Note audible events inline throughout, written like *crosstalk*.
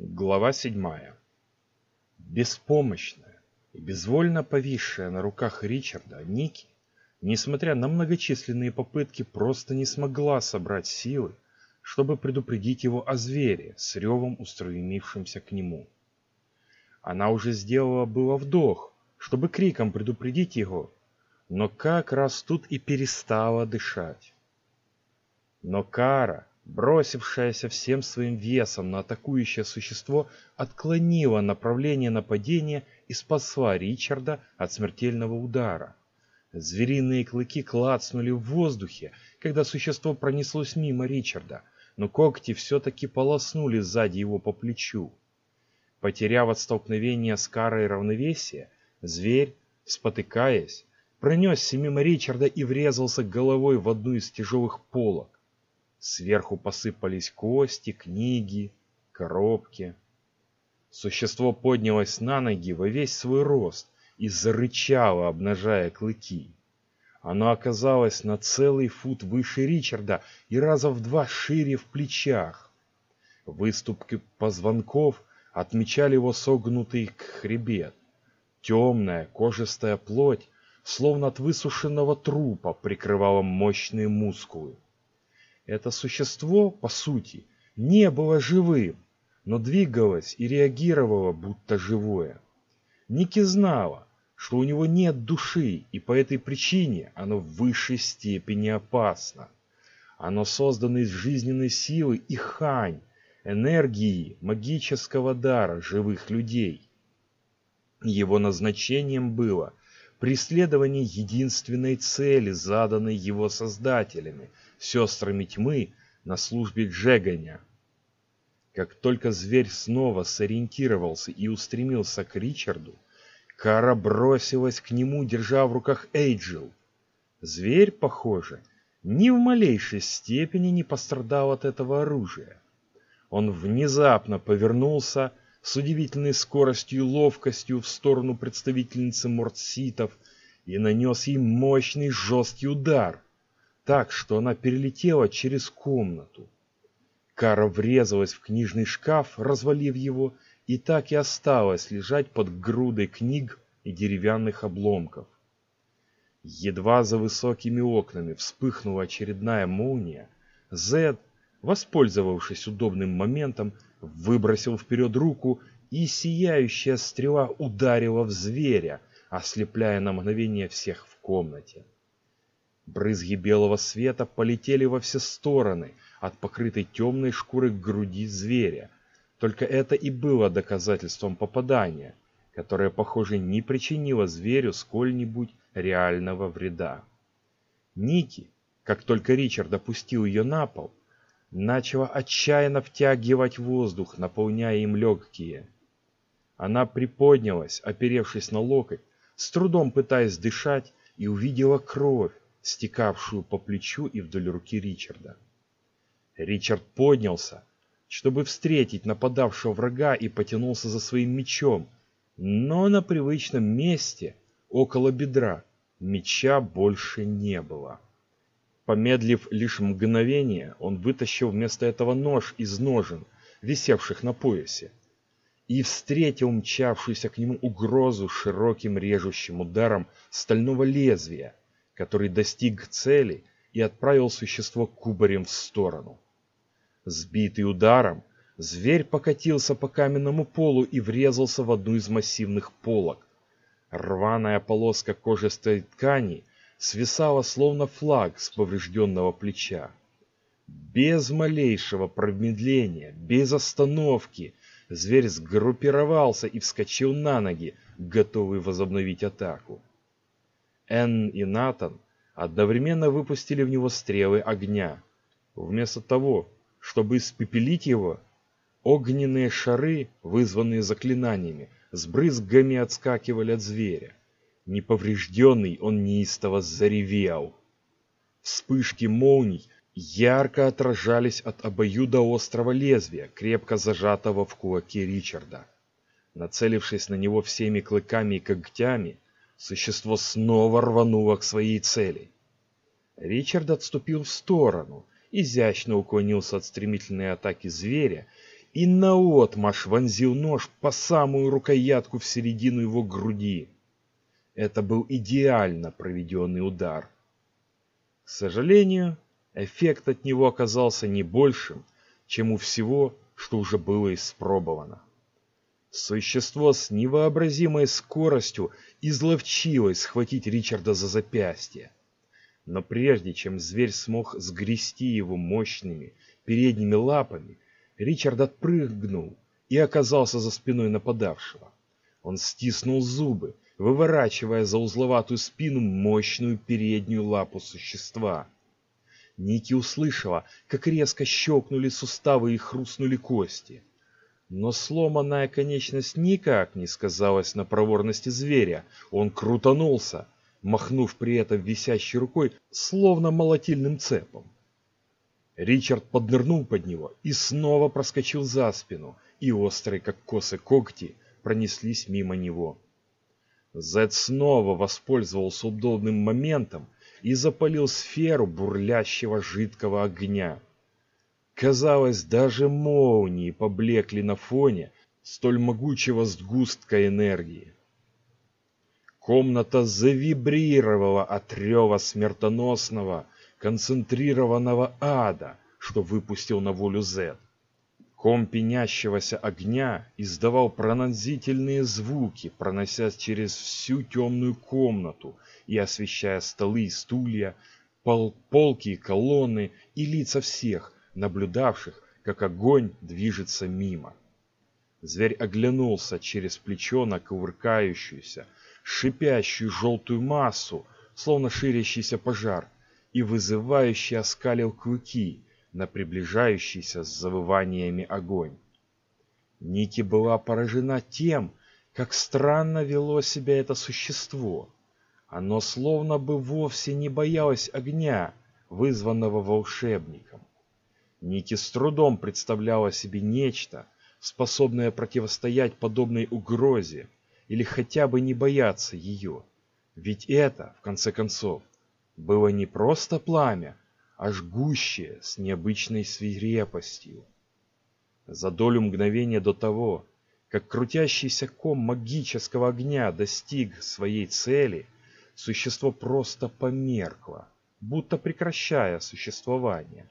Глава седьмая. Беспомощная и безвольно повисшая на руках Ричарда Ники, несмотря на многочисленные попытки, просто не смогла собрать силы, чтобы предупредить его о звере с ревом устремившимся к нему. Она уже сделала было вдох, чтобы криком предупредить его, но как раз тут и перестала дышать. Но Кара, бросившаяся всем своим весом на атакующее существо, отклонила направление нападения и спасла Ричарда от смертельного удара. Звериные клыки клацнули в воздухе, когда существо пронеслось мимо Ричарда, но когти все-таки полоснули сзади его по плечу. Потеряв от столкновения с карой равновесие, зверь, спотыкаясь, пронесся мимо Ричарда и врезался головой в одну из тяжелых полок. Сверху посыпались кости, книги, коробки. Существо поднялось на ноги во весь свой рост и зарычало, обнажая клыки. Оно оказалось на целый фут выше Ричарда и раза в два шире в плечах. Выступки позвонков отмечали его согнутый хребет. Темная кожистая плоть, словно от высушенного трупа, прикрывала мощные мускулы. Это существо, по сути, не было живым, но двигалось и реагировало, будто живое. Ники знала, что у него нет души, и по этой причине оно в высшей степени опасно. Оно создано из жизненной силы и хань, энергии магического дара живых людей. Его назначением было преследование единственной цели, заданной его создателями – сестрами тьмы на службе Джеганя. Как только зверь снова сориентировался и устремился к Ричарду, Кара бросилась к нему, держа в руках Эйджил. Зверь, похоже, ни в малейшей степени не пострадал от этого оружия. Он внезапно повернулся с удивительной скоростью и ловкостью в сторону представительницы мордситов и нанес ей мощный жесткий удар, так, что она перелетела через комнату. Кара врезалась в книжный шкаф, развалив его, и так и осталась лежать под грудой книг и деревянных обломков. Едва за высокими окнами вспыхнула очередная молния, Зед, воспользовавшись удобным моментом, выбросил вперед руку, и сияющая стрела ударила в зверя, ослепляя на мгновение всех в комнате. Брызги белого света полетели во все стороны от покрытой темной шкуры груди зверя. Только это и было доказательством попадания, которое, похоже, не причинило зверю сколь-нибудь реального вреда. Ники, как только Ричард опустил ее на пол, начала отчаянно втягивать воздух, наполняя им легкие. Она приподнялась, оперевшись на локоть, с трудом пытаясь дышать, и увидела кровь, стекавшую по плечу и вдоль руки Ричарда. Ричард поднялся, чтобы встретить нападавшего врага и потянулся за своим мечом, но на привычном месте, около бедра, меча больше не было. Помедлив лишь мгновение, он вытащил вместо этого нож из ножен, висевших на поясе, и встретил мчавшуюся к нему угрозу широким режущим ударом стального лезвия, который достиг цели и отправил существо кубарем в сторону. Сбитый ударом, зверь покатился по каменному полу и врезался в одну из массивных полок. Рваная полоска кожистой ткани свисала словно флаг с поврежденного плеча. Без малейшего промедления, без остановки, зверь сгруппировался и вскочил на ноги, готовый возобновить атаку. Энн и Натан одновременно выпустили в него стрелы огня. Вместо того, чтобы испепелить его, огненные шары, вызванные заклинаниями, с брызгами отскакивали от зверя. Неповрежденный он неистово заревел. Вспышки молний ярко отражались от обоюда острого лезвия, крепко зажатого в кулаке Ричарда. Нацелившись на него всеми клыками и когтями, Существо снова рвануло к своей цели. Ричард отступил в сторону, изящно уклонился от стремительной атаки зверя и наотмашь вонзил нож по самую рукоятку в середину его груди. Это был идеально проведенный удар. К сожалению, эффект от него оказался не большим, чем у всего, что уже было испробовано. Существо с невообразимой скоростью изловчилось схватить Ричарда за запястье. Но прежде чем зверь смог сгрести его мощными передними лапами, Ричард отпрыгнул и оказался за спиной нападавшего. Он стиснул зубы, выворачивая за узловатую спину мощную переднюю лапу существа. Ники услышала, как резко щелкнули суставы и хрустнули кости. Но сломанная конечность никак не сказалась на проворности зверя. Он крутанулся, махнув при этом висящей рукой, словно молотильным цепом. Ричард поднырнул под него и снова проскочил за спину, и острые, как косы когти, пронеслись мимо него. Зед снова воспользовался удобным моментом и запалил сферу бурлящего жидкого огня. Казалось, даже молнии поблекли на фоне столь могучего сгустка энергии. Комната завибрировала от рева смертоносного, концентрированного ада, что выпустил на волю Зет. Ком пенящегося огня издавал пронзительные звуки, проносясь через всю темную комнату и освещая столы и стулья, пол полки и колонны и лица всех, наблюдавших, как огонь движется мимо. Зверь оглянулся через плечо на кувыркающуюся, шипящую желтую массу, словно ширящийся пожар, и вызывающе оскалил клыки на приближающийся с завываниями огонь. Ники была поражена тем, как странно вело себя это существо. Оно словно бы вовсе не боялось огня, вызванного волшебником. Ники с трудом представляла себе нечто, способное противостоять подобной угрозе или хотя бы не бояться ее. Ведь это, в конце концов, было не просто пламя, а жгущее с необычной свирепостью. За долю мгновения до того, как крутящийся ком магического огня достиг своей цели, существо просто померкло, будто прекращая существование.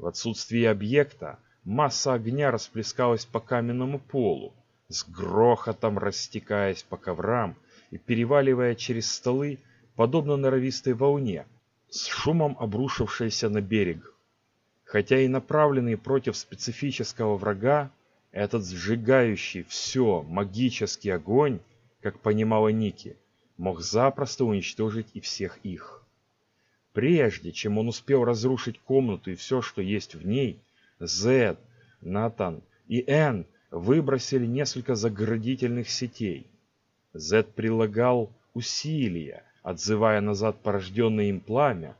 В отсутствие объекта масса огня расплескалась по каменному полу, с грохотом растекаясь по коврам и переваливая через столы, подобно норовистой волне, с шумом обрушившейся на берег. Хотя и направленный против специфического врага, этот сжигающий все магический огонь, как понимала Ники, мог запросто уничтожить и всех их. Прежде чем он успел разрушить комнату и все, что есть в ней, Зед, Натан и Энн выбросили несколько заградительных сетей. Зед прилагал усилия, отзывая назад порожденное им пламя,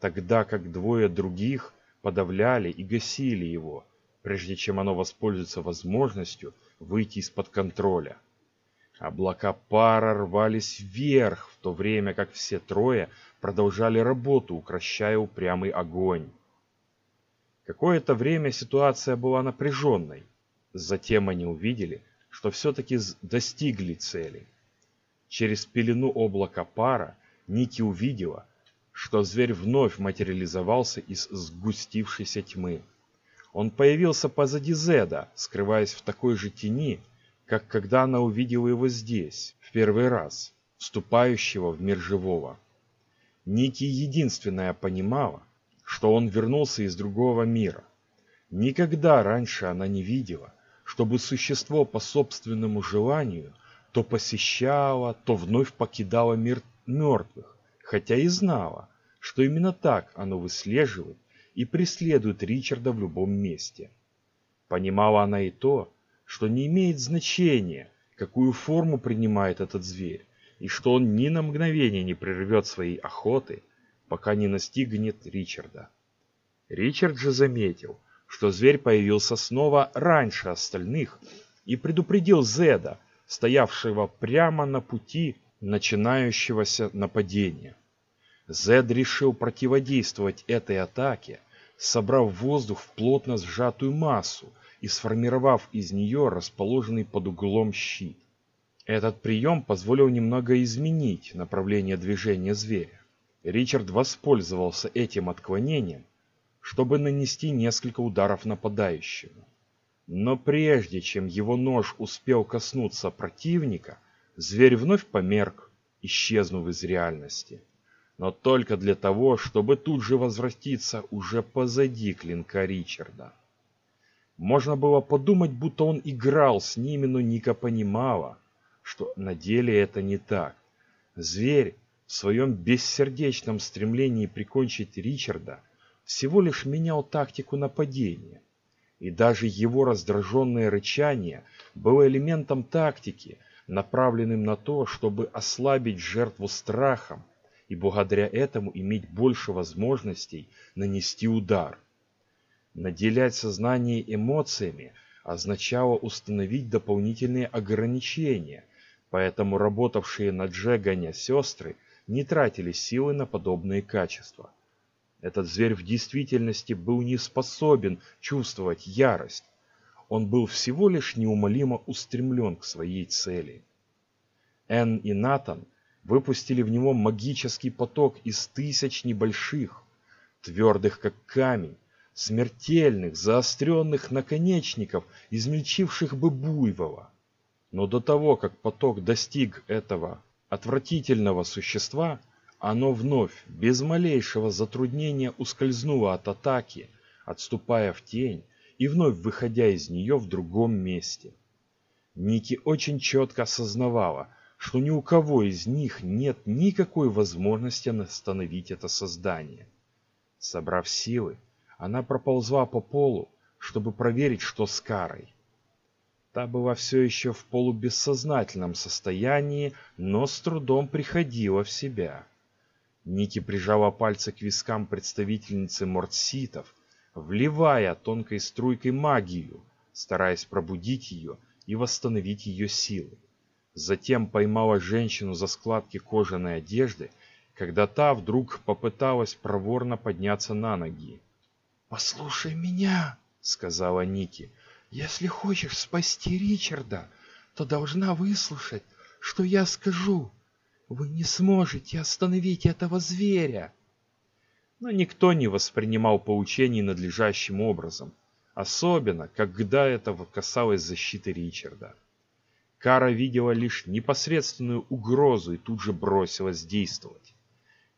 тогда как двое других подавляли и гасили его, прежде чем оно воспользуется возможностью выйти из-под контроля. Облака пара рвались вверх, в то время как все трое продолжали работу, укращая упрямый огонь. Какое-то время ситуация была напряженной. Затем они увидели, что все-таки достигли цели. Через пелену облака пара Ники увидела, что зверь вновь материализовался из сгустившейся тьмы. Он появился позади Зеда, скрываясь в такой же тени, как когда она увидела его здесь, в первый раз, вступающего в мир живого. Ники единственная понимала, что он вернулся из другого мира. Никогда раньше она не видела, чтобы существо по собственному желанию то посещало, то вновь покидало мир мертвых, хотя и знала, что именно так оно выслеживает и преследует Ричарда в любом месте. Понимала она и то, что не имеет значения, какую форму принимает этот зверь, и что он ни на мгновение не прервет своей охоты, пока не настигнет Ричарда. Ричард же заметил, что зверь появился снова раньше остальных и предупредил Зеда, стоявшего прямо на пути начинающегося нападения. Зед решил противодействовать этой атаке, собрав воздух в плотно сжатую массу и сформировав из нее расположенный под углом щит. Этот прием позволил немного изменить направление движения зверя. Ричард воспользовался этим отклонением, чтобы нанести несколько ударов нападающему. Но прежде чем его нож успел коснуться противника, зверь вновь померк, исчезнув из реальности. Но только для того, чтобы тут же возвратиться уже позади клинка Ричарда. Можно было подумать, будто он играл с ними, но Ника понимала, что на деле это не так. Зверь в своем бессердечном стремлении прикончить Ричарда всего лишь менял тактику нападения. И даже его раздраженное рычание было элементом тактики, направленным на то, чтобы ослабить жертву страхом и благодаря этому иметь больше возможностей нанести удар. Наделять сознание эмоциями означало установить дополнительные ограничения, поэтому работавшие на Джеганя сестры не тратили силы на подобные качества. Этот зверь в действительности был не способен чувствовать ярость. Он был всего лишь неумолимо устремлен к своей цели. Энн и Натан выпустили в него магический поток из тысяч небольших, твердых как камень, смертельных, заостренных наконечников, измельчивших бы буйвола. Но до того, как поток достиг этого отвратительного существа, оно вновь, без малейшего затруднения, ускользнуло от атаки, отступая в тень и вновь выходя из нее в другом месте. Ники очень четко осознавала, что ни у кого из них нет никакой возможности остановить это создание. Собрав силы, она проползла по полу, чтобы проверить, что с Карой. Та была все еще в полубессознательном состоянии, но с трудом приходила в себя. Ники прижала пальцы к вискам представительницы мордситов, вливая тонкой струйкой магию, стараясь пробудить ее и восстановить ее силы. Затем поймала женщину за складки кожаной одежды, когда та вдруг попыталась проворно подняться на ноги. «Послушай меня», — сказала Ники. «Если хочешь спасти Ричарда, то должна выслушать, что я скажу. Вы не сможете остановить этого зверя». Но никто не воспринимал поучений надлежащим образом, особенно, когда это касалось защиты Ричарда. Кара видела лишь непосредственную угрозу и тут же бросилась действовать.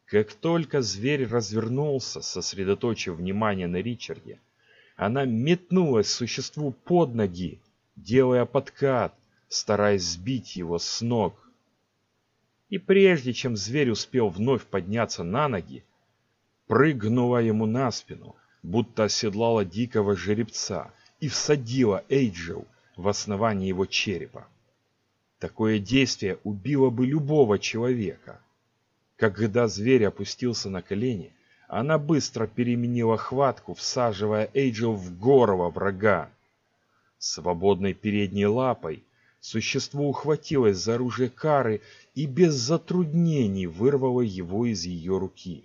Как только зверь развернулся, сосредоточив внимание на Ричарде, она метнулась существу под ноги, делая подкат, стараясь сбить его с ног. И прежде чем зверь успел вновь подняться на ноги, прыгнула ему на спину, будто оседлала дикого жеребца и всадила Эйджел в основание его черепа. Такое действие убило бы любого человека. Когда зверь опустился на колени, она быстро переменила хватку, всаживая Эйджел в горло врага. Свободной передней лапой существо ухватилось за оружие Кары и без затруднений вырвало его из ее руки.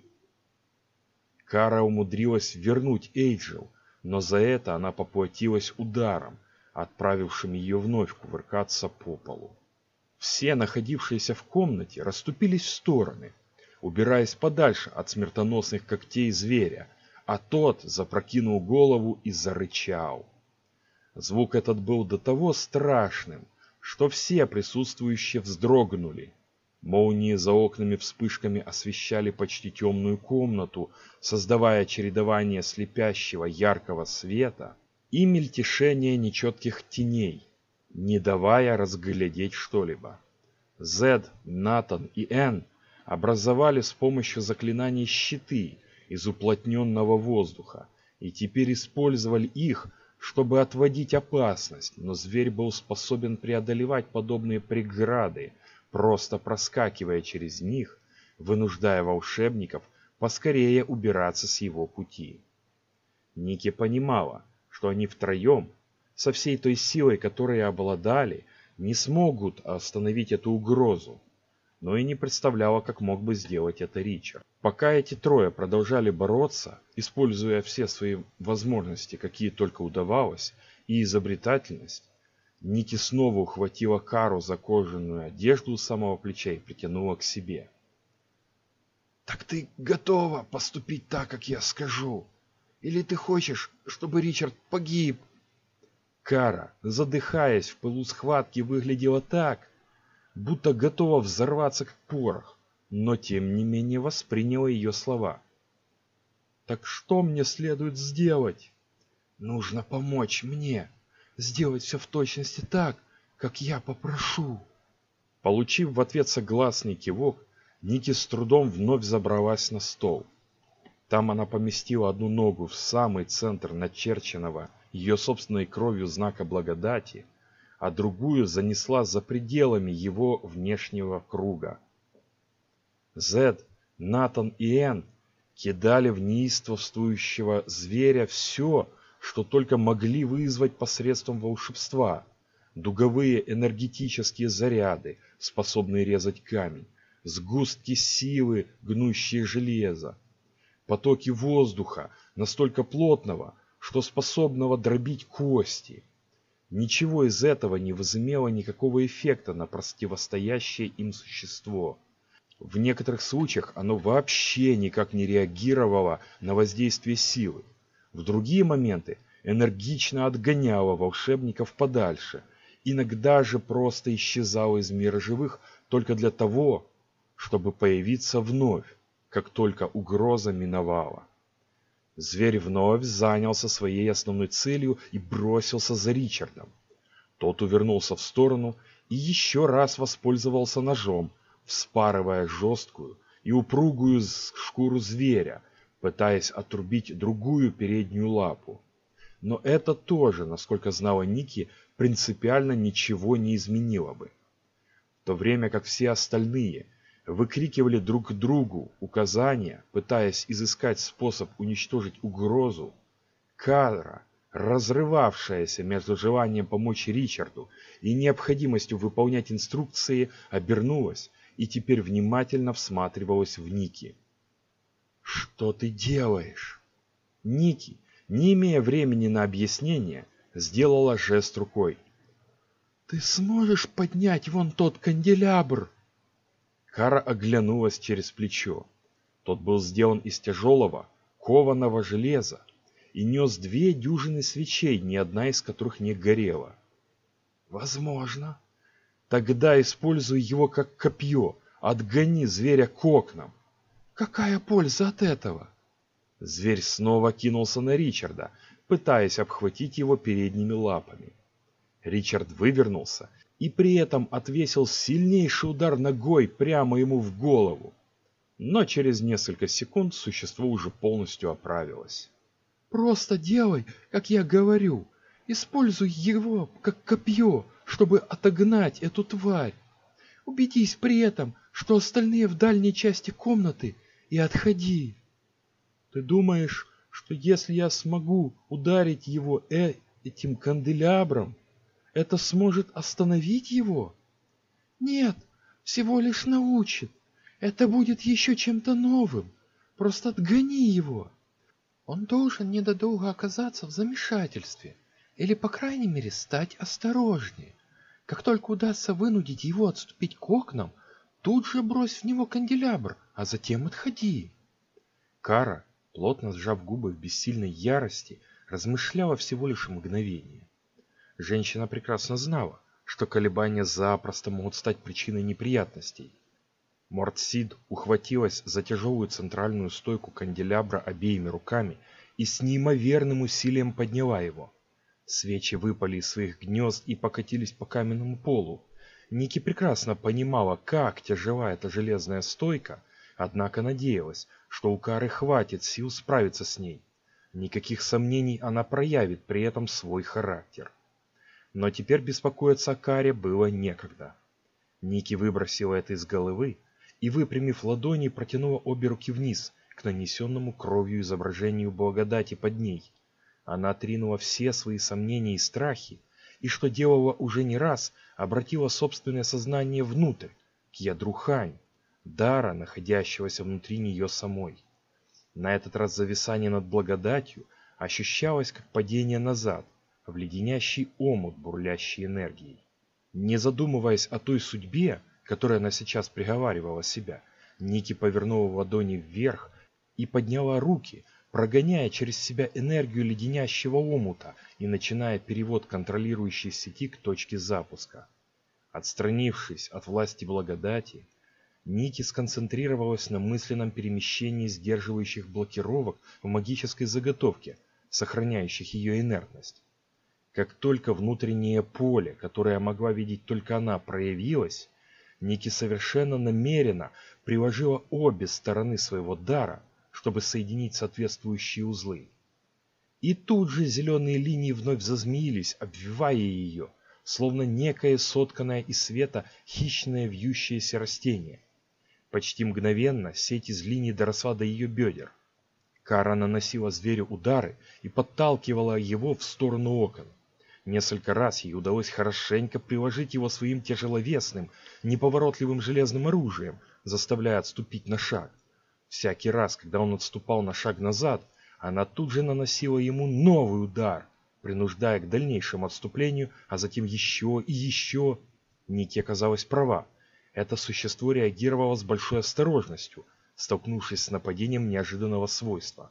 Кара умудрилась вернуть Эйджел, но за это она поплатилась ударом, отправившим ее вновь кувыркаться по полу. Все находившиеся в комнате расступились в стороны, убираясь подальше от смертоносных когтей зверя, а тот запрокинул голову и зарычал. Звук этот был до того страшным, что все присутствующие вздрогнули. Молнии за окнами вспышками освещали почти темную комнату, создавая чередование слепящего яркого света и мельтешение нечетких теней, не давая разглядеть что-либо. Зед, Натан и Энн образовали с помощью заклинаний щиты из уплотненного воздуха и теперь использовали их, чтобы отводить опасность, но зверь был способен преодолевать подобные преграды, просто проскакивая через них, вынуждая волшебников поскорее убираться с его пути. Ники понимала, что они втроем, со всей той силой, которой обладали, не смогут остановить эту угрозу, но и не представляла, как мог бы сделать это Ричард. Пока эти трое продолжали бороться, используя все свои возможности, какие только удавалось, и изобретательность, Ники снова ухватила Кару за кожаную одежду у самого плеча и притянула к себе. «Так ты готова поступить так, как я скажу? Или ты хочешь, чтобы Ричард погиб?» Кара, задыхаясь в пылу схватки, выглядела так, будто готова взорваться как порох, но тем не менее восприняла ее слова. «Так что мне следует сделать?» «Нужно помочь мне, сделать все в точности так, как я попрошу». Получив в ответ согласный кивок, Ники с трудом вновь забралась на стол. Там она поместила одну ногу в самый центр начерченного ее собственной кровью знака благодати, а другую занесла за пределами его внешнего круга. Зед, Натан и Эн кидали в неистовствующего зверя все, что только могли вызвать посредством волшебства. Дуговые энергетические заряды, способные резать камень, сгустки силы, гнущие железо, потоки воздуха, настолько плотного, что способного дробить кости. Ничего из этого не возымело никакого эффекта на противостоящее им существо. В некоторых случаях оно вообще никак не реагировало на воздействие силы. В другие моменты энергично отгоняло волшебников подальше, иногда же просто исчезало из мира живых только для того, чтобы появиться вновь, как только угроза миновала. Зверь вновь занялся своей основной целью и бросился за Ричардом. Тот увернулся в сторону и еще раз воспользовался ножом, вспарывая жесткую и упругую шкуру зверя, пытаясь отрубить другую переднюю лапу. Но это тоже, насколько знала Ники, принципиально ничего не изменило бы. В то время как все остальные – выкрикивали друг другу указания, пытаясь изыскать способ уничтожить угрозу, Кара, разрывавшаяся между желанием помочь Ричарду и необходимостью выполнять инструкции, обернулась и теперь внимательно всматривалась в Ники. «Что ты делаешь?» Ники, не имея времени на объяснение, сделала жест рукой. «Ты сможешь поднять вон тот канделябр?» Кара оглянулась через плечо. Тот был сделан из тяжелого, кованого железа и нес две дюжины свечей, ни одна из которых не горела. «Возможно». «Тогда используй его как копье, отгони зверя к окнам». «Какая польза от этого?» Зверь снова кинулся на Ричарда, пытаясь обхватить его передними лапами. Ричард вывернулся и при этом отвесил сильнейший удар ногой прямо ему в голову. Но через несколько секунд существо уже полностью оправилось. «Просто делай, как я говорю. Используй его как копье, чтобы отогнать эту тварь. Убедись при этом, что остальные в дальней части комнаты, и отходи». «Ты думаешь, что если я смогу ударить его э этим канделябром, это сможет остановить его? Нет, всего лишь научит. Это будет еще чем-то новым. Просто отгони его. Он должен недолго оказаться в замешательстве. Или, по крайней мере, стать осторожнее. Как только удастся вынудить его отступить к окнам, тут же брось в него канделябр, а затем отходи. Кара, плотно сжав губы в бессильной ярости, размышляла всего лишь мгновение. Женщина прекрасно знала, что колебания запросто могут стать причиной неприятностей. Мортсид ухватилась за тяжелую центральную стойку канделябра обеими руками и с неимоверным усилием подняла его. Свечи выпали из своих гнезд и покатились по каменному полу. Ники прекрасно понимала, как тяжела эта железная стойка, однако надеялась, что у Кары хватит сил справиться с ней. Никаких сомнений она проявит при этом свой характер. Но теперь беспокоиться о Каре было некогда. Ники выбросила это из головы и, выпрямив ладони, протянула обе руки вниз к нанесенному кровью изображению благодати под ней. Она тринула все свои сомнения и страхи, и, что делала уже не раз, обратила собственное сознание внутрь, к ядру Хань, дара, находящегося внутри нее самой. На этот раз зависание над благодатью ощущалось как падение назад – в леденящий омут бурлящей энергией. Не задумываясь о той судьбе, которой она сейчас приговаривала себя, Ники повернула ладони вверх и подняла руки, прогоняя через себя энергию леденящего омута и начиная перевод контролирующей сети к точке запуска. Отстранившись от власти благодати, Ники сконцентрировалась на мысленном перемещении сдерживающих блокировок в магической заготовке, сохраняющих ее инертность. Как только внутреннее поле, которое могла видеть только она, проявилось, Ники совершенно намеренно приложила обе стороны своего дара, чтобы соединить соответствующие узлы. И тут же зеленые линии вновь зазмеились, обвивая ее, словно некое сотканное из света хищное вьющееся растение. Почти мгновенно сеть из линий доросла до ее бедер. Кара наносила зверю удары и подталкивала его в сторону окон. Несколько раз ей удалось хорошенько приложить его своим тяжеловесным, неповоротливым железным оружием, заставляя отступить на шаг. Всякий раз, когда он отступал на шаг назад, она тут же наносила ему новый удар, принуждая к дальнейшему отступлению, а затем еще и еще. Ники оказалась права. Это существо реагировало с большой осторожностью, столкнувшись с нападением неожиданного свойства.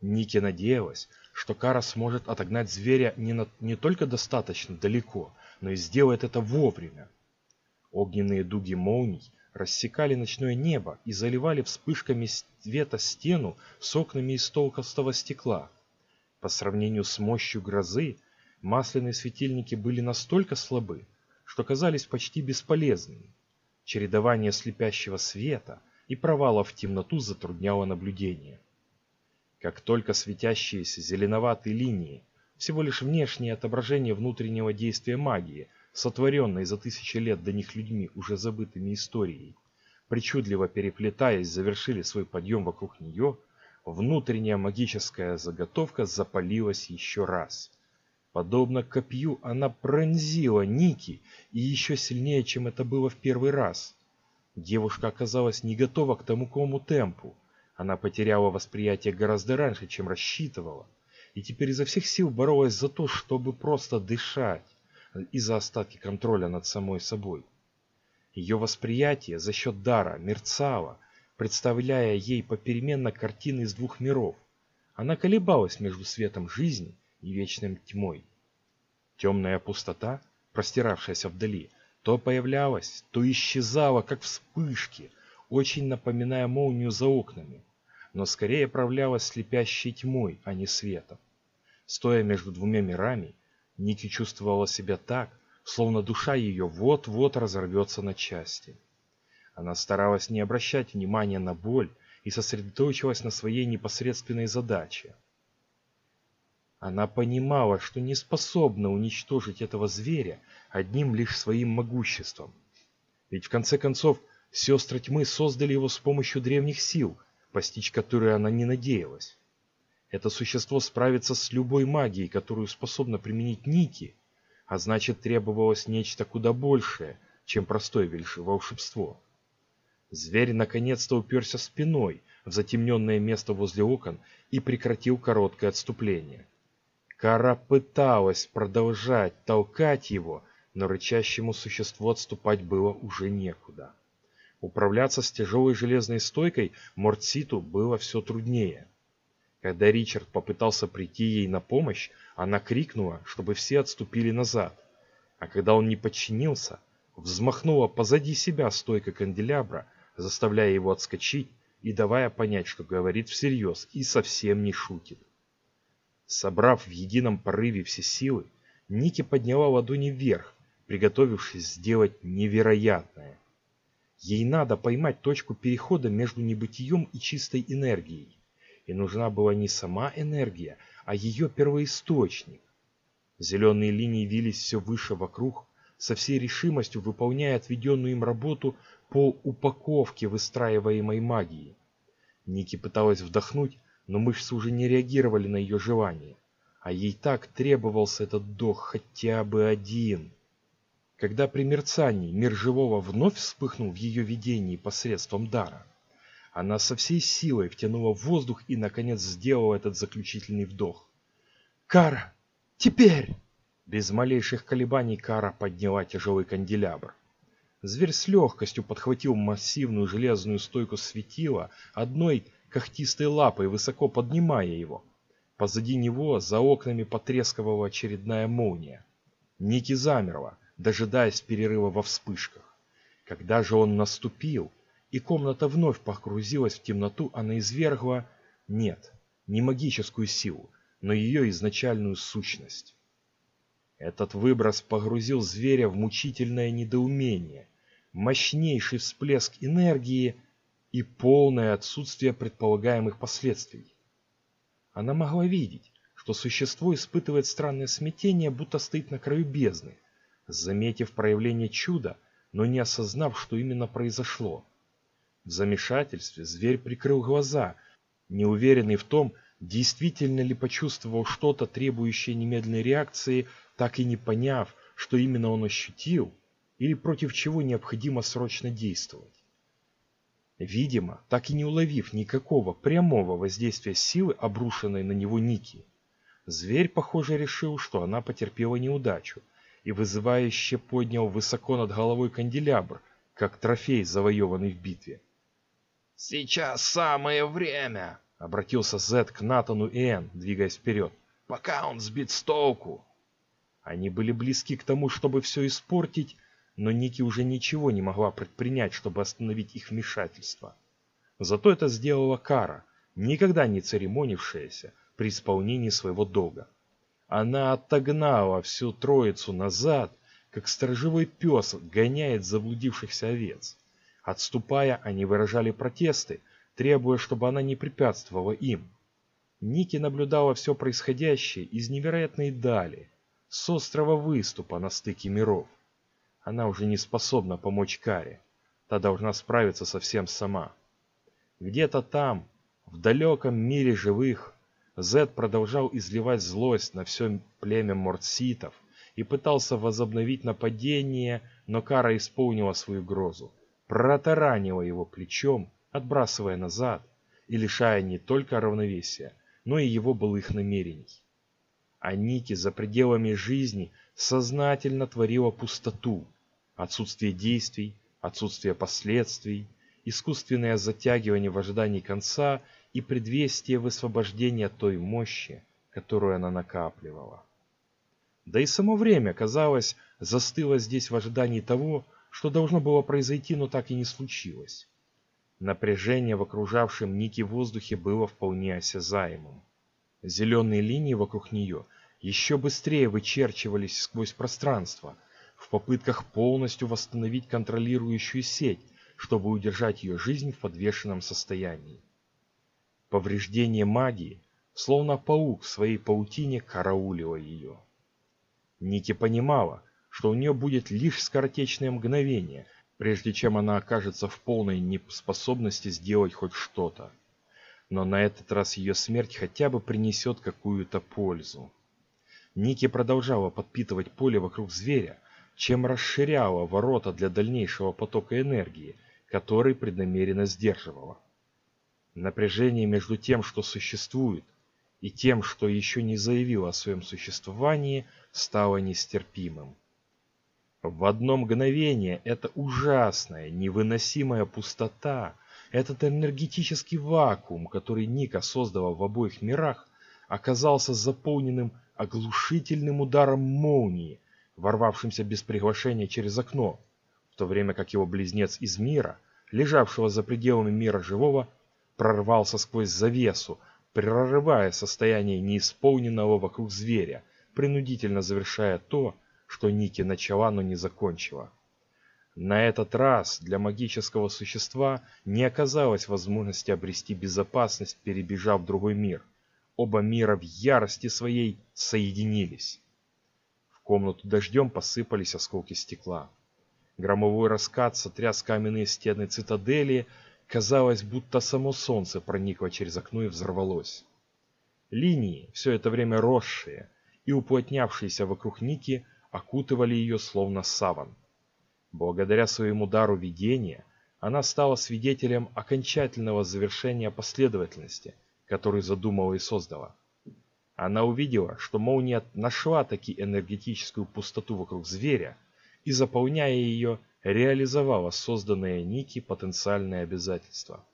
Ники надеялась, что Кара сможет отогнать зверя не, на, не только достаточно далеко, но и сделает это вовремя. Огненные дуги молний рассекали ночное небо и заливали вспышками света стену с окнами из толстого стекла. По сравнению с мощью грозы, масляные светильники были настолько слабы, что казались почти бесполезными. Чередование слепящего света и провалов в темноту затрудняло наблюдение. Как только светящиеся зеленоватые линии, всего лишь внешнее отображение внутреннего действия магии, сотворенной за тысячи лет до них людьми, уже забытыми историей, причудливо переплетаясь, завершили свой подъем вокруг нее, внутренняя магическая заготовка запалилась еще раз. Подобно копью она пронзила Ники и еще сильнее, чем это было в первый раз. Девушка оказалась не готова к такому темпу, она потеряла восприятие гораздо раньше, чем рассчитывала, и теперь изо всех сил боролась за то, чтобы просто дышать, и за остатки контроля над самой собой. Ее восприятие за счет дара мерцало, представляя ей попеременно картины из двух миров. Она колебалась между светом жизни и вечным тьмой. Темная пустота, простиравшаяся вдали, то появлялась, то исчезала, как вспышки, очень напоминая молнию за окнами но скорее правляла слепящей тьмой, а не светом. Стоя между двумя мирами, Ники чувствовала себя так, словно душа ее вот-вот разорвется на части. Она старалась не обращать внимания на боль и сосредоточилась на своей непосредственной задаче. Она понимала, что не способна уничтожить этого зверя одним лишь своим могуществом. Ведь в конце концов, сестры тьмы создали его с помощью древних сил – постичь которую она не надеялась. Это существо справится с любой магией, которую способна применить Ники, а значит требовалось нечто куда большее, чем простое волшебство. Зверь наконец-то уперся спиной в затемненное место возле окон и прекратил короткое отступление. Кара пыталась продолжать толкать его, но рычащему существу отступать было уже некуда. Управляться с тяжелой железной стойкой Мортситу было все труднее. Когда Ричард попытался прийти ей на помощь, она крикнула, чтобы все отступили назад. А когда он не подчинился, взмахнула позади себя стойка канделябра, заставляя его отскочить и давая понять, что говорит всерьез и совсем не шутит. Собрав в едином порыве все силы, Ники подняла ладони вверх, приготовившись сделать невероятное – Ей надо поймать точку перехода между небытием и чистой энергией. И нужна была не сама энергия, а ее первоисточник. Зеленые линии вились все выше вокруг, со всей решимостью выполняя отведенную им работу по упаковке выстраиваемой магии. Ники пыталась вдохнуть, но мышцы уже не реагировали на ее желание. А ей так требовался этот вдох хотя бы один. Когда при мерцании мир живого вновь вспыхнул в ее видении посредством дара, она со всей силой втянула воздух и, наконец, сделала этот заключительный вдох. «Кара! Теперь!» Без малейших колебаний Кара подняла тяжелый канделябр. Зверь с легкостью подхватил массивную железную стойку светила одной когтистой лапой, высоко поднимая его. Позади него за окнами потрескивала очередная молния. Ники замерла, дожидаясь перерыва во вспышках. Когда же он наступил, и комната вновь погрузилась в темноту, она извергла... Нет, не магическую силу, но ее изначальную сущность. Этот выброс погрузил зверя в мучительное недоумение, мощнейший всплеск энергии и полное отсутствие предполагаемых последствий. Она могла видеть, что существо испытывает странное смятение, будто стоит на краю бездны, заметив проявление чуда, но не осознав, что именно произошло. В замешательстве зверь прикрыл глаза, неуверенный в том, действительно ли почувствовал что-то, требующее немедленной реакции, так и не поняв, что именно он ощутил, или против чего необходимо срочно действовать. Видимо, так и не уловив никакого прямого воздействия силы, обрушенной на него Ники, зверь, похоже, решил, что она потерпела неудачу, и вызывающе поднял высоко над головой канделябр, как трофей, завоеванный в битве. «Сейчас самое время!» — обратился Зед к Натану и Энн, двигаясь вперед. «Пока он сбит с толку!» Они были близки к тому, чтобы все испортить, но Ники уже ничего не могла предпринять, чтобы остановить их вмешательство. Зато это сделала Кара, никогда не церемонившаяся при исполнении своего долга. Она отогнала всю троицу назад, как сторожевой пес гоняет заблудившихся овец. Отступая, они выражали протесты, требуя, чтобы она не препятствовала им. Ники наблюдала все происходящее из невероятной дали, с острова выступа на стыке миров. Она уже не способна помочь Каре. Та должна справиться совсем сама. Где-то там, в далеком мире живых, Зед продолжал изливать злость на все племя мордситов и пытался возобновить нападение, но Кара исполнила свою грозу, протаранила его плечом, отбрасывая назад и лишая не только равновесия, но и его былых намерений. А Ники за пределами жизни сознательно творила пустоту, Отсутствие действий, отсутствие последствий, искусственное затягивание в ожидании конца и предвестие высвобождения той мощи, которую она накапливала. Да и само время, казалось, застыло здесь в ожидании того, что должно было произойти, но так и не случилось. Напряжение в окружавшем Ники воздухе было вполне осязаемым. Зеленые линии вокруг нее еще быстрее вычерчивались сквозь пространство – в попытках полностью восстановить контролирующую сеть, чтобы удержать ее жизнь в подвешенном состоянии. Повреждение магии, словно паук в своей паутине, караулило ее. Ники понимала, что у нее будет лишь скоротечное мгновение, прежде чем она окажется в полной неспособности сделать хоть что-то. Но на этот раз ее смерть хотя бы принесет какую-то пользу. Ники продолжала подпитывать поле вокруг зверя, чем расширяла ворота для дальнейшего потока энергии, который преднамеренно сдерживала. Напряжение между тем, что существует, и тем, что еще не заявило о своем существовании, стало нестерпимым. В одно мгновение эта ужасная, невыносимая пустота, этот энергетический вакуум, который Ника создала в обоих мирах, оказался заполненным оглушительным ударом молнии, ворвавшимся без приглашения через окно, в то время как его близнец из мира, лежавшего за пределами мира живого, прорвался сквозь завесу, прорывая состояние неисполненного вокруг зверя, принудительно завершая то, что Ники начала, но не закончила. На этот раз для магического существа не оказалось возможности обрести безопасность, перебежав в другой мир. Оба мира в ярости своей соединились комнату дождем посыпались осколки стекла. Громовой раскат сотряс каменные стены цитадели, казалось, будто само солнце проникло через окно и взорвалось. Линии, все это время росшие и уплотнявшиеся вокруг Ники, окутывали ее словно саван. Благодаря своему дару видения, она стала свидетелем окончательного завершения последовательности, которую задумала и создала. Она увидела, что молния нашла таки энергетическую пустоту вокруг зверя и, заполняя ее, реализовала созданные Ники потенциальные обязательства.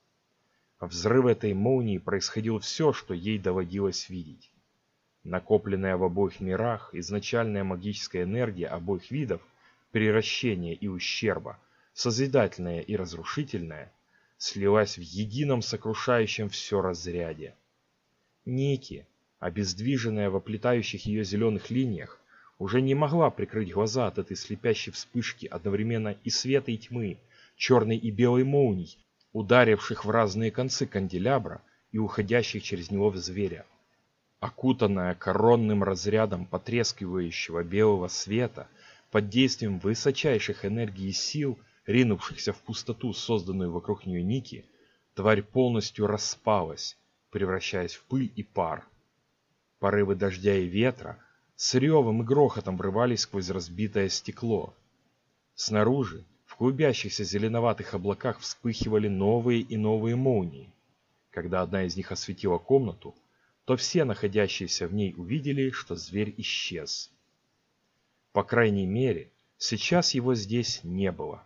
Взрыв этой молнии происходил все, что ей доводилось видеть. Накопленная в обоих мирах изначальная магическая энергия обоих видов, приращения и ущерба, созидательная и разрушительная, слилась в едином сокрушающем все разряде. Ники, обездвиженная в оплетающих ее зеленых линиях, уже не могла прикрыть глаза от этой слепящей вспышки одновременно и света, и тьмы, черной и белой молний, ударивших в разные концы канделябра и уходящих через него в зверя. Окутанная коронным разрядом потрескивающего белого света, под действием высочайших энергий и сил, ринувшихся в пустоту, созданную вокруг нее Ники, тварь полностью распалась, превращаясь в пыль и пар. Порывы дождя и ветра с ревом и грохотом врывались сквозь разбитое стекло. Снаружи, в клубящихся зеленоватых облаках вспыхивали новые и новые молнии. Когда одна из них осветила комнату, то все находящиеся в ней увидели, что зверь исчез. По крайней мере, сейчас его здесь не было.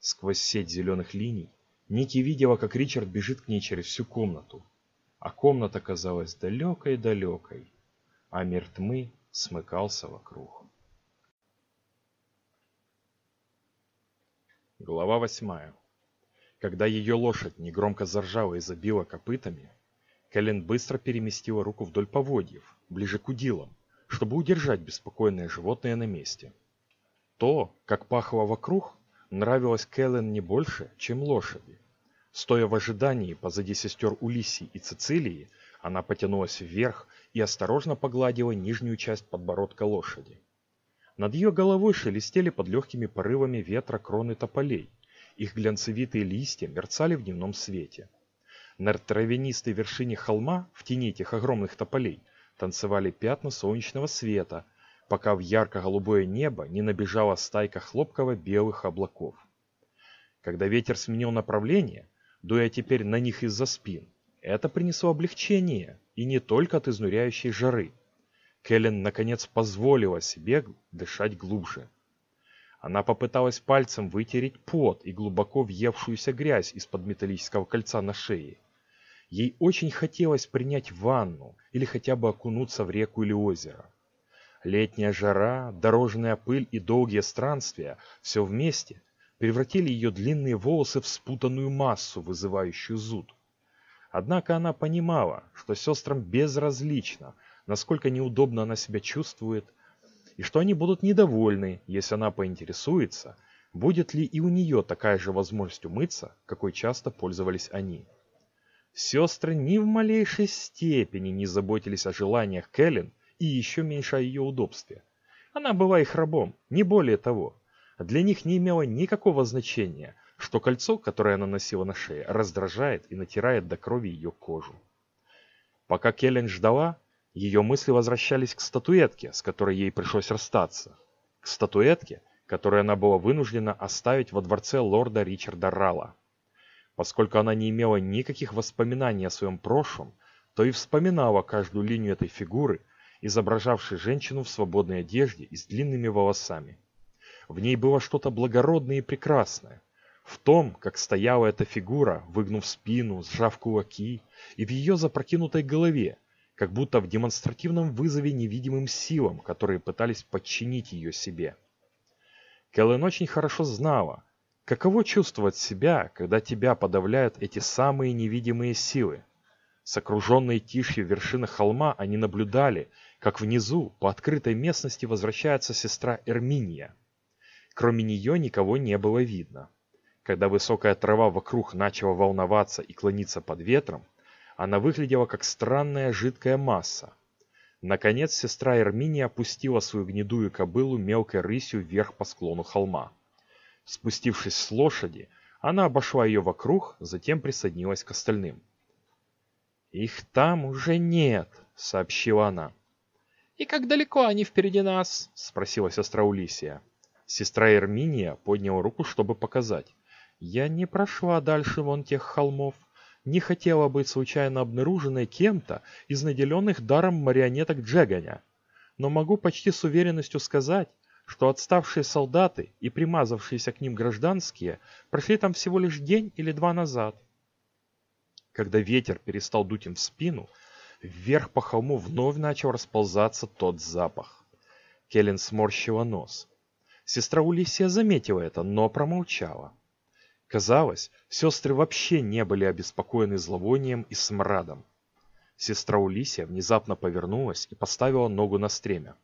Сквозь сеть зеленых линий Ники видела, как Ричард бежит к ней через всю комнату. А комната казалась далекой-далекой, а мир тьмы смыкался вокруг. Глава восьмая. Когда ее лошадь негромко заржала и забила копытами, Кэлен быстро переместила руку вдоль поводьев, ближе к удилам, чтобы удержать беспокойное животное на месте. То, как пахло вокруг, нравилось Кэлен не больше, чем лошади. Стоя в ожидании позади сестер Улисии и Цицилии, она потянулась вверх и осторожно погладила нижнюю часть подбородка лошади. Над ее головой шелестели под легкими порывами ветра кроны тополей. Их глянцевитые листья мерцали в дневном свете. На травянистой вершине холма, в тени этих огромных тополей, танцевали пятна солнечного света, пока в ярко-голубое небо не набежала стайка хлопково-белых облаков. Когда ветер сменил направление, дуя теперь на них из-за спин, это принесло облегчение, и не только от изнуряющей жары. Кэлен наконец позволила себе дышать глубже. Она попыталась пальцем вытереть пот и глубоко въевшуюся грязь из-под металлического кольца на шее. Ей очень хотелось принять ванну или хотя бы окунуться в реку или озеро. Летняя жара, дорожная пыль и долгие странствия все вместе превратили ее длинные волосы в спутанную массу, вызывающую зуд. Однако она понимала, что сестрам безразлично, насколько неудобно она себя чувствует, и что они будут недовольны, если она поинтересуется, будет ли и у нее такая же возможность умыться, какой часто пользовались они. Сестры ни в малейшей степени не заботились о желаниях Кэлен и еще меньше о ее удобстве. Она была их рабом, не более того. Для них не имело никакого значения, что кольцо, которое она носила на шее, раздражает и натирает до крови ее кожу. Пока Келлен ждала, ее мысли возвращались к статуэтке, с которой ей пришлось расстаться. К статуэтке, которую она была вынуждена оставить во дворце лорда Ричарда Рала. Поскольку она не имела никаких воспоминаний о своем прошлом, то и вспоминала каждую линию этой фигуры, изображавшей женщину в свободной одежде и с длинными волосами. В ней было что-то благородное и прекрасное. В том, как стояла эта фигура, выгнув спину, сжав кулаки, и в ее запрокинутой голове, как будто в демонстративном вызове невидимым силам, которые пытались подчинить ее себе. Кэлен очень хорошо знала, Каково чувствовать себя, когда тебя подавляют эти самые невидимые силы? С окруженной тишью вершины холма они наблюдали, как внизу, по открытой местности, возвращается сестра Эрминия. Кроме нее никого не было видно. Когда высокая трава вокруг начала волноваться и клониться под ветром, она выглядела как странная жидкая масса. Наконец сестра Эрминия опустила свою гнедую кобылу мелкой рысью вверх по склону холма. Спустившись с лошади, она обошла ее вокруг, затем присоединилась к остальным. «Их там уже нет», — сообщила она. «И как далеко они впереди нас?» — спросила сестра Улисия. Сестра Эрминия подняла руку, чтобы показать. «Я не прошла дальше вон тех холмов. не хотела быть случайно обнаруженной кем-то из наделенных даром марионеток Джеганя. Но могу почти с уверенностью сказать, что отставшие солдаты и примазавшиеся к ним гражданские прошли там всего лишь день или два назад. Когда ветер перестал дуть им в спину, вверх по холму вновь начал расползаться тот запах. Келлен сморщила нос. Сестра Улисия заметила это, но промолчала. Казалось, сестры вообще не были обеспокоены зловонием и смрадом. Сестра Улисия внезапно повернулась и поставила ногу на стремя.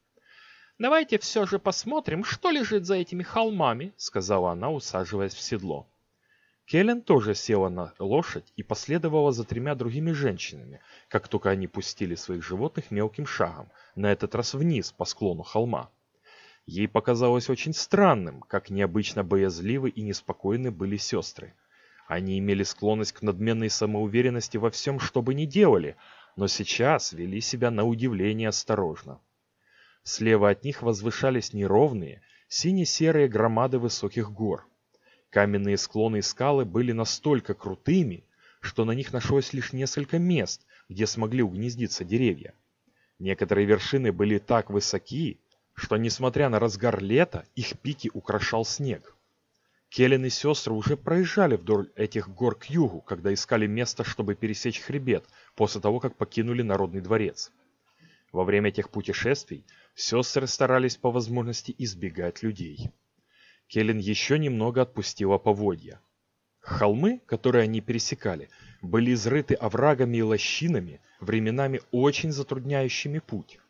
«Давайте все же посмотрим, что лежит за этими холмами», — сказала она, усаживаясь в седло. Келлен тоже села на лошадь и последовала за тремя другими женщинами, как только они пустили своих животных мелким шагом, на этот раз вниз по склону холма. Ей показалось очень странным, как необычно боязливы и неспокойны были сестры. Они имели склонность к надменной самоуверенности во всем, что бы ни делали, но сейчас вели себя на удивление осторожно. Слева от них возвышались неровные, сине-серые громады высоких гор. Каменные склоны и скалы были настолько крутыми, что на них нашлось лишь несколько мест, где смогли угнездиться деревья. Некоторые вершины были так высоки, что, несмотря на разгар лета, их пики украшал снег. Келлен и сестры уже проезжали вдоль этих гор к югу, когда искали место, чтобы пересечь хребет, после того, как покинули Народный дворец. Во время этих путешествий Сестры старались по возможности избегать людей. Келлен еще немного отпустила поводья. Холмы, которые они пересекали, были изрыты оврагами и лощинами, временами очень затрудняющими путь.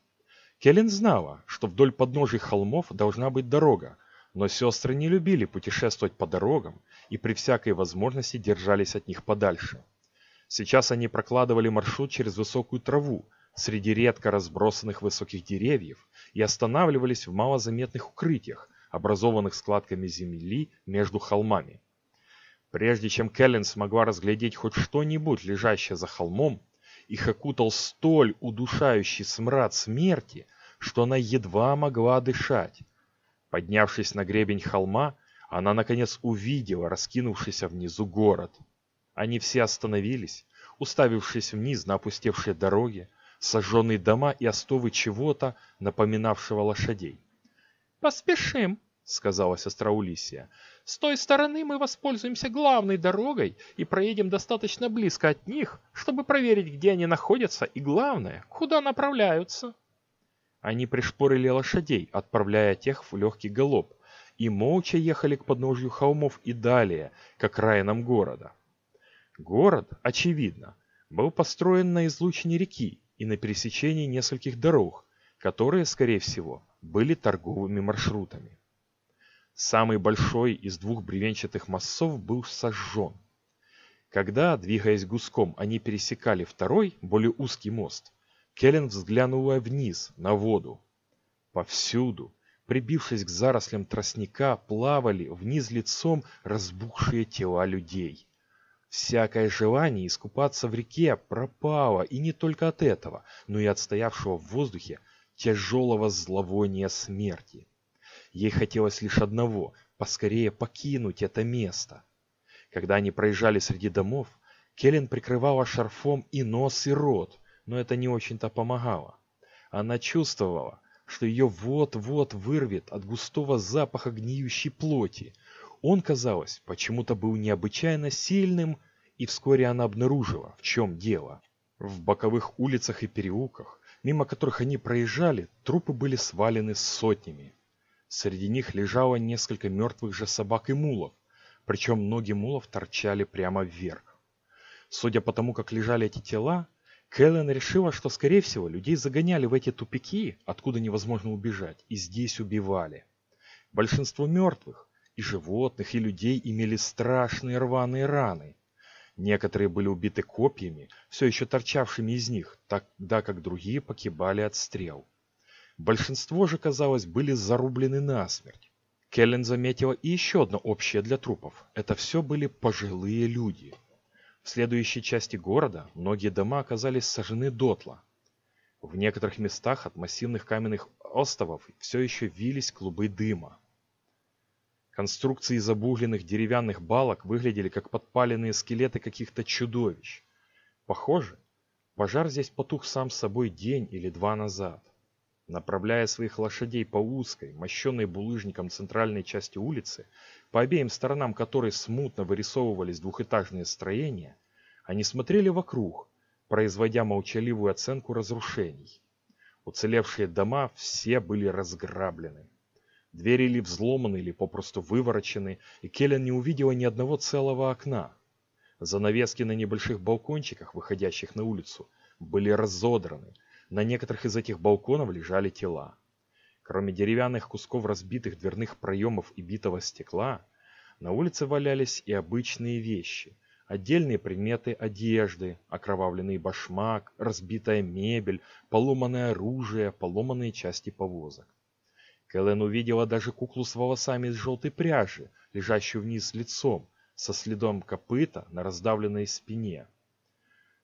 Келлен знала, что вдоль подножий холмов должна быть дорога, но сестры не любили путешествовать по дорогам и при всякой возможности держались от них подальше. Сейчас они прокладывали маршрут через высокую траву, среди редко разбросанных высоких деревьев и останавливались в малозаметных укрытиях, образованных складками земли между холмами. Прежде чем Келлен смогла разглядеть хоть что-нибудь, лежащее за холмом, их окутал столь удушающий смрад смерти, что она едва могла дышать. Поднявшись на гребень холма, она наконец увидела раскинувшийся внизу город. Они все остановились, уставившись вниз на опустевшие дороги, сожженные дома и остовы чего-то, напоминавшего лошадей. «Поспешим», — сказала сестра Улисия. «С той стороны мы воспользуемся главной дорогой и проедем достаточно близко от них, чтобы проверить, где они находятся и, главное, куда направляются». Они пришпорили лошадей, отправляя тех в легкий галоп, и молча ехали к подножью холмов и далее, к окраинам города. Город, очевидно, был построен на излучине реки и на пересечении нескольких дорог, которые, скорее всего, были торговыми маршрутами. Самый большой из двух бревенчатых мостов был сожжен. Когда, двигаясь гуском, они пересекали второй, более узкий мост, Келлен взглянула вниз, на воду. Повсюду, прибившись к зарослям тростника, плавали вниз лицом разбухшие тела людей. Всякое желание искупаться в реке пропало, и не только от этого, но и от стоявшего в воздухе тяжелого зловония смерти. Ей хотелось лишь одного – поскорее покинуть это место. Когда они проезжали среди домов, Келлен прикрывала шарфом и нос, и рот, но это не очень-то помогало. Она чувствовала, что ее вот-вот вырвет от густого запаха гниющей плоти, он, казалось, почему-то был необычайно сильным, и вскоре она обнаружила, в чем дело. В боковых улицах и переулках, мимо которых они проезжали, трупы были свалены сотнями. Среди них лежало несколько мертвых же собак и мулов, причем ноги мулов торчали прямо вверх. Судя по тому, как лежали эти тела, Кэлен решила, что, скорее всего, людей загоняли в эти тупики, откуда невозможно убежать, и здесь убивали. Большинство мертвых и животных, и людей имели страшные рваные раны. Некоторые были убиты копьями, все еще торчавшими из них, тогда как другие погибали от стрел. Большинство же, казалось, были зарублены насмерть. Келлен заметила и еще одно общее для трупов. Это все были пожилые люди. В следующей части города многие дома оказались сожжены дотла. В некоторых местах от массивных каменных островов все еще вились клубы дыма. Конструкции из обугленных деревянных балок выглядели как подпаленные скелеты каких-то чудовищ. Похоже, пожар здесь потух сам собой день или два назад. Направляя своих лошадей по узкой, мощенной булыжником центральной части улицы, по обеим сторонам которой смутно вырисовывались двухэтажные строения, они смотрели вокруг, производя молчаливую оценку разрушений. Уцелевшие дома все были разграблены. Двери или взломаны, или попросту выворочены, и Келлен не увидела ни одного целого окна. Занавески на небольших балкончиках, выходящих на улицу, были разодраны, на некоторых из этих балконов лежали тела. Кроме деревянных кусков разбитых дверных проемов и битого стекла, на улице валялись и обычные вещи. Отдельные предметы одежды, окровавленный башмак, разбитая мебель, поломанное оружие, поломанные части повозок. Кэлен увидела даже куклу с волосами из желтой пряжи, лежащую вниз лицом, со следом копыта на раздавленной спине.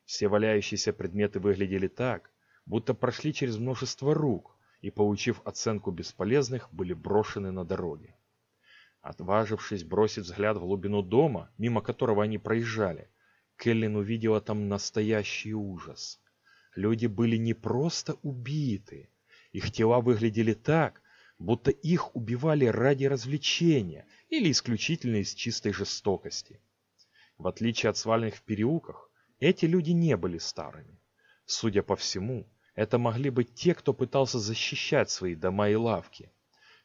Все валяющиеся предметы выглядели так, будто прошли через множество рук и, получив оценку бесполезных, были брошены на дороге. Отважившись бросить взгляд в глубину дома, мимо которого они проезжали, Келлин увидела там настоящий ужас. Люди были не просто убиты, их тела выглядели так, будто их убивали ради развлечения или исключительно из чистой жестокости. В отличие от свальных в переулках, эти люди не были старыми. Судя по всему, это могли быть те, кто пытался защищать свои дома и лавки.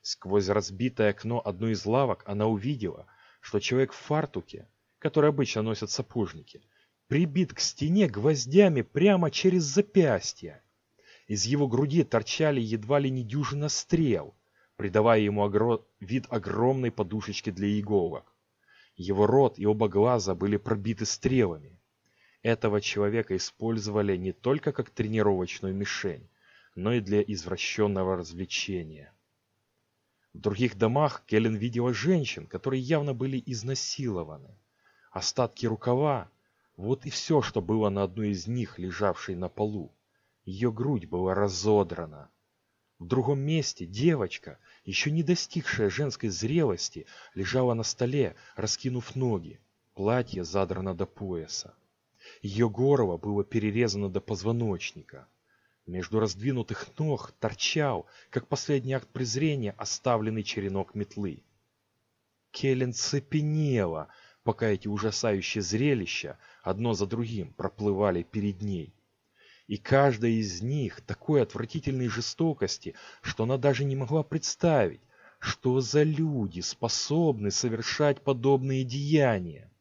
Сквозь разбитое окно одной из лавок она увидела, что человек в фартуке, который обычно носят сапожники, прибит к стене гвоздями прямо через запястье. Из его груди торчали едва ли не дюжина стрел, придавая ему огро... вид огромной подушечки для иголок. Его рот и оба глаза были пробиты стрелами. Этого человека использовали не только как тренировочную мишень, но и для извращенного развлечения. В других домах Келлен видела женщин, которые явно были изнасилованы. Остатки рукава – вот и все, что было на одной из них, лежавшей на полу. Ее грудь была разодрана. В другом месте девочка, еще не достигшая женской зрелости, лежала на столе, раскинув ноги. Платье задрано до пояса. Ее горло было перерезано до позвоночника. Между раздвинутых ног торчал, как последний акт презрения, оставленный черенок метлы. Келлен цепенела, пока эти ужасающие зрелища одно за другим проплывали перед ней. И каждая из них такой отвратительной жестокости, что она даже не могла представить, что за люди способны совершать подобные деяния.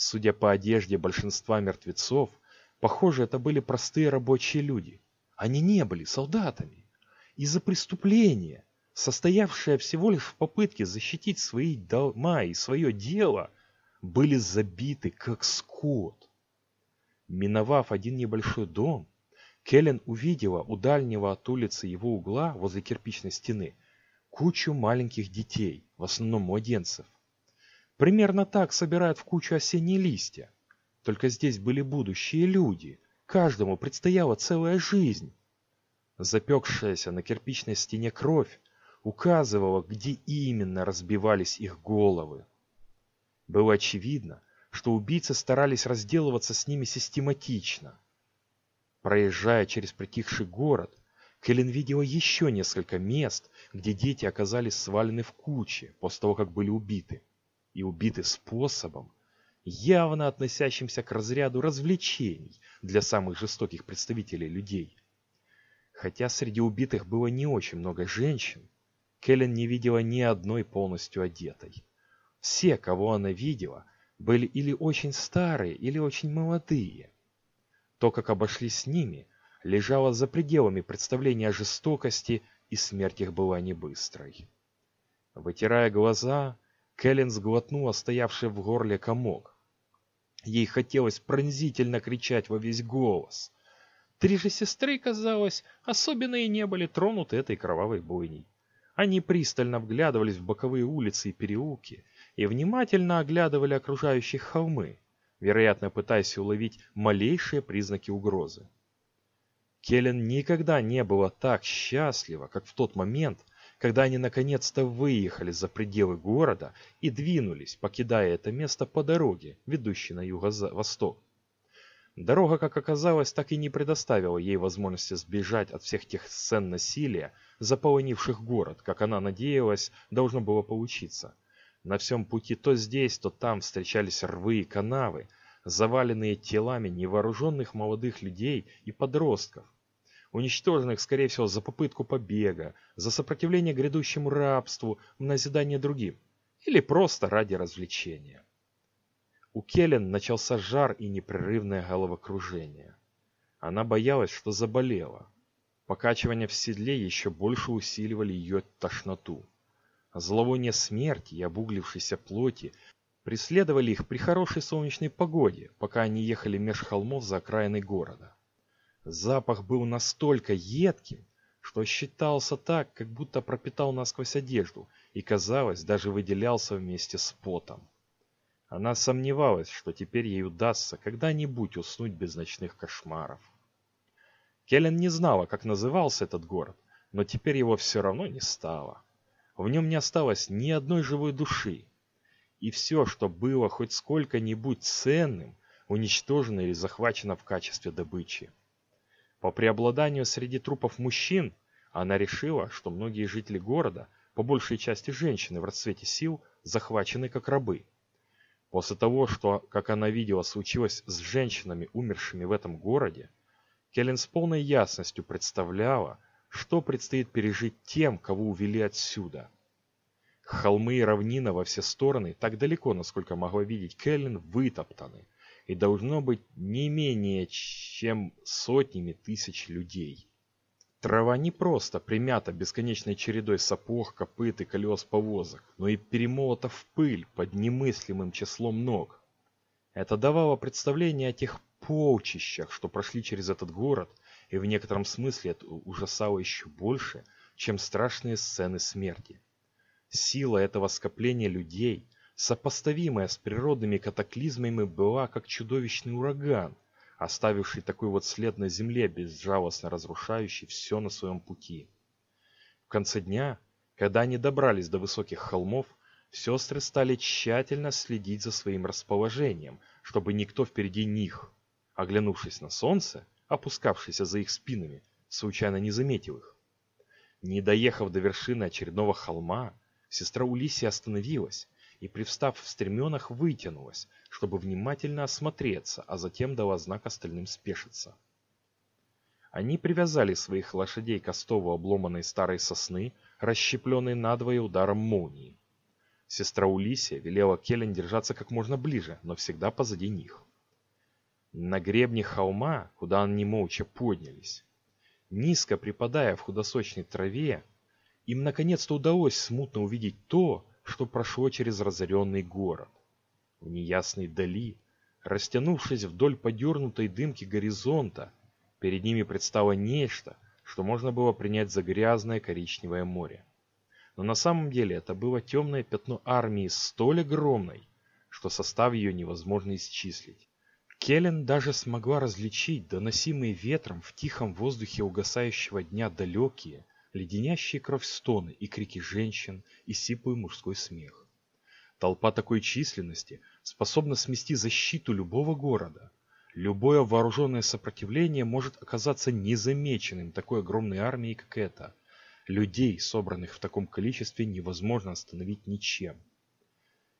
Судя по одежде большинства мертвецов, похоже, это были простые рабочие люди. Они не были солдатами. Из-за преступления, состоявшее всего лишь в попытке защитить свои дома и свое дело, были забиты как скот. Миновав один небольшой дом, Келлен увидела у дальнего от улицы его угла, возле кирпичной стены, кучу маленьких детей, в основном младенцев. Примерно так собирают в кучу осенние листья. Только здесь были будущие люди. Каждому предстояла целая жизнь. Запекшаяся на кирпичной стене кровь указывала, где именно разбивались их головы. Было очевидно, что убийцы старались разделываться с ними систематично. Проезжая через притихший город, Кэлен видела еще несколько мест, где дети оказались свалены в куче после того, как были убиты и убиты способом, явно относящимся к разряду развлечений для самых жестоких представителей людей. Хотя среди убитых было не очень много женщин, Кэлен не видела ни одной полностью одетой. Все, кого она видела, были или очень старые, или очень молодые. То, как обошлись с ними, лежало за пределами представления о жестокости, и смерть их была не быстрой. Вытирая глаза, Кэлен сглотнула стоявший в горле комок. Ей хотелось пронзительно кричать во весь голос. Три же сестры, казалось, особенно и не были тронуты этой кровавой бойней. Они пристально вглядывались в боковые улицы и переулки и внимательно оглядывали окружающие холмы, вероятно, пытаясь уловить малейшие признаки угрозы. Келлен никогда не была так счастлива, как в тот момент, когда они наконец-то выехали за пределы города и двинулись, покидая это место по дороге, ведущей на юго-восток. Дорога, как оказалось, так и не предоставила ей возможности сбежать от всех тех сцен насилия, заполонивших город, как она надеялась, должно было получиться. На всем пути то здесь, то там встречались рвы и канавы, заваленные телами невооруженных молодых людей и подростков, уничтоженных, скорее всего, за попытку побега, за сопротивление грядущему рабству, в назидание другим, или просто ради развлечения. У Келлен начался жар и непрерывное головокружение. Она боялась, что заболела. Покачивания в седле еще больше усиливали ее тошноту. Зловоние смерти и обуглившейся плоти преследовали их при хорошей солнечной погоде, пока они ехали меж холмов за окраиной города. Запах был настолько едким, что считался так, как будто пропитал насквозь одежду и, казалось, даже выделялся вместе с потом. Она сомневалась, что теперь ей удастся когда-нибудь уснуть без ночных кошмаров. Келлен не знала, как назывался этот город, но теперь его все равно не стало. В нем не осталось ни одной живой души. И все, что было хоть сколько-нибудь ценным, уничтожено или захвачено в качестве добычи. По преобладанию среди трупов мужчин, она решила, что многие жители города, по большей части женщины в расцвете сил, захвачены как рабы. После того, что, как она видела, случилось с женщинами, умершими в этом городе, Келлен с полной ясностью представляла, что предстоит пережить тем, кого увели отсюда. Холмы и равнина во все стороны, так далеко, насколько могла видеть Келлен, вытоптаны, и должно быть не менее чем сотнями тысяч людей. Трава не просто примята бесконечной чередой сапог, копыт и колес повозок, но и перемолота в пыль под немыслимым числом ног. Это давало представление о тех полчищах, что прошли через этот город, и в некотором смысле это ужасало еще больше, чем страшные сцены смерти. Сила этого скопления людей, сопоставимая с природными катаклизмами, была как чудовищный ураган – оставивший такой вот след на земле, безжалостно разрушающий все на своем пути. В конце дня, когда они добрались до высоких холмов, сестры стали тщательно следить за своим расположением, чтобы никто впереди них, оглянувшись на солнце, опускавшееся за их спинами, случайно не заметил их. Не доехав до вершины очередного холма, сестра Улисия остановилась и, привстав в стременах, вытянулась, чтобы внимательно осмотреться, а затем дала знак остальным спешиться. Они привязали своих лошадей к остову обломанной старой сосны, расщепленной надвое ударом молнии. Сестра Улисия велела Келлен держаться как можно ближе, но всегда позади них. На гребне холма, куда они молча поднялись, низко припадая в худосочной траве, им наконец-то удалось смутно увидеть то, что прошло через разоренный город. В неясной дали, растянувшись вдоль подернутой дымки горизонта, перед ними предстало нечто, что можно было принять за грязное коричневое море. Но на самом деле это было темное пятно армии столь огромной, что состав ее невозможно исчислить. Келлен даже смогла различить доносимые ветром в тихом воздухе угасающего дня далекие, леденящие кровь стоны и крики женщин, и сиплый мужской смех. Толпа такой численности способна смести защиту любого города. Любое вооруженное сопротивление может оказаться незамеченным такой огромной армией, как эта. Людей, собранных в таком количестве, невозможно остановить ничем.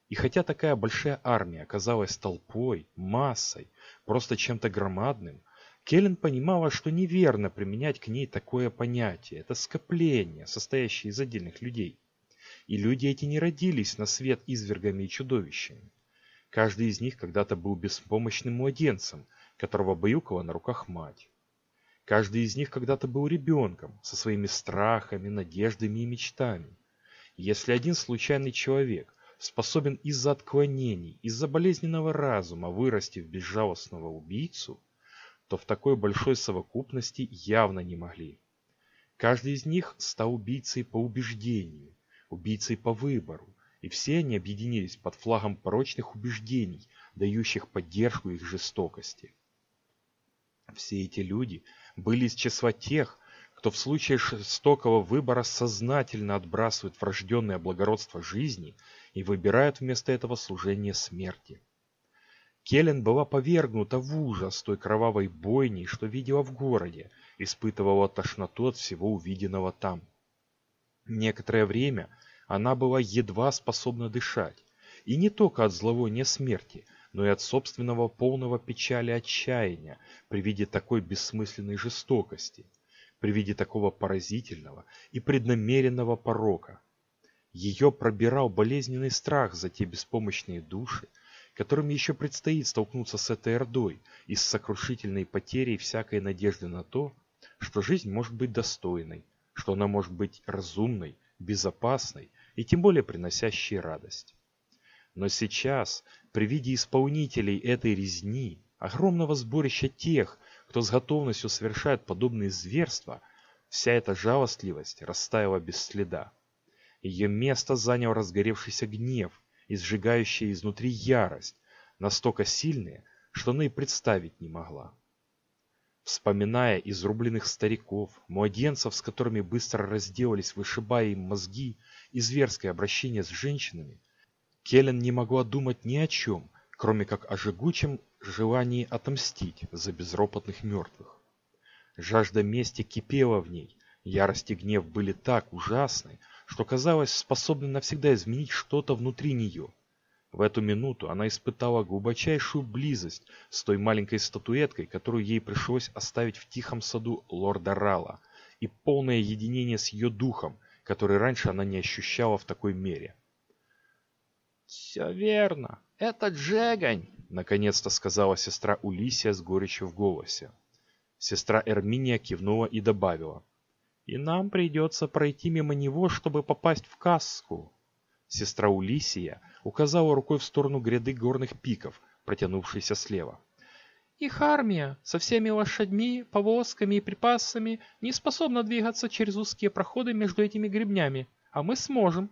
И хотя такая большая армия оказалась толпой, массой, просто чем-то громадным, Келлен понимала, что неверно применять к ней такое понятие. Это скопление, состоящее из отдельных людей. И люди эти не родились на свет извергами и чудовищами. Каждый из них когда-то был беспомощным младенцем, которого баюкала на руках мать. Каждый из них когда-то был ребенком, со своими страхами, надеждами и мечтами. если один случайный человек способен из-за отклонений, из-за болезненного разума вырасти в безжалостного убийцу, то в такой большой совокупности явно не могли. Каждый из них стал убийцей по убеждению, убийцей по выбору, и все они объединились под флагом порочных убеждений, дающих поддержку их жестокости. Все эти люди были из числа тех, кто в случае жестокого выбора сознательно отбрасывает врожденное благородство жизни и выбирает вместо этого служение смерти. Келлен была повергнута в ужас той кровавой бойни, что видела в городе, испытывала тошноту от всего увиденного там. Некоторое время она была едва способна дышать, и не только от зловония смерти, но и от собственного полного печали отчаяния при виде такой бессмысленной жестокости – при виде такого поразительного и преднамеренного порока. Ее пробирал болезненный страх за те беспомощные души, которым еще предстоит столкнуться с этой ордой и с сокрушительной потерей всякой надежды на то, что жизнь может быть достойной, что она может быть разумной, безопасной и тем более приносящей радость. Но сейчас, при виде исполнителей этой резни, огромного сборища тех, кто с готовностью совершает подобные зверства, вся эта жалостливость растаяла без следа. Ее место занял разгоревшийся гнев и сжигающая изнутри ярость, настолько сильная, что она и представить не могла. Вспоминая изрубленных стариков, младенцев, с которыми быстро разделались, вышибая им мозги, и зверское обращение с женщинами, Келлен не могла думать ни о чем, кроме как о жгучем желании отомстить за безропотных мертвых. Жажда мести кипела в ней, ярость и гнев были так ужасны, что казалось способны навсегда изменить что-то внутри нее. В эту минуту она испытала глубочайшую близость с той маленькой статуэткой, которую ей пришлось оставить в тихом саду лорда Рала, и полное единение с ее духом, который раньше она не ощущала в такой мере. «Все верно. Это Джегань!» — наконец-то сказала сестра Улисия с горечью в голосе. Сестра Эрминия кивнула и добавила. «И нам придется пройти мимо него, чтобы попасть в каску». Сестра Улисия указала рукой в сторону гряды горных пиков, протянувшейся слева. Их армия со всеми лошадьми, повозками и припасами не способна двигаться через узкие проходы между этими гребнями, а мы сможем.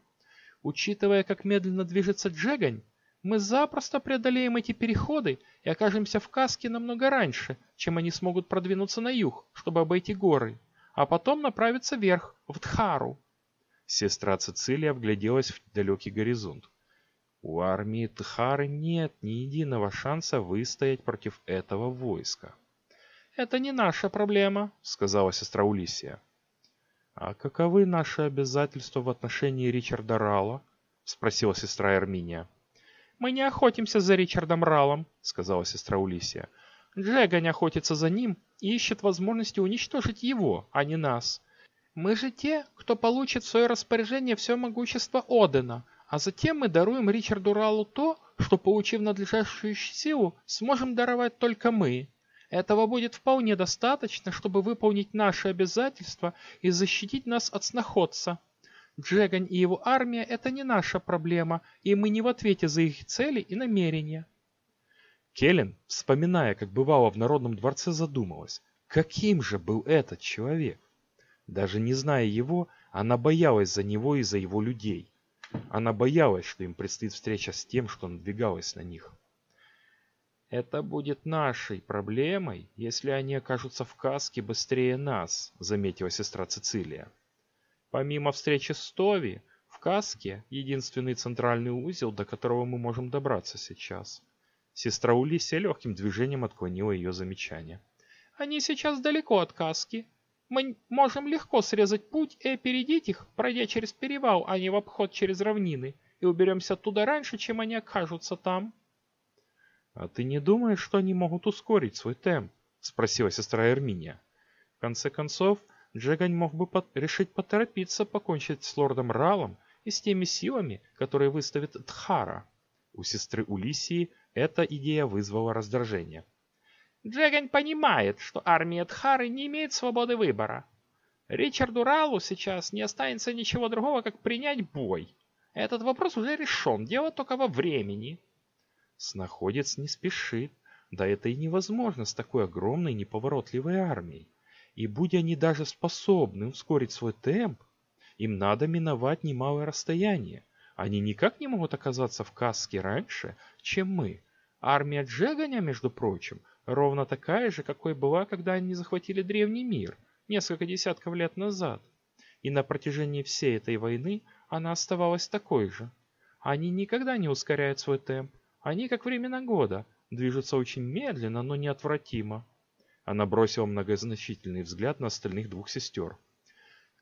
Учитывая, как медленно движется Джегань, мы запросто преодолеем эти переходы и окажемся в Каске намного раньше, чем они смогут продвинуться на юг, чтобы обойти горы, а потом направиться вверх, в Тхару. Сестра Цицилия вгляделась в далекий горизонт. У армии Тхары нет ни единого шанса выстоять против этого войска. «Это не наша проблема», — сказала сестра Улисия. «А каковы наши обязательства в отношении Ричарда Рала?» — спросила сестра Эрминия. «Мы не охотимся за Ричардом Ралом», — сказала сестра Улисия. «Джегань охотится за ним и ищет возможности уничтожить его, а не нас. Мы же те, кто получит в свое распоряжение все могущество Одена, а затем мы даруем Ричарду Ралу то, что, получив надлежащую силу, сможем даровать только мы. Этого будет вполне достаточно, чтобы выполнить наши обязательства и защитить нас от сноходца. Джегань и его армия – это не наша проблема, и мы не в ответе за их цели и намерения. Келлен, вспоминая, как бывало в Народном дворце, задумалась, каким же был этот человек. Даже не зная его, она боялась за него и за его людей. Она боялась, что им предстоит встреча с тем, что надвигалось на них. «Это будет нашей проблемой, если они окажутся в каске быстрее нас», — заметила сестра Цицилия. «Помимо встречи с Тови, в каске единственный центральный узел, до которого мы можем добраться сейчас». Сестра Улисия легким движением отклонила ее замечание. «Они сейчас далеко от каски. Мы можем легко срезать путь и опередить их, пройдя через перевал, а не в обход через равнины, и уберемся оттуда раньше, чем они окажутся там». «А ты не думаешь, что они могут ускорить свой темп?» — спросила сестра Эрминия. В конце концов, Джегань мог бы под... решить поторопиться покончить с лордом Ралом и с теми силами, которые выставит Тхара. У сестры Улисии эта идея вызвала раздражение. Джегань понимает, что армия Тхары не имеет свободы выбора. Ричарду Ралу сейчас не останется ничего другого, как принять бой. Этот вопрос уже решен, дело только во времени. Снаходец не спешит, да это и невозможно с такой огромной неповоротливой армией. И будь они даже способны ускорить свой темп, им надо миновать немалое расстояние. Они никак не могут оказаться в Каске раньше, чем мы. Армия Джеганя, между прочим, ровно такая же, какой была, когда они захватили Древний мир. несколько десятков лет назад. И на протяжении всей этой войны она оставалась такой же. Они никогда не ускоряют свой темп. Они, как времена года, движутся очень медленно, но неотвратимо. Она бросила многозначительный взгляд на остальных двух сестер.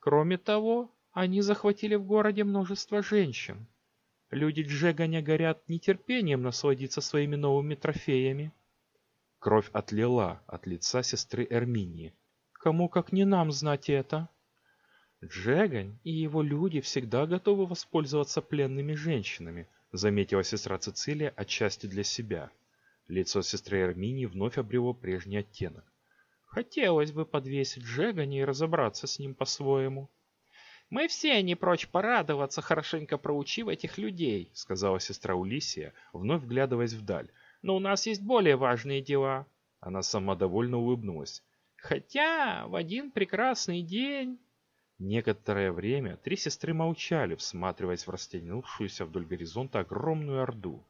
Кроме того, они захватили в городе множество женщин. Люди Джеганя горят нетерпением насладиться своими новыми трофеями. Кровь отлила от лица сестры Эрминии. Кому как не нам знать это? Джегань и его люди всегда готовы воспользоваться пленными женщинами, заметила сестра Цицилия отчасти для себя. Лицо сестры Эрминии вновь обрело прежний оттенок. Хотелось бы подвесить Джегани и разобраться с ним по-своему. «Мы все не прочь порадоваться, хорошенько проучив этих людей», — сказала сестра Улисия, вновь вглядываясь вдаль. «Но у нас есть более важные дела». Она самодовольно улыбнулась. «Хотя в один прекрасный день...» Некоторое время три сестры молчали, всматриваясь в растянувшуюся вдоль горизонта огромную орду.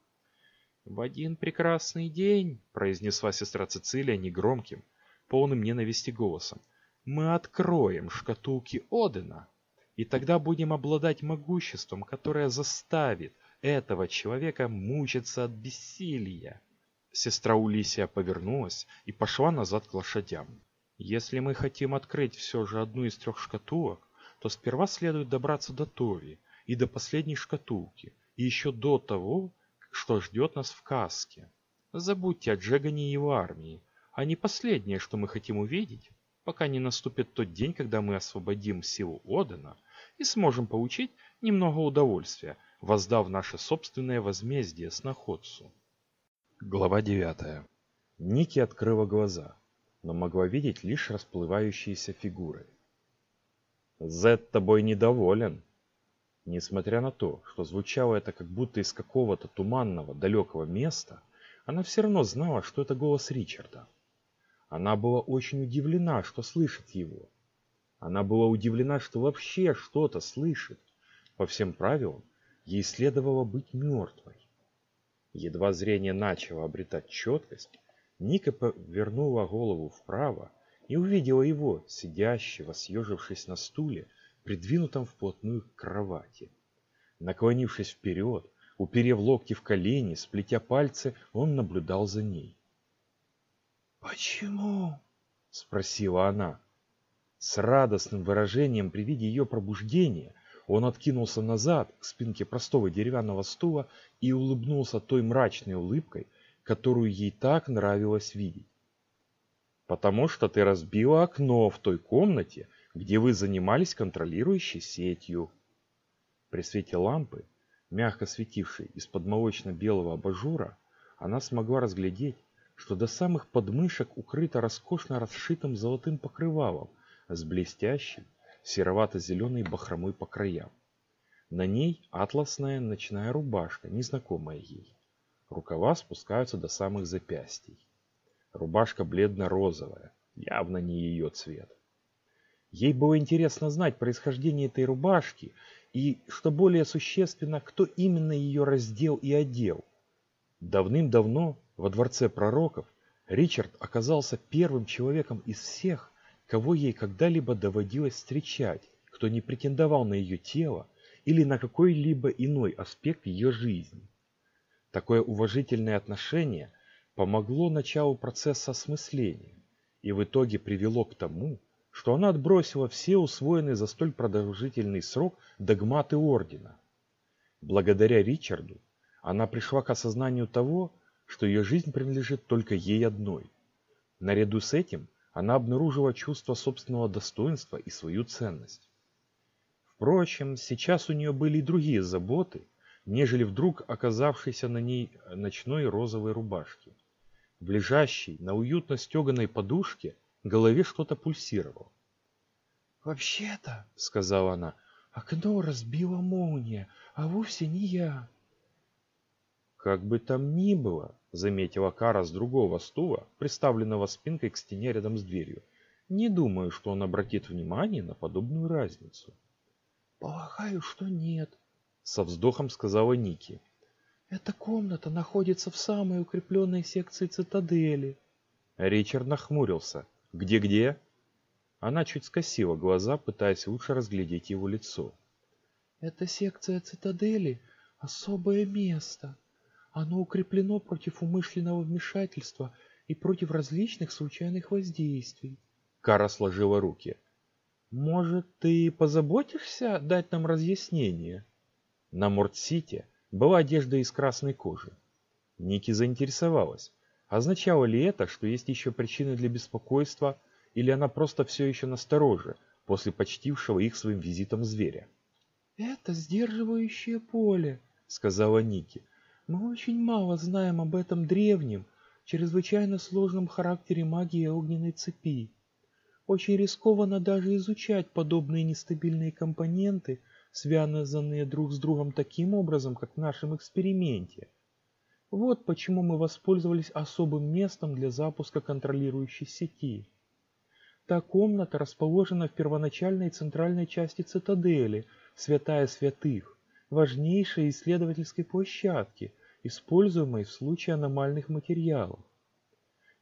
«В один прекрасный день», — произнесла сестра Цицилия негромким, полным ненависти голосом. «Мы откроем шкатулки Одена, и тогда будем обладать могуществом, которое заставит этого человека мучиться от бессилия». Сестра Улисия повернулась и пошла назад к лошадям. «Если мы хотим открыть все же одну из трех шкатулок, то сперва следует добраться до Тори и до последней шкатулки, и еще до того, что ждет нас в Каске. Забудьте о Джегане и его армии, не последнее, что мы хотим увидеть, пока не наступит тот день, когда мы освободим силу Одена и сможем получить немного удовольствия, воздав наше собственное возмездие сноходцу. Глава 9. Ники открыла глаза, но могла видеть лишь расплывающиеся фигуры. «Зет тобой недоволен!» Несмотря на то, что звучало это как будто из какого-то туманного, далекого места, она все равно знала, что это голос Ричарда. Она была очень удивлена, что слышит его. Она была удивлена, что вообще что-то слышит. По всем правилам, ей следовало быть мертвой. Едва зрение начало обретать четкость, Ника повернула голову вправо и увидела его, сидящего, съежившись на стуле, придвинутом вплотную к кровати. Наклонившись вперед, уперев локти в колени, сплетя пальцы, он наблюдал за ней. «Почему?» — спросила она. С радостным выражением при виде ее пробуждения он откинулся назад к спинке простого деревянного стула и улыбнулся той мрачной улыбкой, которую ей так нравилось видеть. «Потому что ты разбила окно в той комнате, где вы занимались контролирующей сетью». При свете лампы, мягко светившей из-под молочно-белого абажура, она смогла разглядеть, что до самых подмышек укрыто роскошно расшитым золотым покрывалом с блестящей серовато-зеленой бахромой по краям. На ней атласная ночная рубашка, незнакомая ей. Рукава спускаются до самых запястий. Рубашка бледно-розовая, явно не ее цвет. Ей было интересно знать происхождение этой рубашки и, что более существенно, кто именно ее раздел и одел. Давным-давно во дворце пророков Ричард оказался первым человеком из всех, кого ей когда-либо доводилось встречать, кто не претендовал на ее тело или на какой-либо иной аспект ее жизни. Такое уважительное отношение помогло началу процесса осмысления и в итоге привело к тому, что она отбросила все усвоенные за столь продолжительный срок догматы Ордена. Благодаря Ричарду она пришла к осознанию того, что ее жизнь принадлежит только ей одной. Наряду с этим она обнаружила чувство собственного достоинства и свою ценность. Впрочем, сейчас у нее были и другие заботы, нежели вдруг оказавшейся на ней ночной розовой рубашки. В лежащей на уютно стеганой подушке голове что-то пульсировало. «Вообще-то, — сказала она, — окно разбила молния, а вовсе не я». «Как бы там ни было», — заметила Кара с другого стула, приставленного спинкой к стене рядом с дверью, «не думаю, что он обратит внимание на подобную разницу». «Полагаю, что нет», — со вздохом сказала Ники. «Эта комната находится в самой укрепленной секции цитадели». Ричард нахмурился. «Где-где?» Она чуть скосила глаза, пытаясь лучше разглядеть его лицо. Эта секция цитадели — особое место. Оно укреплено против умышленного вмешательства и против различных случайных воздействий. Кара сложила руки. «Может, ты позаботишься дать нам разъяснение?» На Морд-Сити была одежда из красной кожи. Ники заинтересовалась. Означало ли это, что есть еще причины для беспокойства, или она просто все еще настороже, после почтившего их своим визитом зверя? «Это сдерживающее поле», — сказала Ники. «Мы очень мало знаем об этом древнем, чрезвычайно сложном характере магии огненной цепи. Очень рискованно даже изучать подобные нестабильные компоненты, связанные друг с другом таким образом, как в нашем эксперименте. Вот почему мы воспользовались особым местом для запуска контролирующей сети. Та комната расположена в первоначальной центральной части цитадели, святая святых, важнейшей исследовательской площадки, используемой в случае аномальных материалов.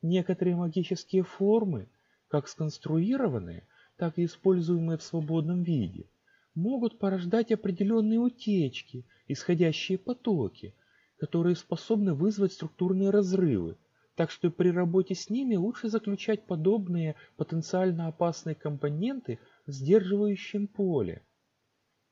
Некоторые магические формы, как сконструированные, так и используемые в свободном виде, могут порождать определенные утечки, исходящие потоки, которые способны вызвать структурные разрывы, так что при работе с ними лучше заключать подобные потенциально опасные компоненты в сдерживающем поле.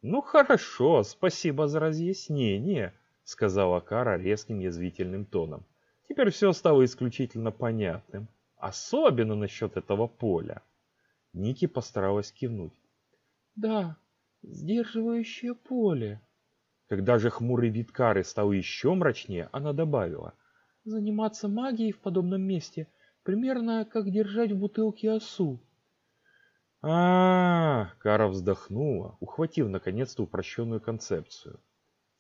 «Ну хорошо, спасибо за разъяснение», — сказала Кара резким язвительным тоном. «Теперь все стало исключительно понятным, особенно насчет этого поля». Ники постаралась кивнуть. «Да, сдерживающее поле». Когда же хмурый вид Кары стал еще мрачнее, она добавила. «Заниматься магией в подобном месте примерно как держать в бутылке осу а, Кара вздохнула, ухватив наконец-то упрощенную концепцию.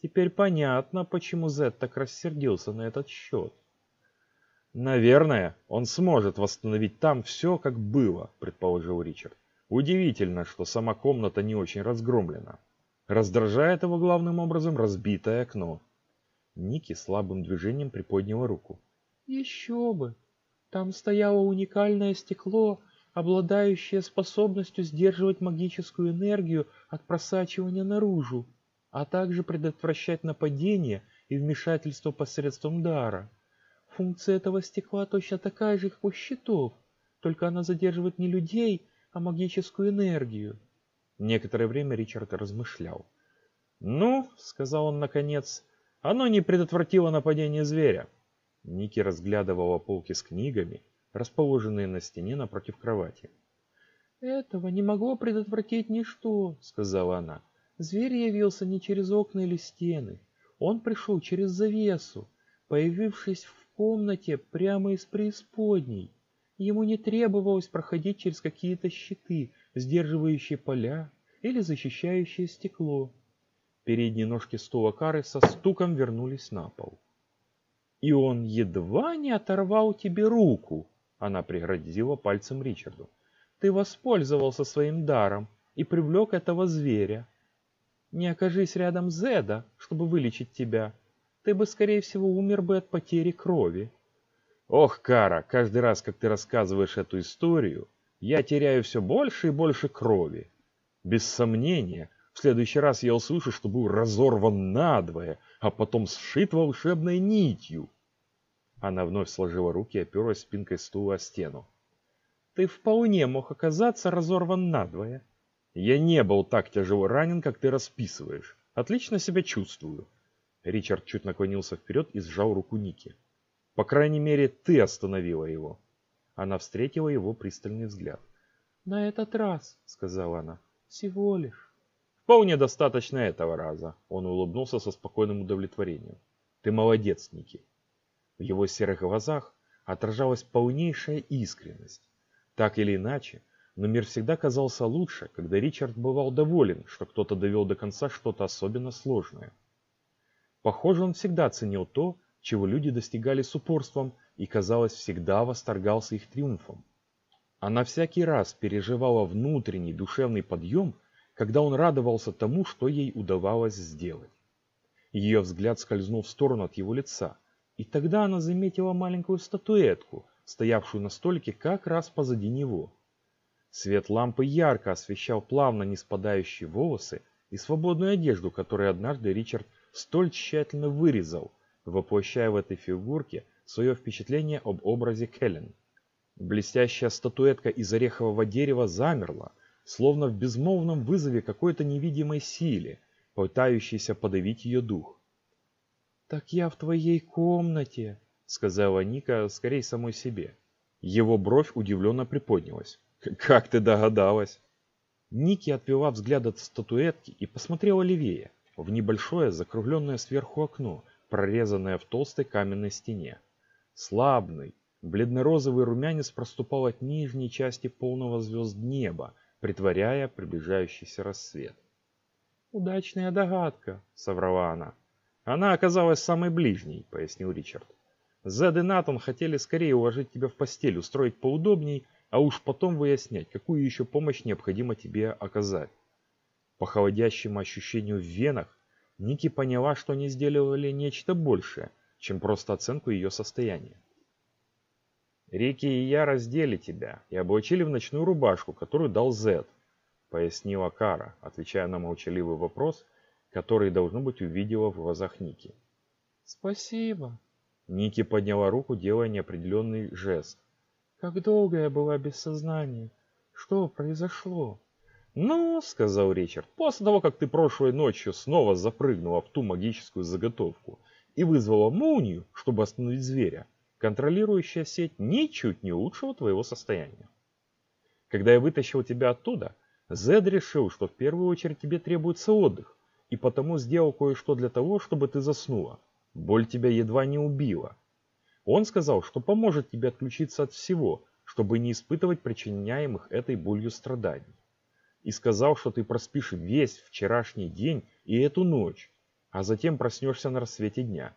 Теперь понятно, почему Зет так рассердился на этот счет. «Наверное, он сможет восстановить там все, как было», — предположил Ричард. «Удивительно, что сама комната не очень разгромлена. Раздражает его главным образом разбитое окно». Ники слабым движением приподняла руку. «Еще бы! Там стояло уникальное стекло, обладающая способностью сдерживать магическую энергию от просачивания наружу, а также предотвращать нападение и вмешательство посредством дара. Функция этого стекла точно такая же, как у щитов, только она задерживает не людей, а магическую энергию. Некоторое время Ричард размышлял. «Ну, — сказал он наконец, — оно не предотвратило нападение зверя». Ники разглядывала полки с книгами, расположенные на стене напротив кровати. «Этого не могло предотвратить ничто», — сказала она. «Зверь явился не через окна или стены. Он пришел через завесу, появившись в комнате прямо из преисподней. Ему не требовалось проходить через какие-то щиты, сдерживающие поля или защищающие стекло. Передние ножки стула Кары со стуком вернулись на пол. «И он едва не оторвал тебе руку», она пригрозила пальцем Ричарду. «Ты воспользовался своим даром и привлек этого зверя. Не окажись рядом Зеда, чтобы вылечить тебя. Ты бы, скорее всего, умер бы от потери крови». «Ох, Кара, каждый раз, как ты рассказываешь эту историю, я теряю все больше и больше крови. Без сомнения, в следующий раз я услышу, что был разорван надвое, а потом сшит волшебной нитью. Она вновь сложила руки и оперлась спинкой стула о стену. «Ты вполне мог оказаться разорван надвое. Я не был так тяжело ранен, как ты расписываешь. Отлично себя чувствую». Ричард чуть наклонился вперед и сжал руку Ники. «По крайней мере, ты остановила его». Она встретила его пристальный взгляд. «На этот раз», — сказала она, — «всего лишь». «Вполне достаточно этого раза», — он улыбнулся со спокойным удовлетворением. «Ты молодец, Ники. В его серых глазах отражалась полнейшая искренность. Так или иначе, но мир всегда казался лучше, когда Ричард бывал доволен, что кто-то довел до конца что-то особенно сложное. Похоже, он всегда ценил то, чего люди достигали с упорством и, казалось, всегда восторгался их триумфом. Она всякий раз переживала внутренний душевный подъем, когда он радовался тому, что ей удавалось сделать. Ее взгляд скользнул в сторону от его лица – и тогда она заметила маленькую статуэтку, стоявшую на столике как раз позади него. Свет лампы ярко освещал плавно не спадающие волосы и свободную одежду, которую однажды Ричард столь тщательно вырезал, воплощая в этой фигурке свое впечатление об образе Келлен. Блестящая статуэтка из орехового дерева замерла, словно в безмолвном вызове какой-то невидимой силе, пытающейся подавить ее дух. «Так я в твоей комнате», — сказала Ника скорее самой себе. Его бровь удивленно приподнялась. «Как ты догадалась?» Ники отвела взгляд от статуэтки и посмотрела левее, в небольшое закругленное сверху окно, прорезанное в толстой каменной стене. Слабный, бледно-розовый румянец проступал от нижней части полного звезд неба, притворяя приближающийся рассвет. «Удачная догадка», — соврала она. «Она оказалась самой ближней», — пояснил Ричард. «Зед и Натан хотели скорее уложить тебя в постель, устроить поудобней, а уж потом выяснять, какую еще помощь необходимо тебе оказать. По холодящему ощущению в венах Ники поняла, что они сделали нечто большее, чем просто оценку ее состояния. «Рики и я раздели тебя и облачили в ночную рубашку, которую дал Зед», — пояснила Кара, отвечая на молчаливый вопрос, который, должно быть, увидела в глазах Ники. «Спасибо». Ники подняла руку, делая неопределенный жест. Как долго я была без сознания? Что произошло? «Ну, — сказал Ричард, — после того, как ты прошлой ночью снова запрыгнула в ту магическую заготовку и вызвала молнию, чтобы остановить зверя, контролирующая сеть ничуть не улучшила твоего состояния. Когда я вытащил тебя оттуда, Зед решил, что в первую очередь тебе требуется отдых, и потому сделал кое-что для того, чтобы ты заснула. Боль тебя едва не убила, он сказал, что поможет тебе отключиться от всего, чтобы не испытывать причиняемых этой болью страданий. И сказал, что ты проспишь весь вчерашний день и эту ночь, а затем проснешься на рассвете дня.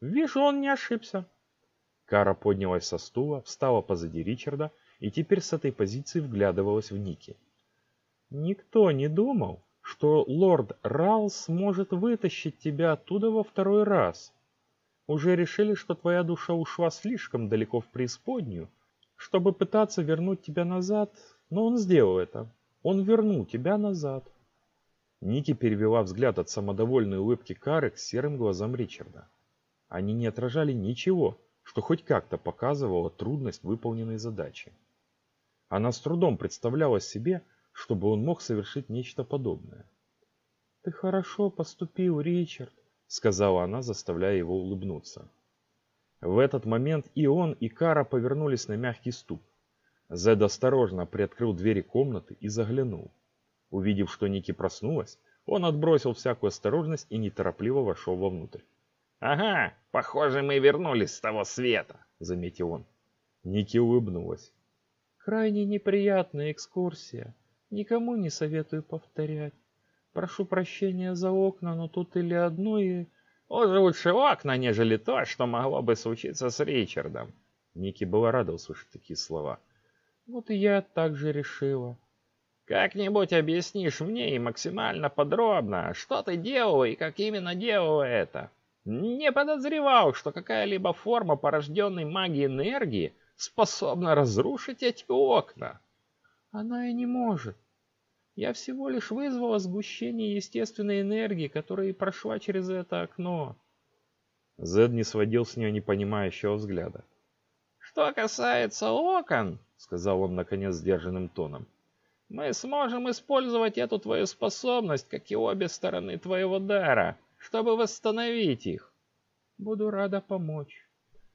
Вижу, он не ошибся. Кара поднялась со стула, встала позади Ричарда и теперь с этой позиции вглядывалась в Ники. Никто не думал, что лорд Ралс сможет вытащить тебя оттуда во второй раз. Уже решили, что твоя душа ушла слишком далеко в преисподнюю, чтобы пытаться вернуть тебя назад, но он сделал это. Он вернул тебя назад. Ники перевела взгляд от самодовольной улыбки Кары к серым глазам Ричарда. Они не отражали ничего, что хоть как-то показывало трудность выполненной задачи. Она с трудом представляла себе, чтобы он мог совершить нечто подобное. «Ты хорошо поступил, Ричард сказала она, заставляя его улыбнуться. В этот момент и он, и Кара повернулись на мягкий ступ. Зед осторожно приоткрыл двери комнаты и заглянул. Увидев, что Ники проснулась, он отбросил всякую осторожность и неторопливо вошел вовнутрь. «Ага, похоже, мы вернулись с того света», — заметил он. Ники улыбнулась. «Крайне неприятная экскурсия. Никому не советую повторять. Прошу прощения за окна, но тут или одно и... Уже лучше окна, нежели то, что могло бы случиться с Ричардом. Ники была рада услышать такие слова. Вот и я так же решила. Как-нибудь объяснишь мне и максимально подробно, что ты делала и как именно делала это. Не подозревал, что какая-либо форма порожденной магии энергии способна разрушить эти окна. Она и не может. Я всего лишь вызвала сгущение естественной энергии, которая и прошла через это окно. Зед не сводил с нее непонимающего взгляда. «Что касается окон», — сказал он наконец сдержанным тоном, — «мы сможем использовать эту твою способность, как и обе стороны твоего дара, чтобы восстановить их. Буду рада помочь».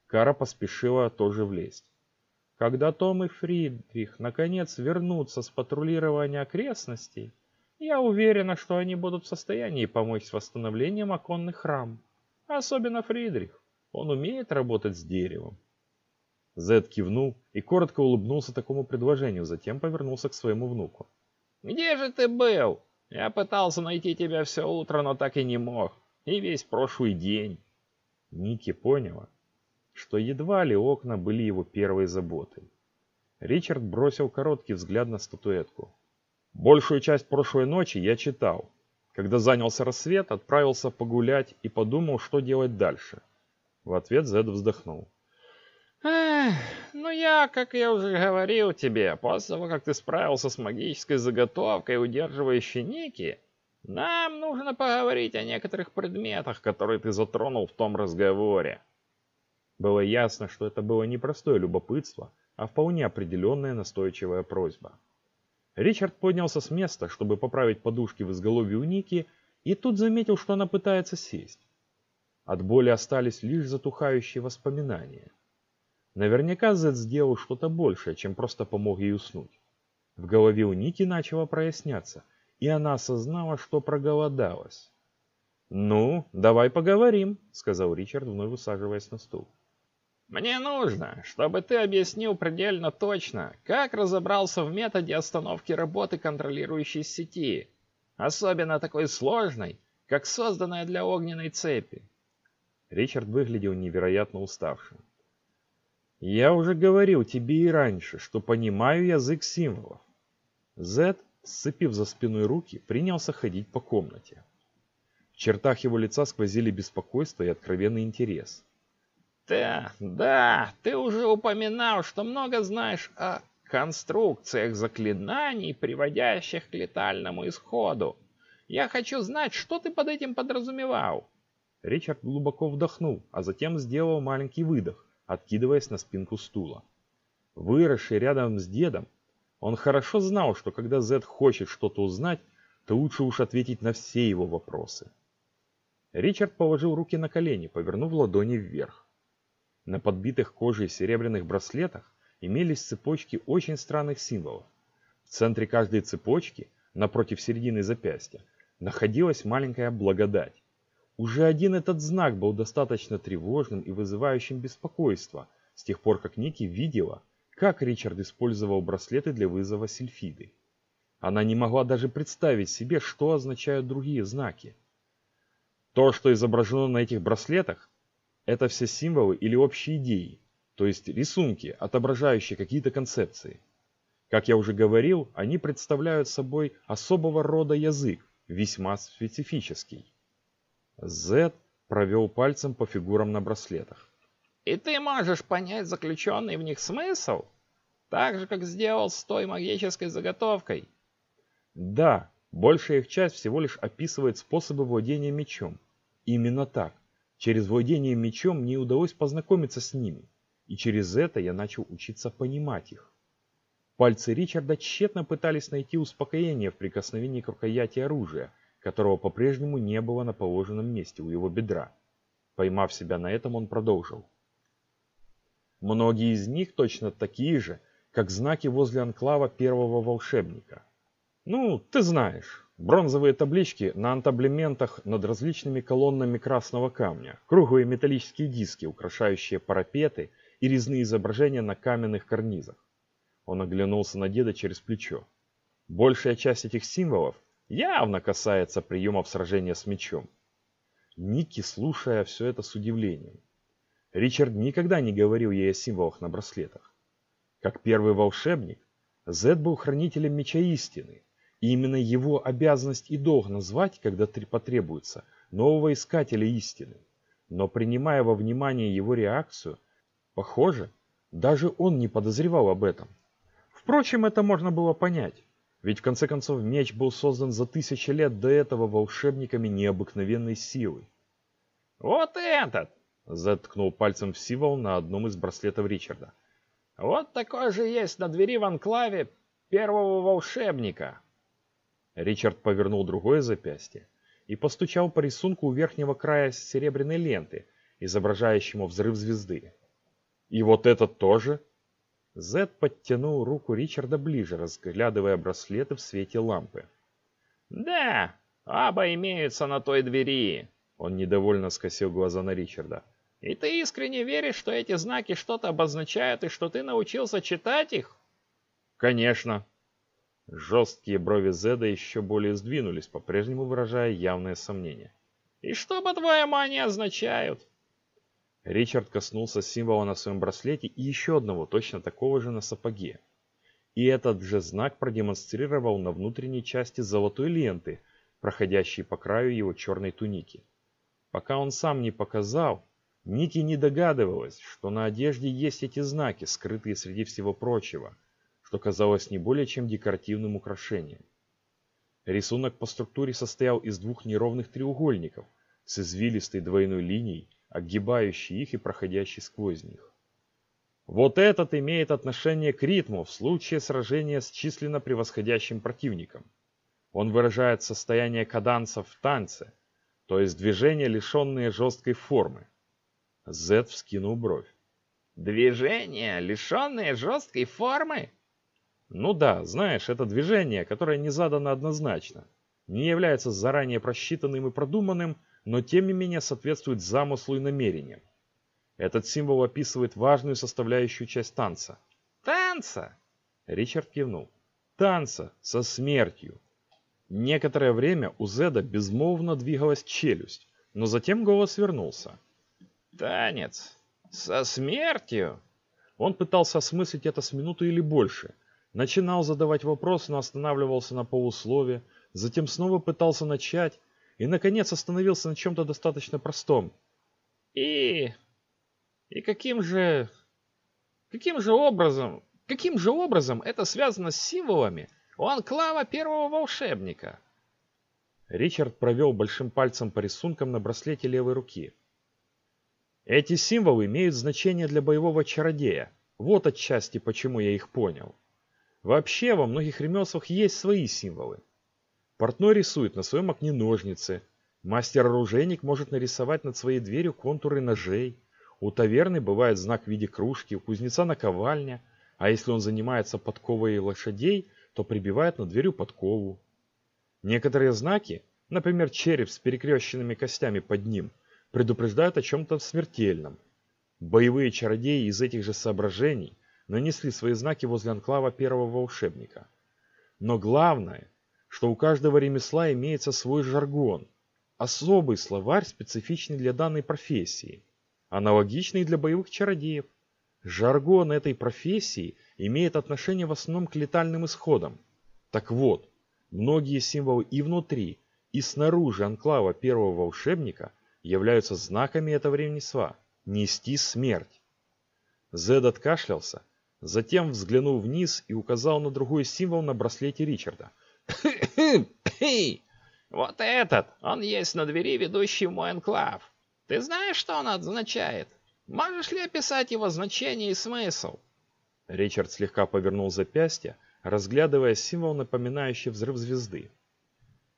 Кара поспешила тоже влезть. Когда Том и Фридрих наконец вернутся с патрулирования окрестностей, я уверена, что они будут в состоянии помочь с восстановлением оконных рам. Особенно Фридрих. Он умеет работать с деревом. Зед кивнул и коротко улыбнулся такому предложению, затем повернулся к своему внуку. «Где же ты был? Я пытался найти тебя все утро, но так и не мог. И весь прошлый день». Ники поняла, что едва ли окна были его первой заботой. Ричард бросил короткий взгляд на статуэтку. Большую часть прошлой ночи я читал. Когда занялся рассвет, отправился погулять и подумал, что делать дальше. В ответ Зед вздохнул. Эх, ну я, как я уже говорил тебе, после того, как ты справился с магической заготовкой, удерживающей Ники, нам нужно поговорить о некоторых предметах, которые ты затронул в том разговоре. Было ясно, что это было не простое любопытство, а вполне определенная настойчивая просьба. Ричард поднялся с места, чтобы поправить подушки в изголовье у Ники, и тут заметил, что она пытается сесть. От боли остались лишь затухающие воспоминания. Наверняка Зед сделал что-то большее, чем просто помог ей уснуть. В голове у Ники начало проясняться, и она осознала, что проголодалась. «Ну, давай поговорим», — сказал Ричард, вновь усаживаясь на стул. «Мне нужно, чтобы ты объяснил предельно точно, как разобрался в методе остановки работы контролирующей сети, особенно такой сложной, как созданная для огненной цепи». Ричард выглядел невероятно уставшим. Я уже говорил тебе и раньше, что понимаю язык символов. Зед, сцепив за спиной руки, принялся ходить по комнате. В чертах его лица сквозили беспокойство и откровенный интерес. Да, да, ты уже упоминал, что много знаешь о конструкциях заклинаний, приводящих к летальному исходу. Я хочу знать, что ты под этим подразумевал. Ричард глубоко вдохнул, а затем сделал маленький выдох откидываясь на спинку стула. Выросший рядом с дедом, он хорошо знал, что когда Зед хочет что-то узнать, то лучше уж ответить на все его вопросы. Ричард положил руки на колени, повернув ладони вверх. На подбитых кожей серебряных браслетах имелись цепочки очень странных символов. В центре каждой цепочки, напротив середины запястья, находилась маленькая благодать. Уже один этот знак был достаточно тревожным и вызывающим беспокойство, с тех пор как Ники видела, как Ричард использовал браслеты для вызова Сильфиды. Она не могла даже представить себе, что означают другие знаки. То, что изображено на этих браслетах, это все символы или общие идеи, то есть рисунки, отображающие какие-то концепции. Как я уже говорил, они представляют собой особого рода язык, весьма специфический. Зед провел пальцем по фигурам на браслетах. «И ты можешь понять заключенный в них смысл? Так же, как сделал с той магической заготовкой?» «Да, большая их часть всего лишь описывает способы владения мечом. Именно так. Через владение мечом мне удалось познакомиться с ними, и через это я начал учиться понимать их. Пальцы Ричарда тщетно пытались найти успокоение в прикосновении к рукояти оружия, которого по-прежнему не было на положенном месте у его бедра. Поймав себя на этом, он продолжил. Многие из них точно такие же, как знаки возле анклава первого волшебника. Ну, ты знаешь, бронзовые таблички на антаблементах над различными колоннами красного камня, круглые металлические диски, украшающие парапеты и резные изображения на каменных карнизах. Он оглянулся на деда через плечо. Большая часть этих символов явно касается приемов сражения с мечом. Ники, слушая все это с удивлением. Ричард никогда не говорил ей о символах на браслетах. Как первый волшебник, Зед был хранителем меча истины, и именно его обязанность и долг назвать, когда потребуется, нового искателя истины. Но принимая во внимание его реакцию, похоже, даже он не подозревал об этом. Впрочем, это можно было понять. Ведь в конце концов меч был создан за тысячи лет до этого волшебниками необыкновенной силы. «Вот этот!» — заткнул пальцем в символ на одном из браслетов Ричарда. «Вот такой же есть на двери в анклаве первого волшебника!» Ричард повернул другое запястье и постучал по рисунку у верхнего края серебряной ленты, изображающему взрыв звезды. «И вот этот тоже?» Зед подтянул руку Ричарда ближе, разглядывая браслеты в свете лампы. «Да, оба имеются на той двери!» Он недовольно скосил глаза на Ричарда. «И ты искренне веришь, что эти знаки что-то обозначают и что ты научился читать их?» «Конечно!» Жесткие брови Зеда еще более сдвинулись, по-прежнему выражая явное сомнение. «И что, по-твоему, они означают?» Ричард коснулся символа на своем браслете и еще одного, точно такого же на сапоге. И этот же знак продемонстрировал на внутренней части золотой ленты, проходящей по краю его черной туники. Пока он сам не показал, Ники не догадывалась, что на одежде есть эти знаки, скрытые среди всего прочего, что казалось не более чем декоративным украшением. Рисунок по структуре состоял из двух неровных треугольников с извилистой двойной линией, огибающей их и проходящей сквозь них. Вот этот имеет отношение к ритму в случае сражения с численно превосходящим противником. Он выражает состояние каданса в танце, то есть движения, лишенные жесткой формы. Зет вскинул бровь. Движения, лишенные жесткой формы? Ну да, знаешь, это движение, которое не задано однозначно, не является заранее просчитанным и продуманным, но тем не менее соответствует замыслу и намерениям. Этот символ описывает важную составляющую часть танца. Танца? Ричард кивнул. Танца со смертью. Некоторое время у Зеда безмолвно двигалась челюсть, но затем голос вернулся. Танец со смертью? Он пытался осмыслить это с минуту или больше. Начинал задавать вопрос, но останавливался на полуслове, затем снова пытался начать и, наконец, остановился на чем-то достаточно простом. И и каким же... Каким же образом... Каким же образом это связано с символами у анклава первого волшебника? Ричард провел большим пальцем по рисункам на браслете левой руки. Эти символы имеют значение для боевого чародея. Вот отчасти почему я их понял. Вообще, во многих ремеслах есть свои символы. Портной рисует на своем окне ножницы. Мастер-оружейник может нарисовать над своей дверью контуры ножей. У таверны бывает знак в виде кружки, у кузнеца наковальня, а если он занимается подковой лошадей, то прибивает над дверью подкову. Некоторые знаки, например, череп с перекрещенными костями под ним, предупреждают о чем-то смертельном. Боевые чародеи из этих же соображений нанесли свои знаки возле анклава первого волшебника. Но главное, что у каждого ремесла имеется свой жаргон, особый словарь, специфичный для данной профессии аналогичный для боевых чародеев. Жаргон этой профессии имеет отношение в основном к летальным исходам. Так вот, многие символы и внутри, и снаружи анклава первого волшебника являются знаками этого ремесла – нести смерть. Зед откашлялся, затем взглянул вниз и указал на другой символ на браслете Ричарда. *coughs* «Вот этот! Он есть на двери, ведущей в мой анклав!» Ты знаешь, что он означает? Можешь ли описать его значение и смысл?» Ричард слегка повернул запястье, разглядывая символ, напоминающий взрыв звезды.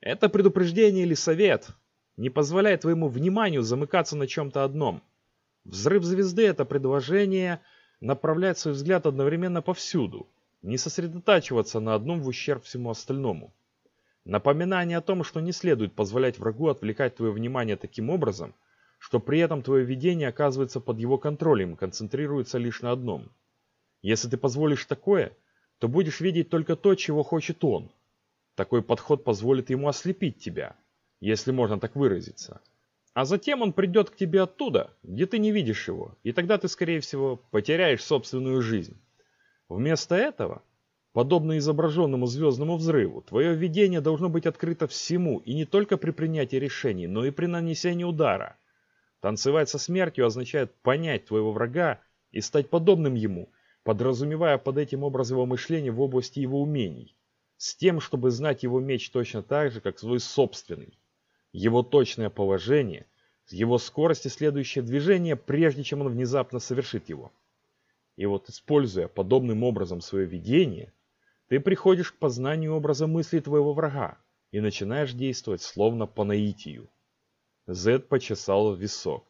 «Это предупреждение или совет. Не позволяй твоему вниманию замыкаться на чем-то одном. Взрыв звезды — это предложение направлять свой взгляд одновременно повсюду, не сосредотачиваться на одном в ущерб всему остальному. Напоминание о том, что не следует позволять врагу отвлекать твое внимание таким образом — что при этом твое видение оказывается под его контролем, концентрируется лишь на одном. Если ты позволишь такое, то будешь видеть только то, чего хочет он. Такой подход позволит ему ослепить тебя, если можно так выразиться. А затем он придет к тебе оттуда, где ты не видишь его, и тогда ты, скорее всего, потеряешь собственную жизнь. Вместо этого, подобно изображенному звездному взрыву, твое видение должно быть открыто всему, и не только при принятии решений, но и при нанесении удара. Танцевать со смертью означает понять твоего врага и стать подобным ему, подразумевая под этим образ его мышления в области его умений, с тем, чтобы знать его меч точно так же, как свой собственный, его точное положение, его скорость и следующее движение, прежде чем он внезапно совершит его. И вот используя подобным образом свое видение, ты приходишь к познанию образа мысли твоего врага и начинаешь действовать словно по наитию. Зед почесал висок.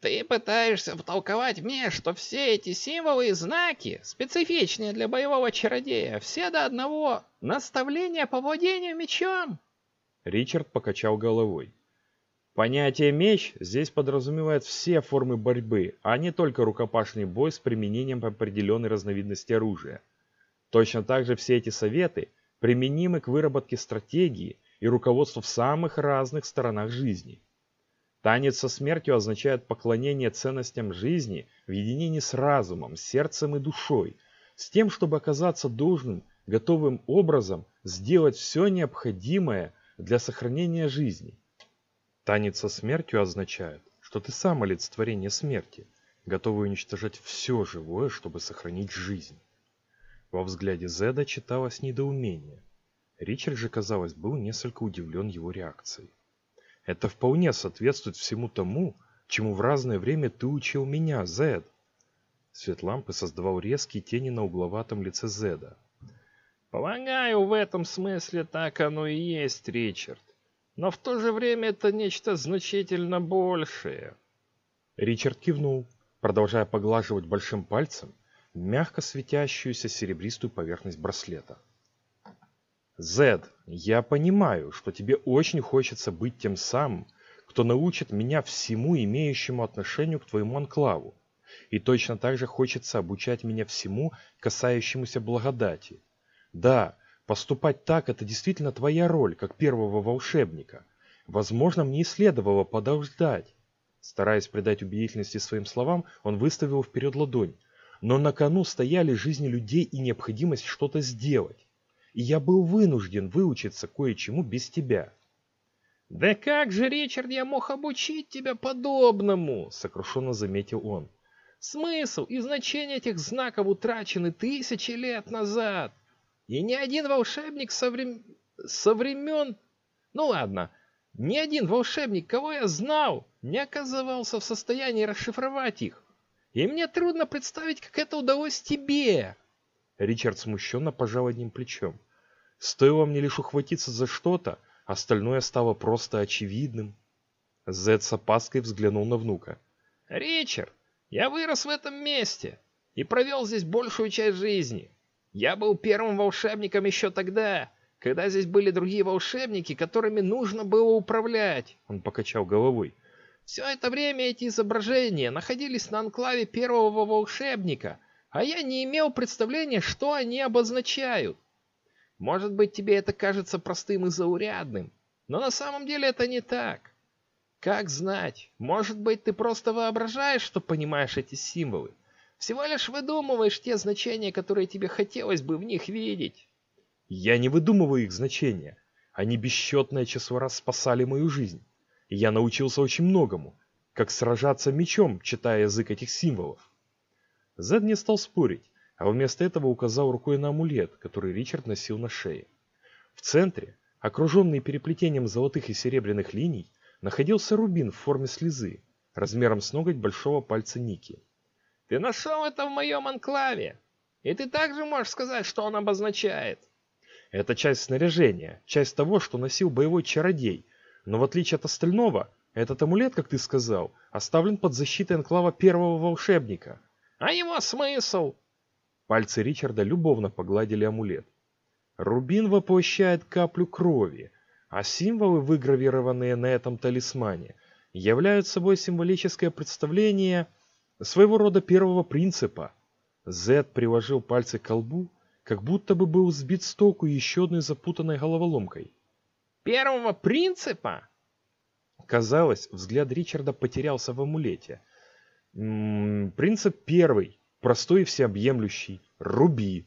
Ты пытаешься втолковать мне, что все эти символы и знаки, специфичные для боевого чародея, все до одного наставления по владению мечом? Ричард покачал головой. Понятие «меч» здесь подразумевает все формы борьбы, а не только рукопашный бой с применением определенной разновидности оружия. Точно так же все эти советы применимы к выработке стратегии и руководству в самых разных сторонах жизни. Танец со смертью означает поклонение ценностям жизни в единении с разумом, сердцем и душой, с тем, чтобы оказаться должным, готовым образом сделать все необходимое для сохранения жизни. Танец со смертью означает, что ты сам олицетворение смерти, готовый уничтожать все живое, чтобы сохранить жизнь. Во взгляде Зеда читалось недоумение. Ричард же, казалось, был несколько удивлен его реакцией. Это вполне соответствует всему тому, чему в разное время ты учил меня, Зед. Свет лампы создавал резкие тени на угловатом лице Зеда. Полагаю, в этом смысле так оно и есть, Ричард. Но в то же время это нечто значительно большее. Ричард кивнул, продолжая поглаживать большим пальцем мягко светящуюся серебристую поверхность браслета. Зед, я понимаю, что тебе очень хочется быть тем самым, кто научит меня всему имеющему отношению к твоему анклаву. И точно так же хочется обучать меня всему, касающемуся благодати. Да, поступать так – это действительно твоя роль, как первого волшебника. Возможно, мне и следовало подождать. Стараясь придать убедительности своим словам, он выставил вперед ладонь. Но на кону стояли жизни людей и необходимость что-то сделать и я был вынужден выучиться кое-чему без тебя. «Да как же, Ричард, я мог обучить тебя подобному?» — сокрушенно заметил он. «Смысл и значение этих знаков утрачены тысячи лет назад, и ни один волшебник со, врем... со времен... Ну ладно, ни один волшебник, кого я знал, не оказывался в состоянии расшифровать их. И мне трудно представить, как это удалось тебе. Ричард смущенно пожал одним плечом. Стоило мне лишь ухватиться за что-то, остальное стало просто очевидным. Зед с опаской взглянул на внука. «Ричард, я вырос в этом месте и провел здесь большую часть жизни. Я был первым волшебником еще тогда, когда здесь были другие волшебники, которыми нужно было управлять», — он покачал головой. «Все это время эти изображения находились на анклаве первого волшебника, а я не имел представления, что они обозначают. Может быть, тебе это кажется простым и заурядным, но на самом деле это не так. Как знать, может быть, ты просто воображаешь, что понимаешь эти символы. Всего лишь выдумываешь те значения, которые тебе хотелось бы в них видеть. Я не выдумываю их значения. Они бесчетное число раз спасали мою жизнь. И я научился очень многому, как сражаться мечом, читая язык этих символов. Зед не стал спорить, а вместо этого указал рукой на амулет, который Ричард носил на шее. В центре, окруженный переплетением золотых и серебряных линий, находился рубин в форме слезы, размером с ноготь большого пальца Ники. «Ты нашел это в моем анклаве, и ты также можешь сказать, что он обозначает». Это часть снаряжения, часть того, что носил боевой чародей, но в отличие от остального, этот амулет, как ты сказал, оставлен под защитой анклава первого волшебника – а его смысл? Пальцы Ричарда любовно погладили амулет. Рубин воплощает каплю крови, а символы, выгравированные на этом талисмане, являются собой символическое представление своего рода первого принципа. Зед приложил пальцы к колбу, как будто бы был сбит с толку еще одной запутанной головоломкой. «Первого принципа?» Казалось, взгляд Ричарда потерялся в амулете, принцип первый, простой и всеобъемлющий. Руби.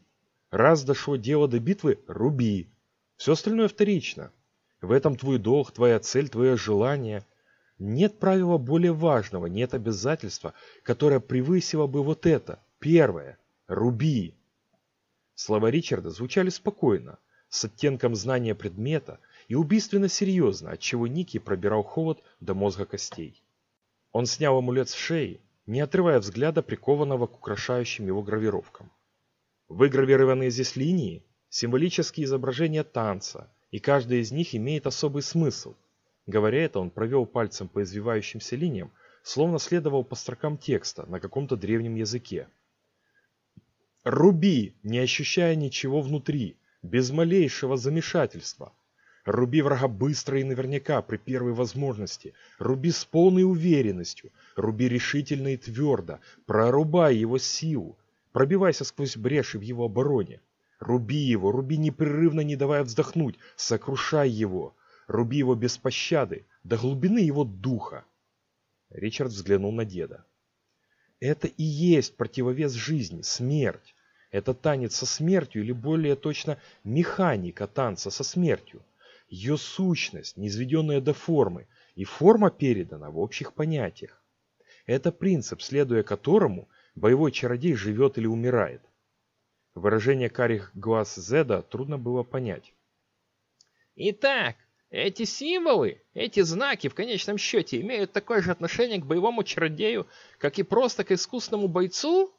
Раз дошло дело до битвы, руби. Все остальное вторично. В этом твой долг, твоя цель, твое желание. Нет правила более важного, нет обязательства, которое превысило бы вот это. Первое. Руби. Слова Ричарда звучали спокойно, с оттенком знания предмета и убийственно серьезно, отчего Ники пробирал холод до мозга костей. Он снял амулет с шеи, не отрывая взгляда, прикованного к украшающим его гравировкам. Выгравированные здесь линии – символические изображения танца, и каждая из них имеет особый смысл. Говоря это, он провел пальцем по извивающимся линиям, словно следовал по строкам текста на каком-то древнем языке. «Руби, не ощущая ничего внутри, без малейшего замешательства», Руби врага быстро и наверняка при первой возможности. Руби с полной уверенностью. Руби решительно и твердо. Прорубай его силу. Пробивайся сквозь бреши в его обороне. Руби его, руби непрерывно, не давая вздохнуть. Сокрушай его. Руби его без пощады, до глубины его духа. Ричард взглянул на деда. Это и есть противовес жизни, смерть. Это танец со смертью, или более точно, механика танца со смертью. Ее сущность, низведенная до формы, и форма передана в общих понятиях. Это принцип, следуя которому боевой чародей живет или умирает. Выражение карих глаз Зеда трудно было понять. Итак, эти символы, эти знаки в конечном счете имеют такое же отношение к боевому чародею, как и просто к искусному бойцу?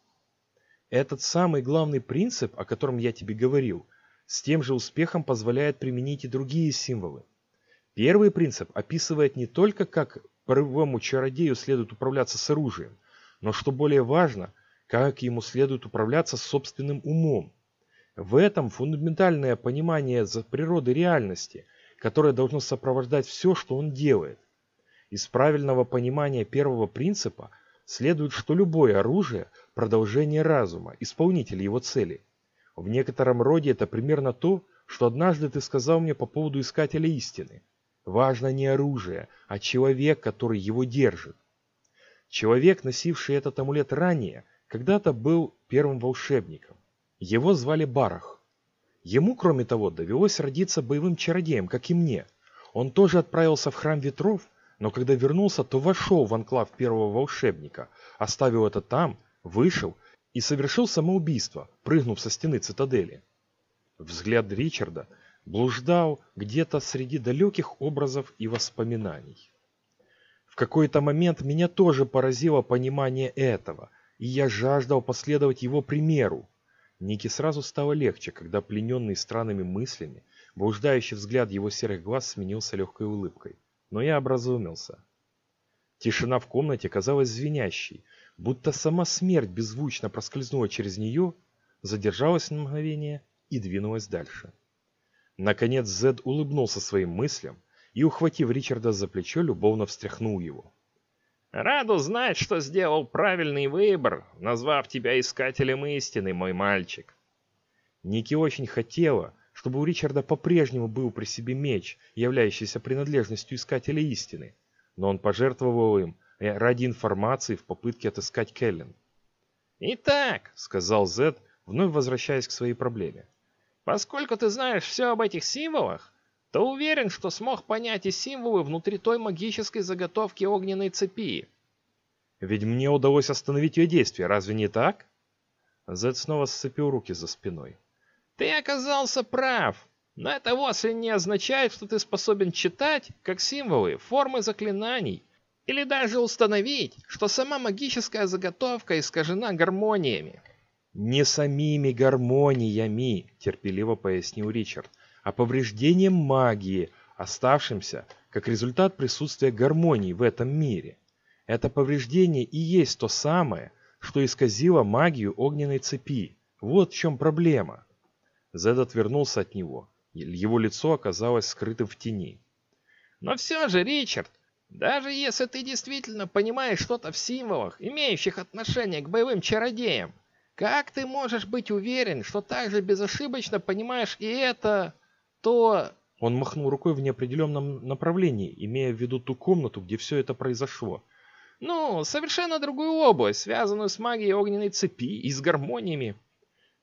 Этот самый главный принцип, о котором я тебе говорил, с тем же успехом позволяет применить и другие символы. Первый принцип описывает не только, как боевому чародею следует управляться с оружием, но, что более важно, как ему следует управляться собственным умом. В этом фундаментальное понимание природы реальности, которое должно сопровождать все, что он делает. Из правильного понимания первого принципа следует, что любое оружие – продолжение разума, исполнитель его цели. В некотором роде это примерно то, что однажды ты сказал мне по поводу искателя истины. Важно не оружие, а человек, который его держит. Человек, носивший этот амулет ранее, когда-то был первым волшебником. Его звали Барах. Ему, кроме того, довелось родиться боевым чародеем, как и мне. Он тоже отправился в храм ветров, но когда вернулся, то вошел в анклав первого волшебника, оставил это там, вышел и совершил самоубийство, прыгнув со стены цитадели. Взгляд Ричарда блуждал где-то среди далеких образов и воспоминаний. В какой-то момент меня тоже поразило понимание этого – и я жаждал последовать его примеру. Нике сразу стало легче, когда плененный странными мыслями, блуждающий взгляд его серых глаз сменился легкой улыбкой. Но я образумился. Тишина в комнате казалась звенящей, будто сама смерть беззвучно проскользнула через нее, задержалась на мгновение и двинулась дальше. Наконец Зед улыбнулся своим мыслям и, ухватив Ричарда за плечо, любовно встряхнул его. Рад узнать, что сделал правильный выбор, назвав тебя искателем истины, мой мальчик. Ники очень хотела, чтобы у Ричарда по-прежнему был при себе меч, являющийся принадлежностью искателя истины, но он пожертвовал им э, ради информации в попытке отыскать Келлен. «Итак», — сказал Зед, вновь возвращаясь к своей проблеме, «поскольку ты знаешь все об этих символах, то уверен, что смог понять и символы внутри той магической заготовки огненной цепи. Ведь мне удалось остановить ее действие, разве не так? Зед снова сцепил руки за спиной. Ты оказался прав, но это вовсе не означает, что ты способен читать, как символы, формы заклинаний, или даже установить, что сама магическая заготовка искажена гармониями. «Не самими гармониями», — терпеливо пояснил Ричард, а повреждением магии, оставшимся как результат присутствия гармонии в этом мире. Это повреждение и есть то самое, что исказило магию огненной цепи. Вот в чем проблема. Зед отвернулся от него. Его лицо оказалось скрытым в тени. Но все же, Ричард, даже если ты действительно понимаешь что-то в символах, имеющих отношение к боевым чародеям, как ты можешь быть уверен, что также безошибочно понимаешь и это то...» Он махнул рукой в неопределенном направлении, имея в виду ту комнату, где все это произошло. «Ну, совершенно другую область, связанную с магией огненной цепи и с гармониями».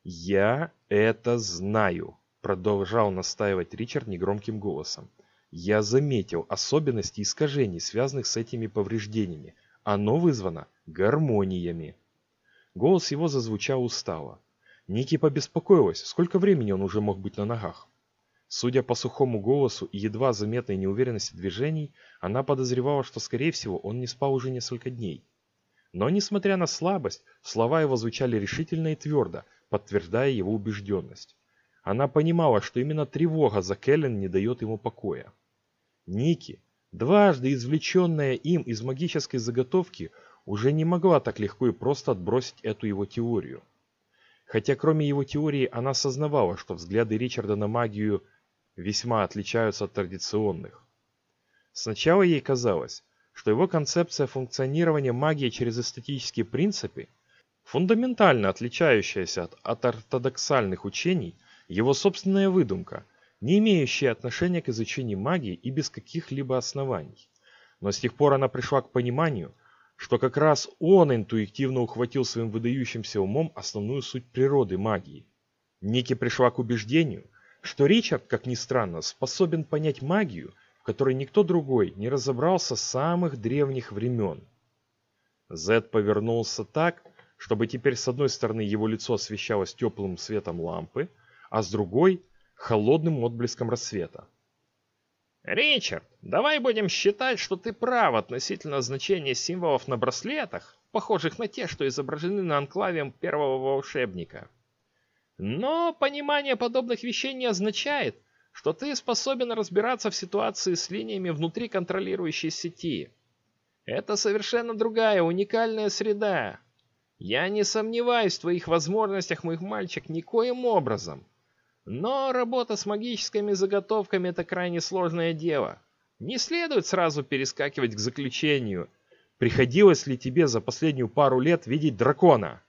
«Я это знаю», — продолжал настаивать Ричард негромким голосом. «Я заметил особенности искажений, связанных с этими повреждениями. Оно вызвано гармониями». Голос его зазвучал устало. Ники побеспокоилась, сколько времени он уже мог быть на ногах. Судя по сухому голосу и едва заметной неуверенности движений, она подозревала, что, скорее всего, он не спал уже несколько дней. Но, несмотря на слабость, слова его звучали решительно и твердо, подтверждая его убежденность. Она понимала, что именно тревога за Келлен не дает ему покоя. Ники, дважды извлеченная им из магической заготовки, уже не могла так легко и просто отбросить эту его теорию. Хотя кроме его теории она осознавала, что взгляды Ричарда на магию – весьма отличаются от традиционных. Сначала ей казалось, что его концепция функционирования магии через эстетические принципы, фундаментально отличающаяся от, от ортодоксальных учений, его собственная выдумка, не имеющая отношения к изучению магии и без каких-либо оснований. Но с тех пор она пришла к пониманию, что как раз он интуитивно ухватил своим выдающимся умом основную суть природы магии. Ники пришла к убеждению – что Ричард, как ни странно, способен понять магию, в которой никто другой не разобрался с самых древних времен. Зед повернулся так, чтобы теперь с одной стороны его лицо освещалось теплым светом лампы, а с другой — холодным отблеском рассвета. «Ричард, давай будем считать, что ты прав относительно значения символов на браслетах, похожих на те, что изображены на анклаве первого волшебника. Но понимание подобных вещей не означает, что ты способен разбираться в ситуации с линиями внутри контролирующей сети. Это совершенно другая, уникальная среда. Я не сомневаюсь в твоих возможностях, мой мальчик, никоим образом. Но работа с магическими заготовками – это крайне сложное дело. Не следует сразу перескакивать к заключению. Приходилось ли тебе за последнюю пару лет видеть дракона?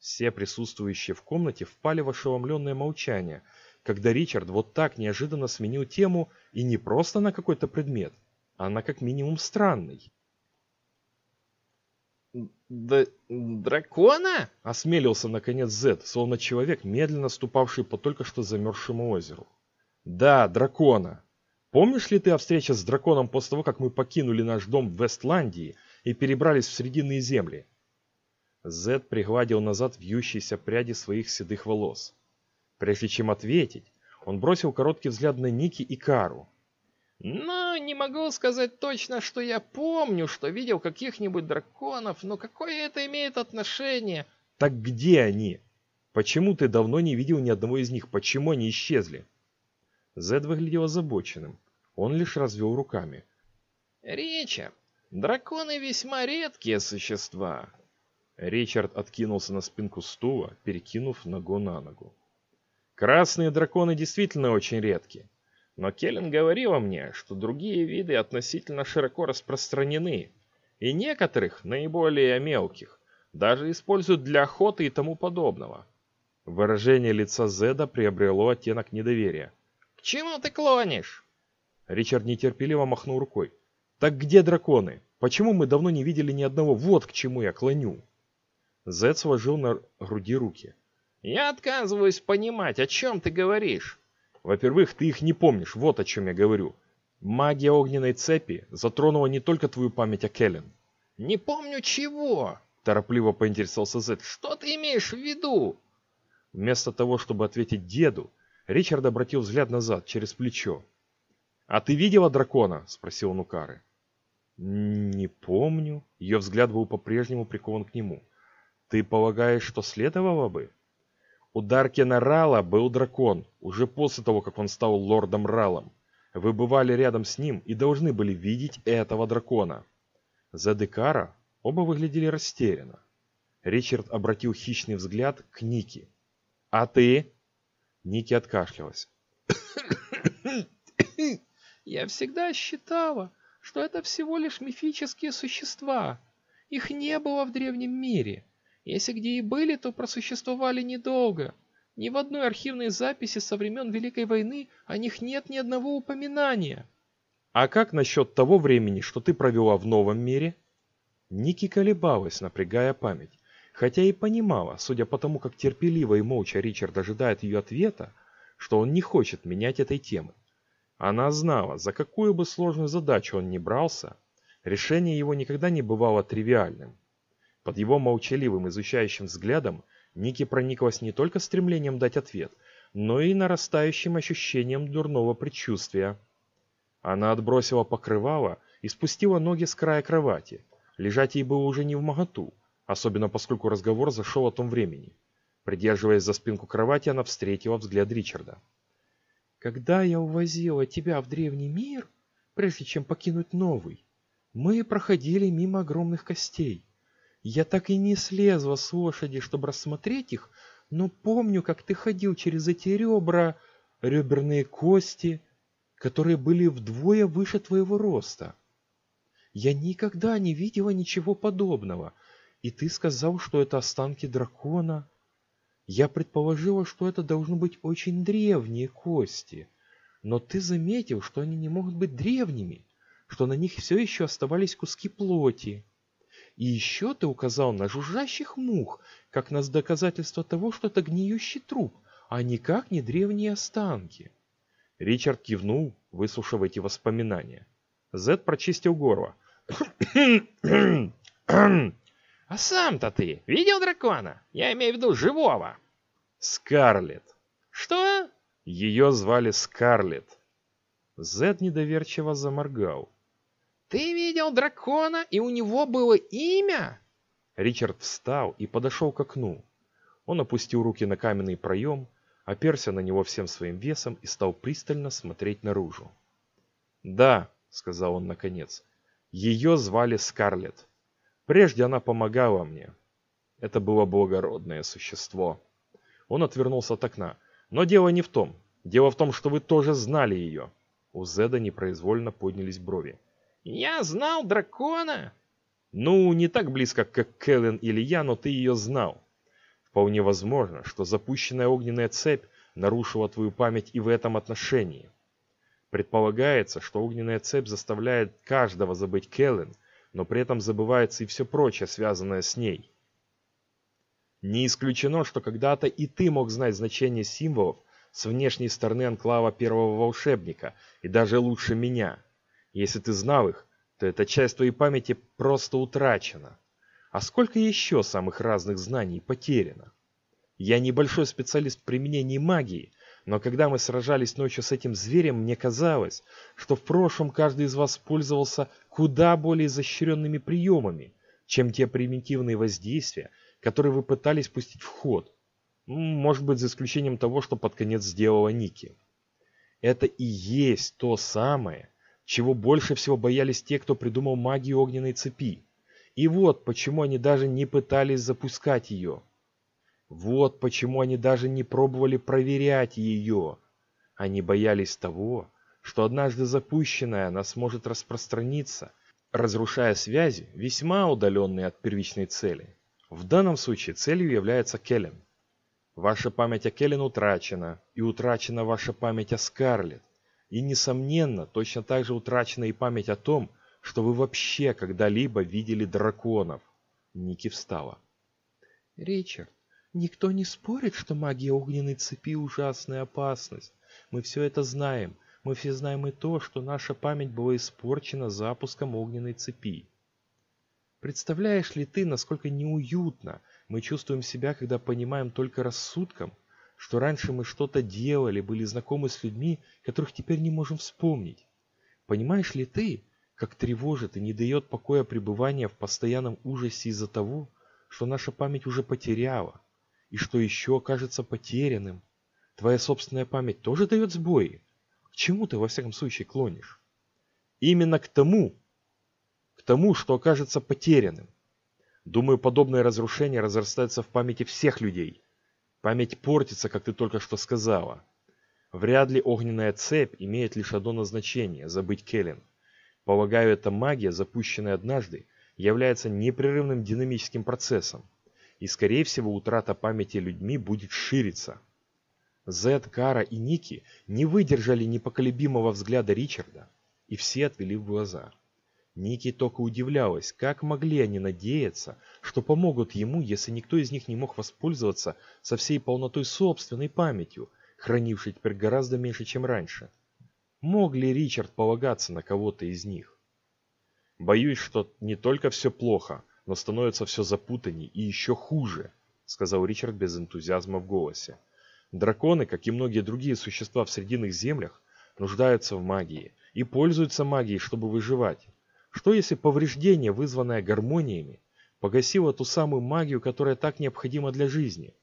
Все присутствующие в комнате впали в ошеломленное молчание, когда Ричард вот так неожиданно сменил тему и не просто на какой-то предмет, а на как минимум странный. Д дракона? Осмелился наконец Зед, словно человек, медленно ступавший по только что замерзшему озеру. Да, дракона. Помнишь ли ты о встрече с драконом после того, как мы покинули наш дом в Вестландии и перебрались в Срединные земли? Зед пригладил назад вьющиеся пряди своих седых волос. Прежде чем ответить, он бросил короткий взгляд на Ники и Кару. «Но не могу сказать точно, что я помню, что видел каких-нибудь драконов, но какое это имеет отношение?» «Так где они? Почему ты давно не видел ни одного из них? Почему они исчезли?» Зед выглядел озабоченным. Он лишь развел руками. «Ричард, драконы весьма редкие существа. Ричард откинулся на спинку стула, перекинув ногу на ногу. Красные драконы действительно очень редки. Но Келлен говорила мне, что другие виды относительно широко распространены, и некоторых, наиболее мелких, даже используют для охоты и тому подобного. Выражение лица Зеда приобрело оттенок недоверия. «К чему ты клонишь?» Ричард нетерпеливо махнул рукой. «Так где драконы? Почему мы давно не видели ни одного? Вот к чему я клоню!» Зед сложил на груди руки. «Я отказываюсь понимать, о чем ты говоришь». «Во-первых, ты их не помнишь, вот о чем я говорю. Магия огненной цепи затронула не только твою память о Келлен». «Не помню чего?» – торопливо поинтересовался Зед. «Что ты имеешь в виду?» Вместо того, чтобы ответить деду, Ричард обратил взгляд назад, через плечо. «А ты видела дракона?» – спросил он у Кары. «Не помню». Ее взгляд был по-прежнему прикован к нему. Ты полагаешь, что следовало бы? У Даркена Рала был дракон, уже после того, как он стал лордом Ралом. Вы бывали рядом с ним и должны были видеть этого дракона. За Декара оба выглядели растерянно. Ричард обратил хищный взгляд к Нике. «А ты?» Ники откашлялась. *coughs* «Я всегда считала, что это всего лишь мифические существа. Их не было в древнем мире. Если где и были, то просуществовали недолго. Ни в одной архивной записи со времен Великой войны о них нет ни одного упоминания. А как насчет того времени, что ты провела в новом мире? Ники колебалась, напрягая память, хотя и понимала, судя по тому, как терпеливо и молча Ричард ожидает ее ответа, что он не хочет менять этой темы. Она знала, за какую бы сложную задачу он ни брался, решение его никогда не бывало тривиальным. Под его молчаливым изучающим взглядом Ники прониклась не только стремлением дать ответ, но и нарастающим ощущением дурного предчувствия. Она отбросила покрывало и спустила ноги с края кровати. Лежать ей было уже не в моготу, особенно поскольку разговор зашел о том времени. Придерживаясь за спинку кровати, она встретила взгляд Ричарда. «Когда я увозила тебя в древний мир, прежде чем покинуть новый, мы проходили мимо огромных костей. Я так и не слезла с лошади, чтобы рассмотреть их, но помню, как ты ходил через эти ребра, реберные кости, которые были вдвое выше твоего роста. Я никогда не видела ничего подобного, и ты сказал, что это останки дракона. Я предположила, что это должны быть очень древние кости, но ты заметил, что они не могут быть древними, что на них все еще оставались куски плоти. И еще ты указал на жужжащих мух, как на доказательство того, что это гниющий труп, а никак не древние останки. Ричард кивнул, выслушав эти воспоминания. Зед прочистил горло. А сам-то ты видел дракона? Я имею в виду живого. Скарлетт. Что? Ее звали Скарлетт. Зед недоверчиво заморгал. Ты видел дракона, и у него было имя? Ричард встал и подошел к окну. Он опустил руки на каменный проем, оперся на него всем своим весом и стал пристально смотреть наружу. «Да», — сказал он наконец, — «ее звали Скарлетт. Прежде она помогала мне. Это было благородное существо». Он отвернулся от окна. «Но дело не в том. Дело в том, что вы тоже знали ее». У Зеда непроизвольно поднялись брови. «Я знал дракона?» «Ну, не так близко, как Кэлен или я, но ты ее знал. Вполне возможно, что запущенная огненная цепь нарушила твою память и в этом отношении. Предполагается, что огненная цепь заставляет каждого забыть Кэлен, но при этом забывается и все прочее, связанное с ней. Не исключено, что когда-то и ты мог знать значение символов с внешней стороны анклава первого волшебника, и даже лучше меня. Если ты знал их, то эта часть твоей памяти просто утрачена. А сколько еще самых разных знаний потеряно? Я небольшой специалист в применении магии, но когда мы сражались ночью с этим зверем, мне казалось, что в прошлом каждый из вас пользовался куда более изощренными приемами, чем те примитивные воздействия, которые вы пытались пустить в ход. Может быть, за исключением того, что под конец сделала Ники. Это и есть то самое, чего больше всего боялись те, кто придумал магию огненной цепи. И вот почему они даже не пытались запускать ее. Вот почему они даже не пробовали проверять ее. Они боялись того, что однажды запущенная она сможет распространиться, разрушая связи, весьма удаленные от первичной цели. В данном случае целью является Келлен. Ваша память о Келлен утрачена, и утрачена ваша память о Скарлетт. И, несомненно, точно так же утрачена и память о том, что вы вообще когда-либо видели драконов. Ники встала. Ричард, никто не спорит, что магия огненной цепи ужасная опасность. Мы все это знаем. Мы все знаем и то, что наша память была испорчена запуском огненной цепи. Представляешь ли ты, насколько неуютно мы чувствуем себя, когда понимаем только рассудком, что раньше мы что-то делали, были знакомы с людьми, которых теперь не можем вспомнить? Понимаешь ли ты, как тревожит и не дает покоя пребывание в постоянном ужасе из-за того, что наша память уже потеряла, и что еще кажется потерянным? Твоя собственная память тоже дает сбои? К чему ты во всяком случае клонишь? Именно к тому, к тому, что окажется потерянным. Думаю, подобное разрушение разрастается в памяти всех людей. Память портится, как ты только что сказала. Вряд ли огненная цепь имеет лишь одно назначение – забыть Келлен. Полагаю, эта магия, запущенная однажды, является непрерывным динамическим процессом, и, скорее всего, утрата памяти людьми будет шириться. Зед, Кара и Ники не выдержали непоколебимого взгляда Ричарда, и все отвели в глаза. Ники только удивлялась, как могли они надеяться, что помогут ему, если никто из них не мог воспользоваться со всей полнотой собственной памятью, хранившей теперь гораздо меньше, чем раньше. Мог ли Ричард полагаться на кого-то из них? Боюсь, что не только все плохо, но становится все запутанней и еще хуже, сказал Ричард без энтузиазма в голосе. Драконы, как и многие другие существа в Срединных землях, нуждаются в магии и пользуются магией, чтобы выживать. Что если повреждение, вызванное гармониями, погасило ту самую магию, которая так необходима для жизни?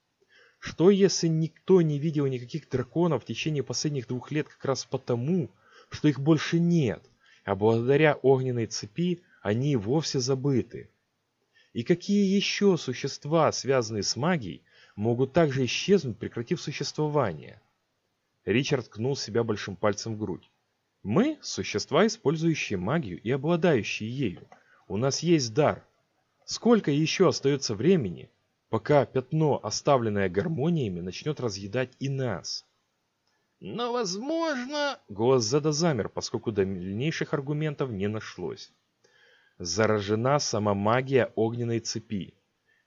Что если никто не видел никаких драконов в течение последних двух лет как раз потому, что их больше нет, а благодаря огненной цепи они вовсе забыты? И какие еще существа, связанные с магией, могут также исчезнуть, прекратив существование? Ричард ткнул себя большим пальцем в грудь. Мы – существа, использующие магию и обладающие ею. У нас есть дар. Сколько еще остается времени, пока пятно, оставленное гармониями, начнет разъедать и нас? Но, возможно... Голос Зеда замер, поскольку дальнейших аргументов не нашлось. Заражена сама магия огненной цепи.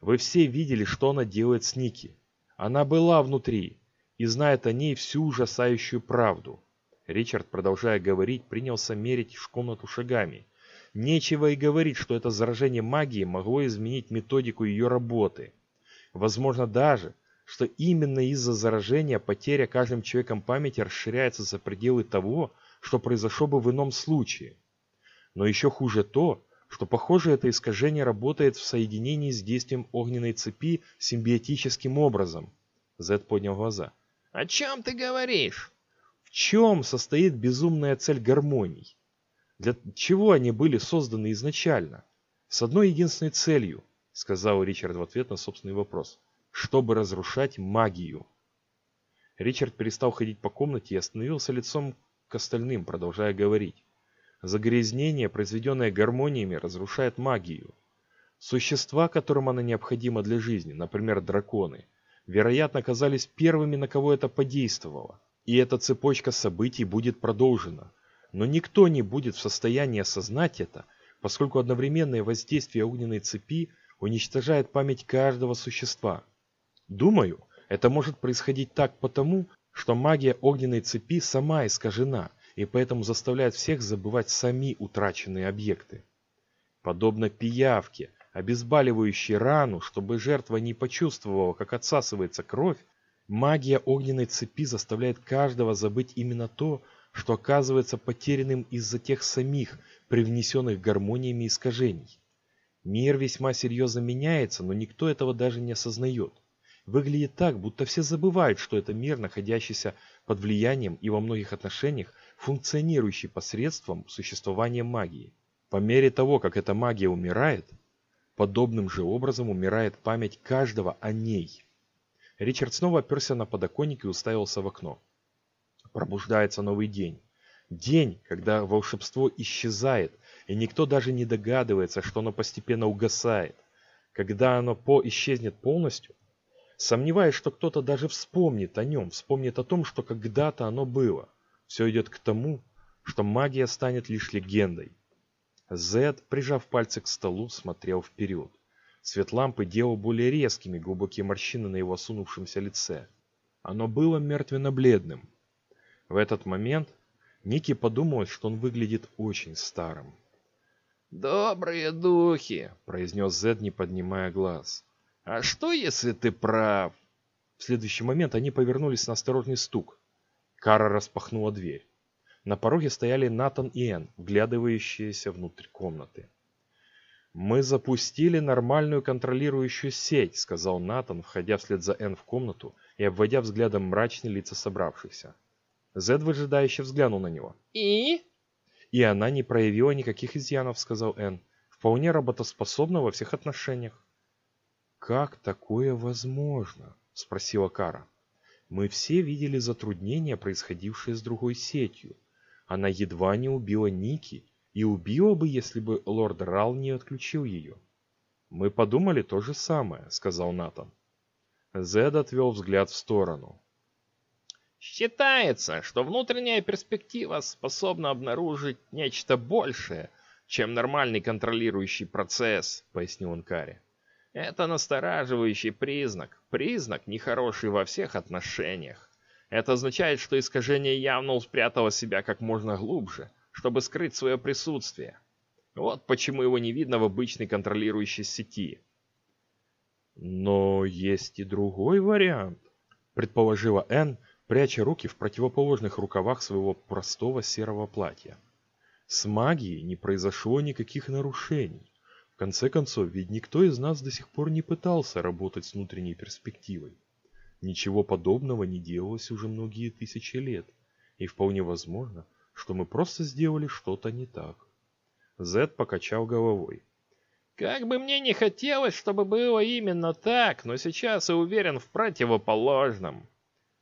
Вы все видели, что она делает с Ники. Она была внутри и знает о ней всю ужасающую правду. Ричард, продолжая говорить, принялся мерить комнату шагами. Нечего и говорить, что это заражение магии могло изменить методику ее работы. Возможно даже, что именно из-за заражения потеря каждым человеком памяти расширяется за пределы того, что произошло бы в ином случае. Но еще хуже то, что, похоже, это искажение работает в соединении с действием огненной цепи симбиотическим образом. Зед поднял глаза. «О чем ты говоришь?» Чем состоит безумная цель гармоний? Для чего они были созданы изначально? С одной единственной целью, сказал Ричард в ответ на собственный вопрос чтобы разрушать магию. Ричард перестал ходить по комнате и остановился лицом к остальным, продолжая говорить. Загрязнение, произведенное гармониями, разрушает магию. Существа, которым она необходима для жизни, например, драконы, вероятно, оказались первыми, на кого это подействовало. И эта цепочка событий будет продолжена. Но никто не будет в состоянии осознать это, поскольку одновременное воздействие огненной цепи уничтожает память каждого существа. Думаю, это может происходить так потому, что магия огненной цепи сама искажена и поэтому заставляет всех забывать сами утраченные объекты. Подобно пиявке, обезболивающей рану, чтобы жертва не почувствовала, как отсасывается кровь, магия огненной цепи заставляет каждого забыть именно то, что оказывается потерянным из-за тех самих, привнесенных гармониями искажений. Мир весьма серьезно меняется, но никто этого даже не осознает. Выглядит так, будто все забывают, что это мир, находящийся под влиянием и во многих отношениях функционирующий посредством существования магии. По мере того, как эта магия умирает, подобным же образом умирает память каждого о ней. Ричард снова оперся на подоконник и уставился в окно. Пробуждается новый день. День, когда волшебство исчезает, и никто даже не догадывается, что оно постепенно угасает. Когда оно по исчезнет полностью, Сомневаюсь, что кто-то даже вспомнит о нем, вспомнит о том, что когда-то оно было. Все идет к тому, что магия станет лишь легендой. Зед, прижав пальцы к столу, смотрел вперед. Свет лампы делал более резкими глубокие морщины на его осунувшемся лице. Оно было мертвенно-бледным. В этот момент Ники подумал, что он выглядит очень старым. «Добрые духи!» – произнес Зед, не поднимая глаз. А что, если ты прав? В следующий момент они повернулись на осторожный стук. Кара распахнула дверь. На пороге стояли Натан и Энн, вглядывающиеся внутрь комнаты. «Мы запустили нормальную контролирующую сеть», — сказал Натан, входя вслед за Энн в комнату и обводя взглядом мрачные лица собравшихся. Зед выжидающе взглянул на него. «И?» «И она не проявила никаких изъянов», — сказал Энн. «Вполне работоспособна во всех отношениях». «Как такое возможно?» – спросила Кара. «Мы все видели затруднения, происходившие с другой сетью. Она едва не убила Ники, и убила бы, если бы лорд Рал не отключил ее». «Мы подумали то же самое», – сказал Натан. Зед отвел взгляд в сторону. «Считается, что внутренняя перспектива способна обнаружить нечто большее, чем нормальный контролирующий процесс», — пояснил он Каре. Это настораживающий признак, признак нехороший во всех отношениях. Это означает, что искажение явно спрятало себя как можно глубже, чтобы скрыть свое присутствие. Вот почему его не видно в обычной контролирующей сети. Но есть и другой вариант, предположила Энн, пряча руки в противоположных рукавах своего простого серого платья. С магией не произошло никаких нарушений конце концов, ведь никто из нас до сих пор не пытался работать с внутренней перспективой. Ничего подобного не делалось уже многие тысячи лет, и вполне возможно, что мы просто сделали что-то не так. Зед покачал головой. Как бы мне не хотелось, чтобы было именно так, но сейчас я уверен в противоположном.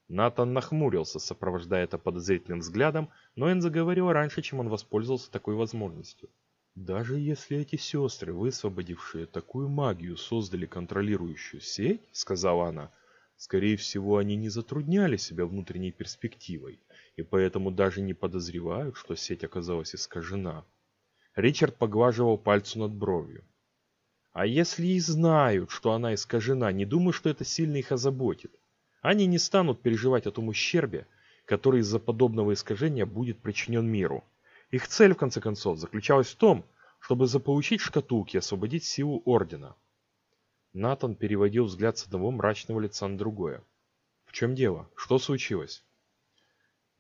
Натан нахмурился, сопровождая это подозрительным взглядом, но Эн заговорил раньше, чем он воспользовался такой возможностью. Даже если эти сестры, высвободившие такую магию, создали контролирующую сеть, сказала она, скорее всего, они не затрудняли себя внутренней перспективой, и поэтому даже не подозревают, что сеть оказалась искажена. Ричард поглаживал пальцем над бровью. А если и знают, что она искажена, не думаю, что это сильно их озаботит. Они не станут переживать о том ущербе, который из-за подобного искажения будет причинен миру. Их цель, в конце концов, заключалась в том, чтобы заполучить шкатулки и освободить силу Ордена. Натан переводил взгляд с одного мрачного лица на другое. «В чем дело? Что случилось?»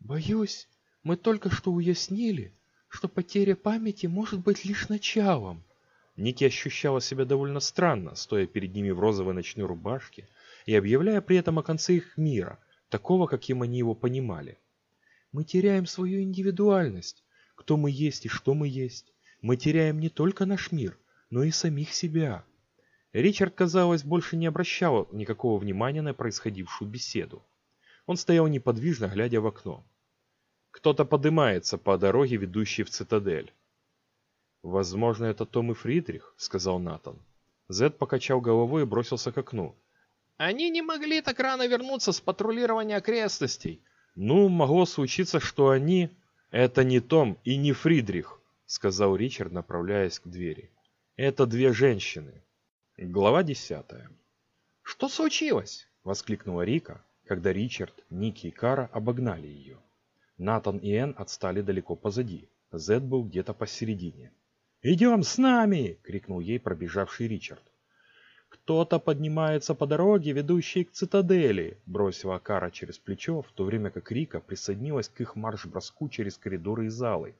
«Боюсь, мы только что уяснили, что потеря памяти может быть лишь началом». Ники ощущала себя довольно странно, стоя перед ними в розовой ночной рубашке и объявляя при этом о конце их мира, такого, каким они его понимали. «Мы теряем свою индивидуальность, кто мы есть и что мы есть. Мы теряем не только наш мир, но и самих себя». Ричард, казалось, больше не обращал никакого внимания на происходившую беседу. Он стоял неподвижно, глядя в окно. Кто-то поднимается по дороге, ведущей в цитадель. «Возможно, это Том и Фридрих», — сказал Натан. Зед покачал головой и бросился к окну. «Они не могли так рано вернуться с патрулирования окрестностей». «Ну, могло случиться, что они...» «Это не Том и не Фридрих», — сказал Ричард, направляясь к двери. «Это две женщины». Глава десятая. «Что случилось?» — воскликнула Рика, когда Ричард, Ники и Кара обогнали ее. Натан и Энн отстали далеко позади. Зед был где-то посередине. «Идем с нами!» — крикнул ей пробежавший Ричард. «Кто-то поднимается по дороге, ведущей к цитадели!» — бросила Кара через плечо, в то время как Рика присоединилась к их марш-броску через коридоры и залы.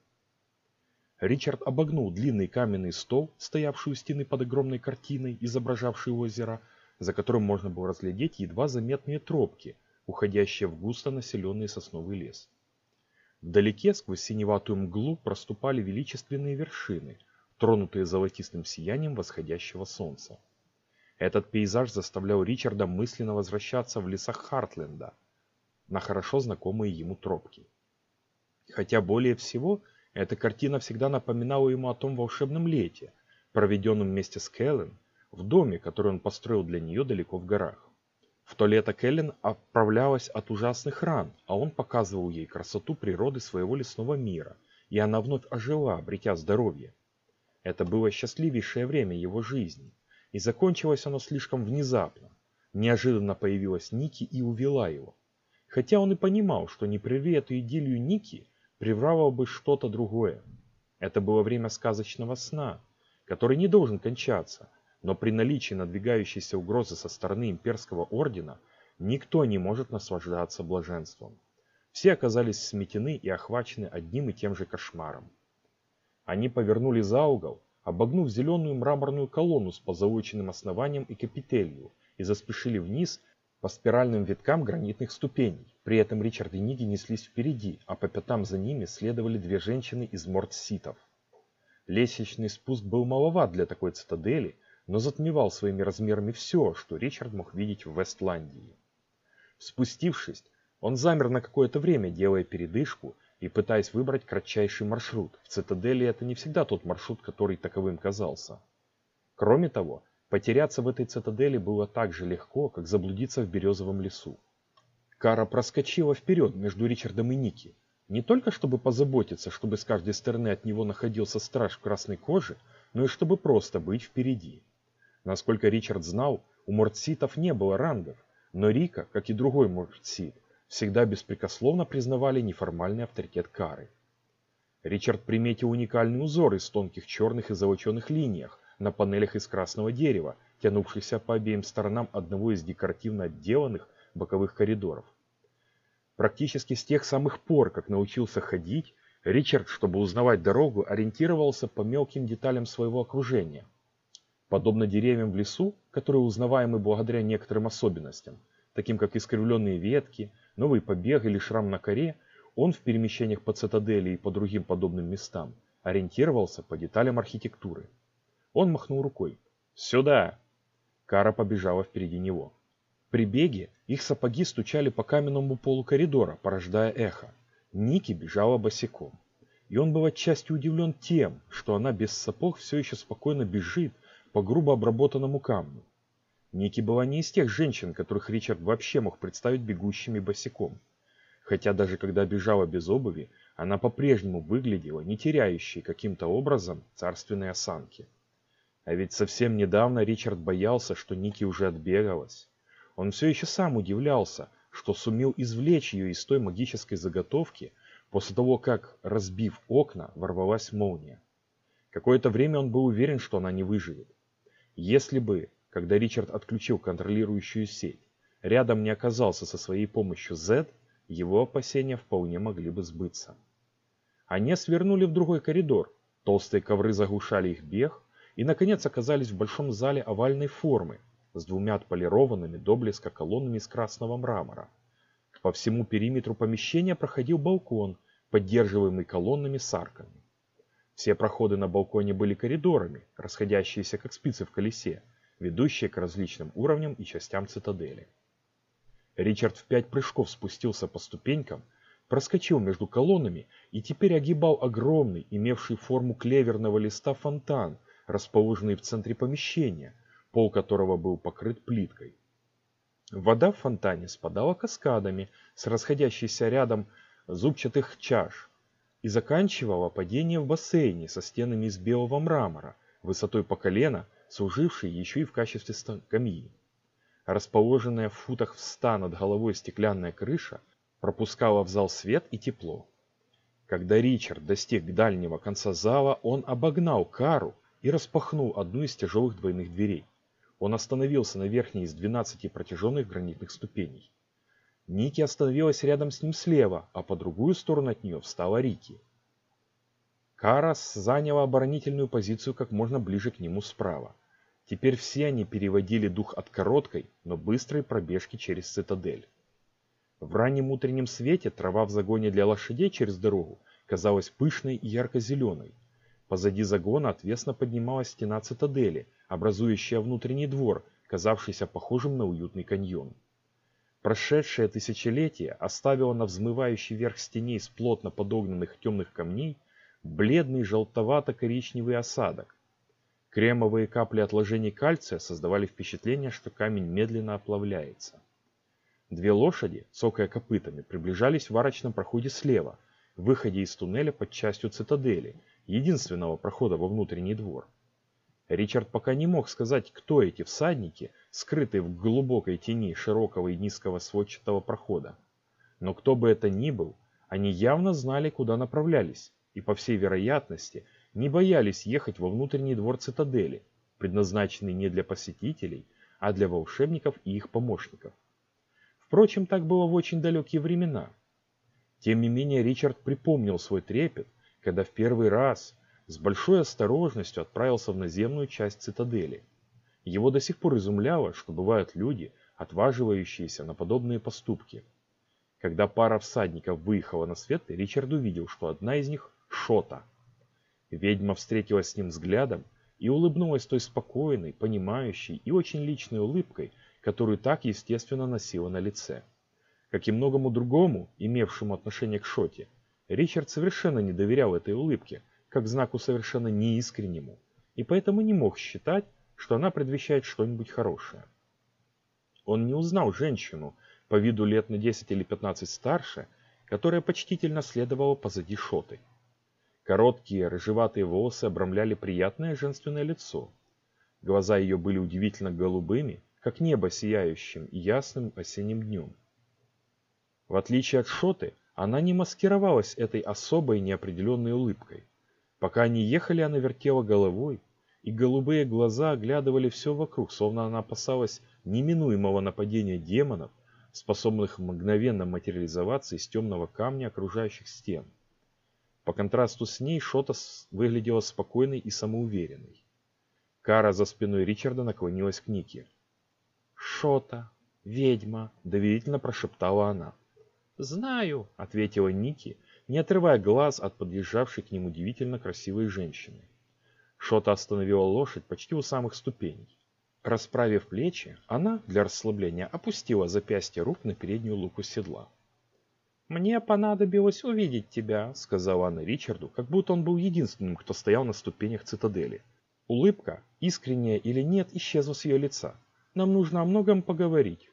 Ричард обогнул длинный каменный стол, стоявший у стены под огромной картиной, изображавшей озеро, за которым можно было разглядеть едва заметные тропки, уходящие в густо населенный сосновый лес. Вдалеке сквозь синеватую мглу проступали величественные вершины, тронутые золотистым сиянием восходящего солнца. Этот пейзаж заставлял Ричарда мысленно возвращаться в лесах Хартленда, на хорошо знакомые ему тропки. Хотя более всего эта картина всегда напоминала ему о том волшебном лете, проведенном вместе с Кэлен в доме, который он построил для нее далеко в горах. В то лето Кэлен оправлялась от ужасных ран, а он показывал ей красоту природы своего лесного мира, и она вновь ожила, обретя здоровье. Это было счастливейшее время его жизни, и закончилось оно слишком внезапно. Неожиданно появилась Ники и увела его. Хотя он и понимал, что не прерви эту идиллию Ники, приврало бы что-то другое. Это было время сказочного сна, который не должен кончаться, но при наличии надвигающейся угрозы со стороны имперского ордена никто не может наслаждаться блаженством. Все оказались сметены и охвачены одним и тем же кошмаром. Они повернули за угол, обогнув зеленую мраморную колонну с позолоченным основанием и капителью, и заспешили вниз по спиральным виткам гранитных ступеней. При этом Ричард и Ниги неслись впереди, а по пятам за ними следовали две женщины из мордситов. Лестничный спуск был маловат для такой цитадели, но затмевал своими размерами все, что Ричард мог видеть в Вестландии. Спустившись, он замер на какое-то время, делая передышку и пытаясь выбрать кратчайший маршрут. В цитадели это не всегда тот маршрут, который таковым казался. Кроме того, потеряться в этой цитадели было так же легко, как заблудиться в березовом лесу. Кара проскочила вперед между Ричардом и Ники, не только чтобы позаботиться, чтобы с каждой стороны от него находился страж в красной коже, но и чтобы просто быть впереди. Насколько Ричард знал, у мортситов не было рангов, но Рика, как и другой мортсит, всегда беспрекословно признавали неформальный авторитет Кары. Ричард приметил уникальный узор из тонких черных и золоченых линиях на панелях из красного дерева, тянувшихся по обеим сторонам одного из декоративно отделанных боковых коридоров. Практически с тех самых пор, как научился ходить, Ричард, чтобы узнавать дорогу, ориентировался по мелким деталям своего окружения. Подобно деревьям в лесу, которые узнаваемы благодаря некоторым особенностям, таким как искривленные ветки, новый побег или шрам на коре, он в перемещениях по цитадели и по другим подобным местам ориентировался по деталям архитектуры. Он махнул рукой. «Сюда!» Кара побежала впереди него. При беге их сапоги стучали по каменному полу коридора, порождая эхо. Ники бежала босиком. И он был отчасти удивлен тем, что она без сапог все еще спокойно бежит по грубо обработанному камню. Ники была не из тех женщин, которых Ричард вообще мог представить бегущими босиком. Хотя даже когда бежала без обуви, она по-прежнему выглядела не теряющей каким-то образом царственной осанки. А ведь совсем недавно Ричард боялся, что Ники уже отбегалась. Он все еще сам удивлялся, что сумел извлечь ее из той магической заготовки после того, как, разбив окна, ворвалась молния. Какое-то время он был уверен, что она не выживет. Если бы, когда Ричард отключил контролирующую сеть, рядом не оказался со своей помощью Z, его опасения вполне могли бы сбыться. Они свернули в другой коридор, толстые ковры заглушали их бег, и, наконец, оказались в большом зале овальной формы с двумя отполированными до блеска колоннами из красного мрамора. По всему периметру помещения проходил балкон, поддерживаемый колоннами с арками. Все проходы на балконе были коридорами, расходящиеся как спицы в колесе, ведущие к различным уровням и частям цитадели. Ричард в пять прыжков спустился по ступенькам, проскочил между колоннами и теперь огибал огромный, имевший форму клеверного листа фонтан, расположенный в центре помещения, пол которого был покрыт плиткой. Вода в фонтане спадала каскадами с расходящейся рядом зубчатых чаш и заканчивала падение в бассейне со стенами из белого мрамора, высотой по колено, служившей еще и в качестве скамьи. Расположенная в футах в ста над головой стеклянная крыша пропускала в зал свет и тепло. Когда Ричард достиг дальнего конца зала, он обогнал Кару и распахнул одну из тяжелых двойных дверей. Он остановился на верхней из 12 протяженных гранитных ступеней. Ники остановилась рядом с ним слева, а по другую сторону от нее встала Рики. Карас заняла оборонительную позицию как можно ближе к нему справа. Теперь все они переводили дух от короткой, но быстрой пробежки через цитадель. В раннем утреннем свете трава в загоне для лошадей через дорогу казалась пышной и ярко-зеленой, Позади загона отвесно поднималась стена цитадели, образующая внутренний двор, казавшийся похожим на уютный каньон. Прошедшее тысячелетие оставило на взмывающей вверх стене из плотно подогнанных темных камней бледный желтовато-коричневый осадок. Кремовые капли отложений кальция создавали впечатление, что камень медленно оплавляется. Две лошади, цокая копытами, приближались в арочном проходе слева, выходе из туннеля под частью цитадели, единственного прохода во внутренний двор. Ричард пока не мог сказать, кто эти всадники, скрытые в глубокой тени широкого и низкого сводчатого прохода. Но кто бы это ни был, они явно знали, куда направлялись, и, по всей вероятности, не боялись ехать во внутренний двор цитадели, предназначенный не для посетителей, а для волшебников и их помощников. Впрочем, так было в очень далекие времена. Тем не менее, Ричард припомнил свой трепет, когда в первый раз с большой осторожностью отправился в наземную часть цитадели. Его до сих пор изумляло, что бывают люди, отваживающиеся на подобные поступки. Когда пара всадников выехала на свет, Ричард увидел, что одна из них – Шота. Ведьма встретилась с ним взглядом и улыбнулась той спокойной, понимающей и очень личной улыбкой, которую так естественно носила на лице. Как и многому другому, имевшему отношение к Шоте, Ричард совершенно не доверял этой улыбке, как знаку совершенно неискреннему, и поэтому не мог считать, что она предвещает что-нибудь хорошее. Он не узнал женщину, по виду лет на 10 или 15 старше, которая почтительно следовала позади Шоты. Короткие рыжеватые волосы обрамляли приятное женственное лицо. Глаза ее были удивительно голубыми, как небо сияющим и ясным осенним днем. В отличие от Шоты, она не маскировалась этой особой неопределенной улыбкой. Пока они ехали, она вертела головой, и голубые глаза оглядывали все вокруг, словно она опасалась неминуемого нападения демонов, способных мгновенно материализоваться из темного камня окружающих стен. По контрасту с ней Шота выглядела спокойной и самоуверенной. Кара за спиной Ричарда наклонилась к Нике. «Шота, ведьма!» – доверительно прошептала она. «Знаю», — ответила Ники, не отрывая глаз от подъезжавшей к ним удивительно красивой женщины. Шота остановила лошадь почти у самых ступеней. Расправив плечи, она, для расслабления, опустила запястье рук на переднюю луку седла. «Мне понадобилось увидеть тебя», — сказала она Ричарду, как будто он был единственным, кто стоял на ступенях цитадели. Улыбка, искренняя или нет, исчезла с ее лица. «Нам нужно о многом поговорить».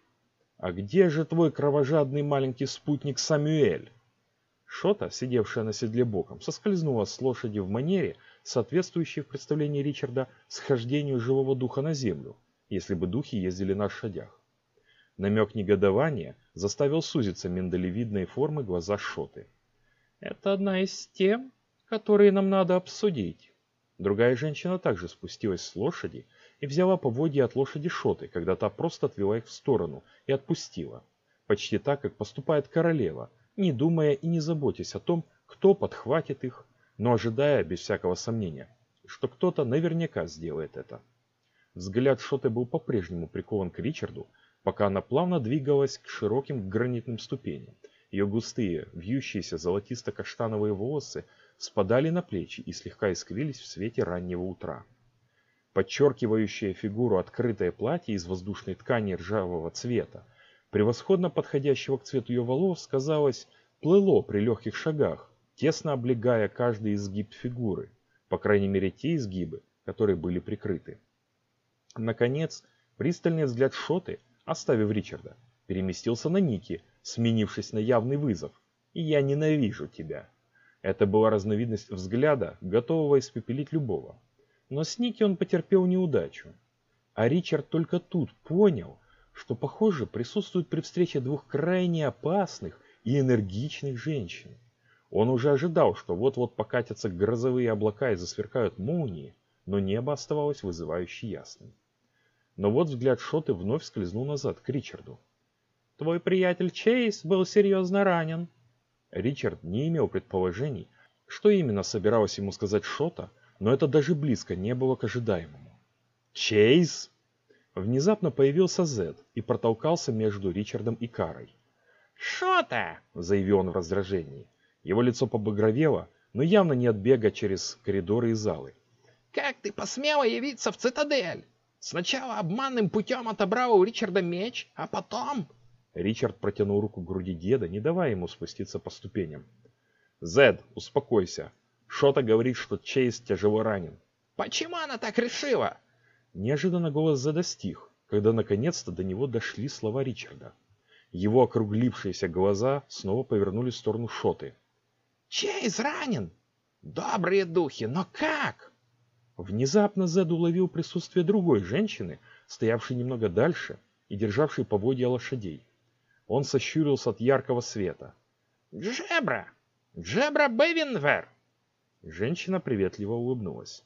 «А где же твой кровожадный маленький спутник Самюэль?» Шота, сидевшая на седле боком, соскользнула с лошади в манере, соответствующей в представлении Ричарда схождению живого духа на землю, если бы духи ездили на лошадях. Намек негодования заставил сузиться миндалевидной формы глаза Шоты. «Это одна из тем, которые нам надо обсудить». Другая женщина также спустилась с лошади и взяла поводья от лошади Шоты, когда та просто отвела их в сторону и отпустила. Почти так, как поступает королева, не думая и не заботясь о том, кто подхватит их, но ожидая, без всякого сомнения, что кто-то наверняка сделает это. Взгляд Шоты был по-прежнему прикован к Ричарду, пока она плавно двигалась к широким гранитным ступеням. Ее густые, вьющиеся золотисто-каштановые волосы спадали на плечи и слегка искрились в свете раннего утра. Подчеркивающее фигуру открытое платье из воздушной ткани ржавого цвета, превосходно подходящего к цвету ее волос, казалось, плыло при легких шагах, тесно облегая каждый изгиб фигуры, по крайней мере те изгибы, которые были прикрыты. Наконец, пристальный взгляд Шоты оставив Ричарда, переместился на Ники, сменившись на явный вызов. «И я ненавижу тебя». Это была разновидность взгляда, готового испепелить любого. Но с Ники он потерпел неудачу. А Ричард только тут понял, что, похоже, присутствует при встрече двух крайне опасных и энергичных женщин. Он уже ожидал, что вот-вот покатятся грозовые облака и засверкают молнии, но небо оставалось вызывающе ясным. Но вот взгляд Шоты вновь скользнул назад, к Ричарду. «Твой приятель Чейз был серьезно ранен». Ричард не имел предположений, что именно собиралась ему сказать Шота, но это даже близко не было к ожидаемому. «Чейз?» Внезапно появился Зед и протолкался между Ричардом и Карой. «Шота!» — заявил он в раздражении. Его лицо побагровело, но явно не от бега через коридоры и залы. «Как ты посмела явиться в цитадель?» Сначала обманным путем отобрал у Ричарда меч, а потом... Ричард протянул руку к груди деда, не давая ему спуститься по ступеням. «Зед, успокойся. Шота говорит, что Чейз тяжело ранен». «Почему она так решила?» Неожиданно голос Зеда стих, когда наконец-то до него дошли слова Ричарда. Его округлившиеся глаза снова повернулись в сторону Шоты. «Чейз ранен! Добрые духи, но как?» Внезапно Зед уловил присутствие другой женщины, стоявшей немного дальше и державшей поводья лошадей. Он сощурился от яркого света. «Джебра! Джебра Бевинвер!» Женщина приветливо улыбнулась.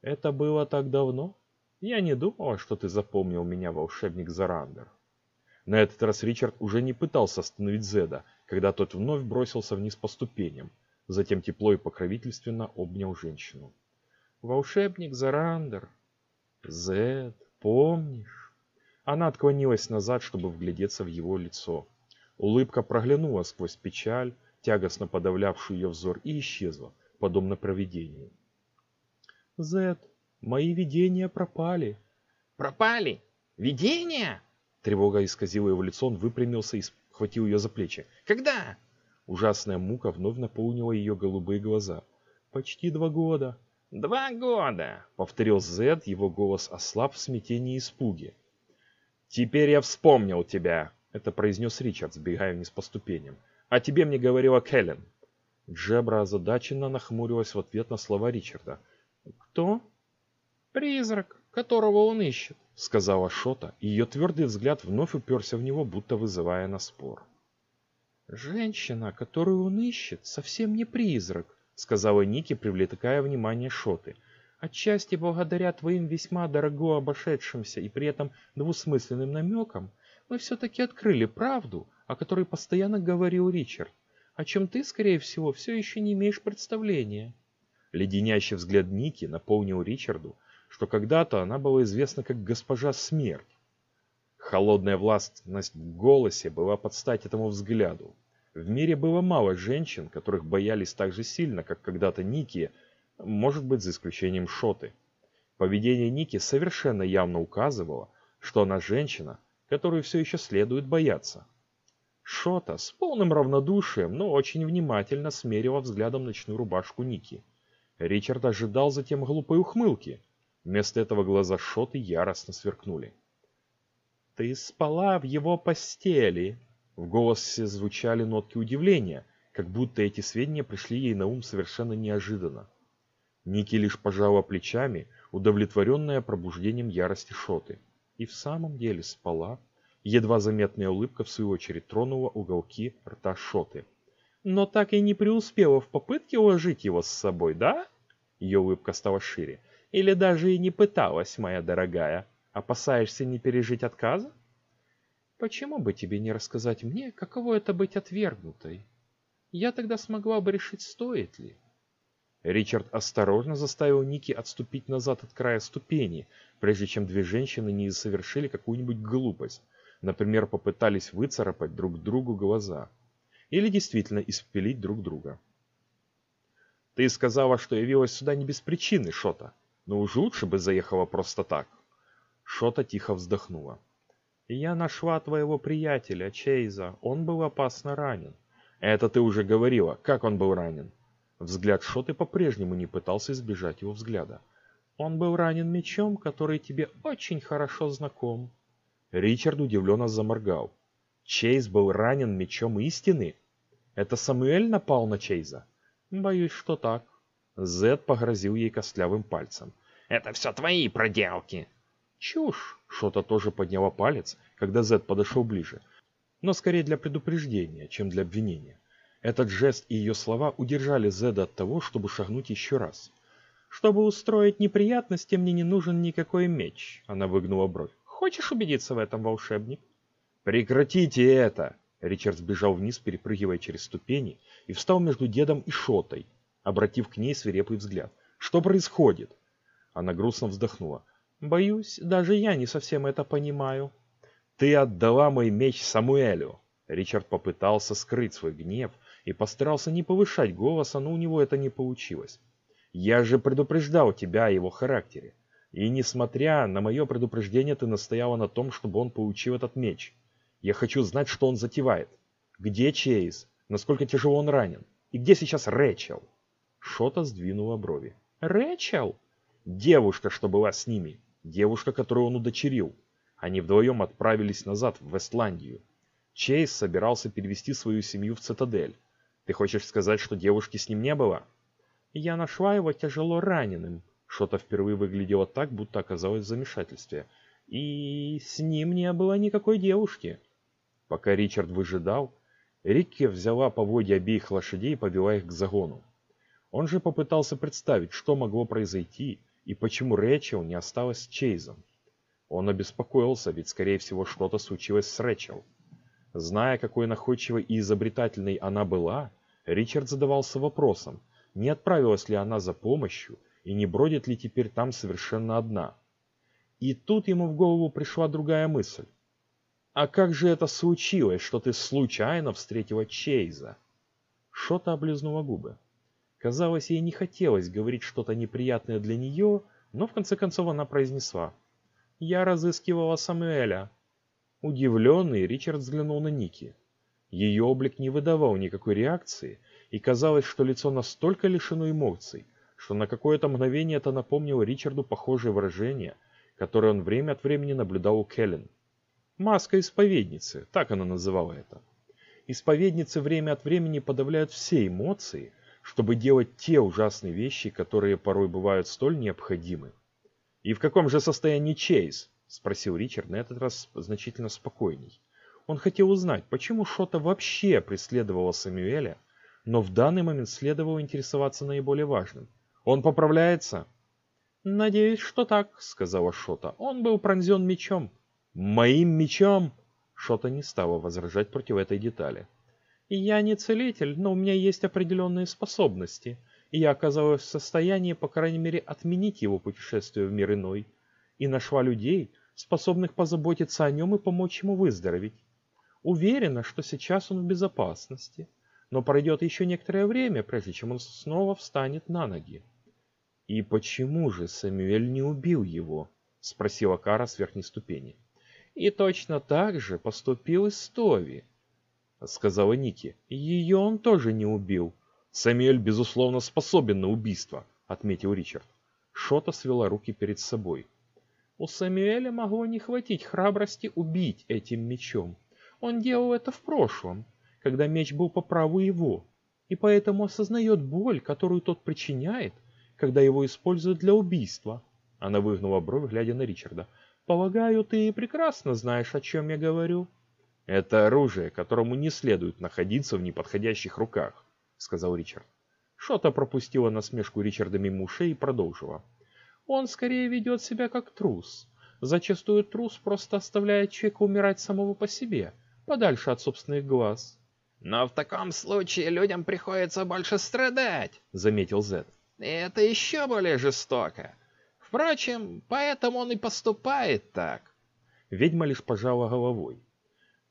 «Это было так давно? Я не думала, что ты запомнил меня, волшебник Зарандер». На этот раз Ричард уже не пытался остановить Зеда, когда тот вновь бросился вниз по ступеням, затем тепло и покровительственно обнял женщину. Волшебник Зарандер. Зед, помнишь? Она отклонилась назад, чтобы вглядеться в его лицо. Улыбка проглянула сквозь печаль, тягостно подавлявшую ее взор, и исчезла, подобно провидению. Зед, мои видения пропали. Пропали? Видения? Тревога исказила его лицо, он выпрямился и схватил ее за плечи. Когда? Ужасная мука вновь наполнила ее голубые глаза. Почти два года. «Два года!» — повторил Зед, его голос ослаб в смятении и испуге. «Теперь я вспомнил тебя!» — это произнес Ричард, сбегая вниз по ступеням. «А тебе мне говорила Кэлен!» Джебра озадаченно нахмурилась в ответ на слова Ричарда. «Кто?» «Призрак, которого он ищет», — сказала Шота, и ее твердый взгляд вновь уперся в него, будто вызывая на спор. «Женщина, которую он ищет, совсем не призрак», сказала Ники, привлекая внимание Шоты. Отчасти благодаря твоим весьма дорого обошедшимся и при этом двусмысленным намекам, мы все-таки открыли правду, о которой постоянно говорил Ричард, о чем ты, скорее всего, все еще не имеешь представления. Леденящий взгляд Ники наполнил Ричарду, что когда-то она была известна как госпожа Смерть. Холодная властность в голосе была под стать этому взгляду. В мире было мало женщин, которых боялись так же сильно, как когда-то Ники, может быть, за исключением Шоты. Поведение Ники совершенно явно указывало, что она женщина, которую все еще следует бояться. Шота с полным равнодушием, но очень внимательно смерила взглядом ночную рубашку Ники. Ричард ожидал затем глупой ухмылки. Вместо этого глаза Шоты яростно сверкнули. «Ты спала в его постели», в голосе звучали нотки удивления, как будто эти сведения пришли ей на ум совершенно неожиданно. Ники лишь пожала плечами, удовлетворенная пробуждением ярости Шоты. И в самом деле спала. Едва заметная улыбка в свою очередь тронула уголки рта Шоты. «Но так и не преуспела в попытке уложить его с собой, да?» Ее улыбка стала шире. «Или даже и не пыталась, моя дорогая? Опасаешься не пережить отказа?» «Почему бы тебе не рассказать мне, каково это быть отвергнутой? Я тогда смогла бы решить, стоит ли». Ричард осторожно заставил Ники отступить назад от края ступени, прежде чем две женщины не совершили какую-нибудь глупость. Например, попытались выцарапать друг другу глаза. Или действительно испилить друг друга. «Ты сказала, что явилась сюда не без причины, Шота. Но уж лучше бы заехала просто так». Шота тихо вздохнула. «Я нашла твоего приятеля, Чейза. Он был опасно ранен». «Это ты уже говорила. Как он был ранен?» Взгляд Шоты по-прежнему не пытался избежать его взгляда. «Он был ранен мечом, который тебе очень хорошо знаком». Ричард удивленно заморгал. Чейз был ранен мечом истины? Это Самуэль напал на Чейза? Боюсь, что так. Зед погрозил ей костлявым пальцем. Это все твои проделки. Чушь. Шота тоже подняла палец, когда Зед подошел ближе. Но скорее для предупреждения, чем для обвинения. Этот жест и ее слова удержали Зеда от того, чтобы шагнуть еще раз. «Чтобы устроить неприятности, мне не нужен никакой меч», — она выгнула бровь. «Хочешь убедиться в этом, волшебник?» «Прекратите это!» Ричард сбежал вниз, перепрыгивая через ступени, и встал между дедом и Шотой, обратив к ней свирепый взгляд. «Что происходит?» Она грустно вздохнула. «Боюсь, даже я не совсем это понимаю». «Ты отдала мой меч Самуэлю!» Ричард попытался скрыть свой гнев, и постарался не повышать голоса, но у него это не получилось. «Я же предупреждал тебя о его характере. И несмотря на мое предупреждение, ты настояла на том, чтобы он получил этот меч. Я хочу знать, что он затевает. Где Чейз? Насколько тяжело он ранен? И где сейчас Рэчел?» Шота сдвинула брови. «Рэчел?» «Девушка, что была с ними. Девушка, которую он удочерил. Они вдвоем отправились назад, в Вестландию. Чейз собирался перевести свою семью в цитадель. Ты хочешь сказать, что девушки с ним не было? Я нашла его тяжело раненым. Что-то впервые выглядело так, будто оказалось в замешательстве. И с ним не было никакой девушки. Пока Ричард выжидал, Рикки взяла поводья обеих лошадей и повела их к загону. Он же попытался представить, что могло произойти и почему Рэчел не осталась с Чейзом. Он обеспокоился, ведь скорее всего что-то случилось с Рэчел. Зная, какой находчивой и изобретательной она была, Ричард задавался вопросом, не отправилась ли она за помощью и не бродит ли теперь там совершенно одна. И тут ему в голову пришла другая мысль. «А как же это случилось, что ты случайно встретила Чейза?» Шота облизнула губы. Казалось, ей не хотелось говорить что-то неприятное для нее, но в конце концов она произнесла. «Я разыскивала Самуэля. Удивленный, Ричард взглянул на Ники. Ее облик не выдавал никакой реакции, и казалось, что лицо настолько лишено эмоций, что на какое-то мгновение это напомнило Ричарду похожее выражение, которое он время от времени наблюдал у Келлен. «Маска исповедницы», так она называла это. Исповедницы время от времени подавляют все эмоции, чтобы делать те ужасные вещи, которые порой бывают столь необходимы. И в каком же состоянии Чейз? — спросил Ричард на этот раз значительно спокойней. Он хотел узнать, почему Шота вообще преследовала Самюэля, но в данный момент следовало интересоваться наиболее важным. «Он поправляется?» «Надеюсь, что так», — сказала Шота. «Он был пронзен мечом». «Моим мечом?» Шота не стала возражать против этой детали. «Я не целитель, но у меня есть определенные способности, и я оказалась в состоянии, по крайней мере, отменить его путешествие в мир иной и нашла людей, способных позаботиться о нем и помочь ему выздороветь. Уверена, что сейчас он в безопасности, но пройдет еще некоторое время, прежде чем он снова встанет на ноги. «И почему же Самюэль не убил его?» — спросила Кара с верхней ступени. «И точно так же поступил и Стови», — сказала Ники. «Ее он тоже не убил». «Самюэль, безусловно, способен на убийство», — отметил Ричард. Шота свела руки перед собой. У Самуэля могло не хватить храбрости убить этим мечом. Он делал это в прошлом, когда меч был по праву его, и поэтому осознает боль, которую тот причиняет, когда его используют для убийства. Она выгнула бровь, глядя на Ричарда. Полагаю, ты прекрасно знаешь, о чем я говорю. Это оружие, которому не следует находиться в неподходящих руках, сказал Ричард. Шота пропустила насмешку Ричарда мимо ушей и продолжила. Он скорее ведет себя как трус. Зачастую трус просто оставляет человека умирать самого по себе, подальше от собственных глаз. «Но в таком случае людям приходится больше страдать», — заметил Зет. «И это еще более жестоко. Впрочем, поэтому он и поступает так». Ведьма лишь пожала головой.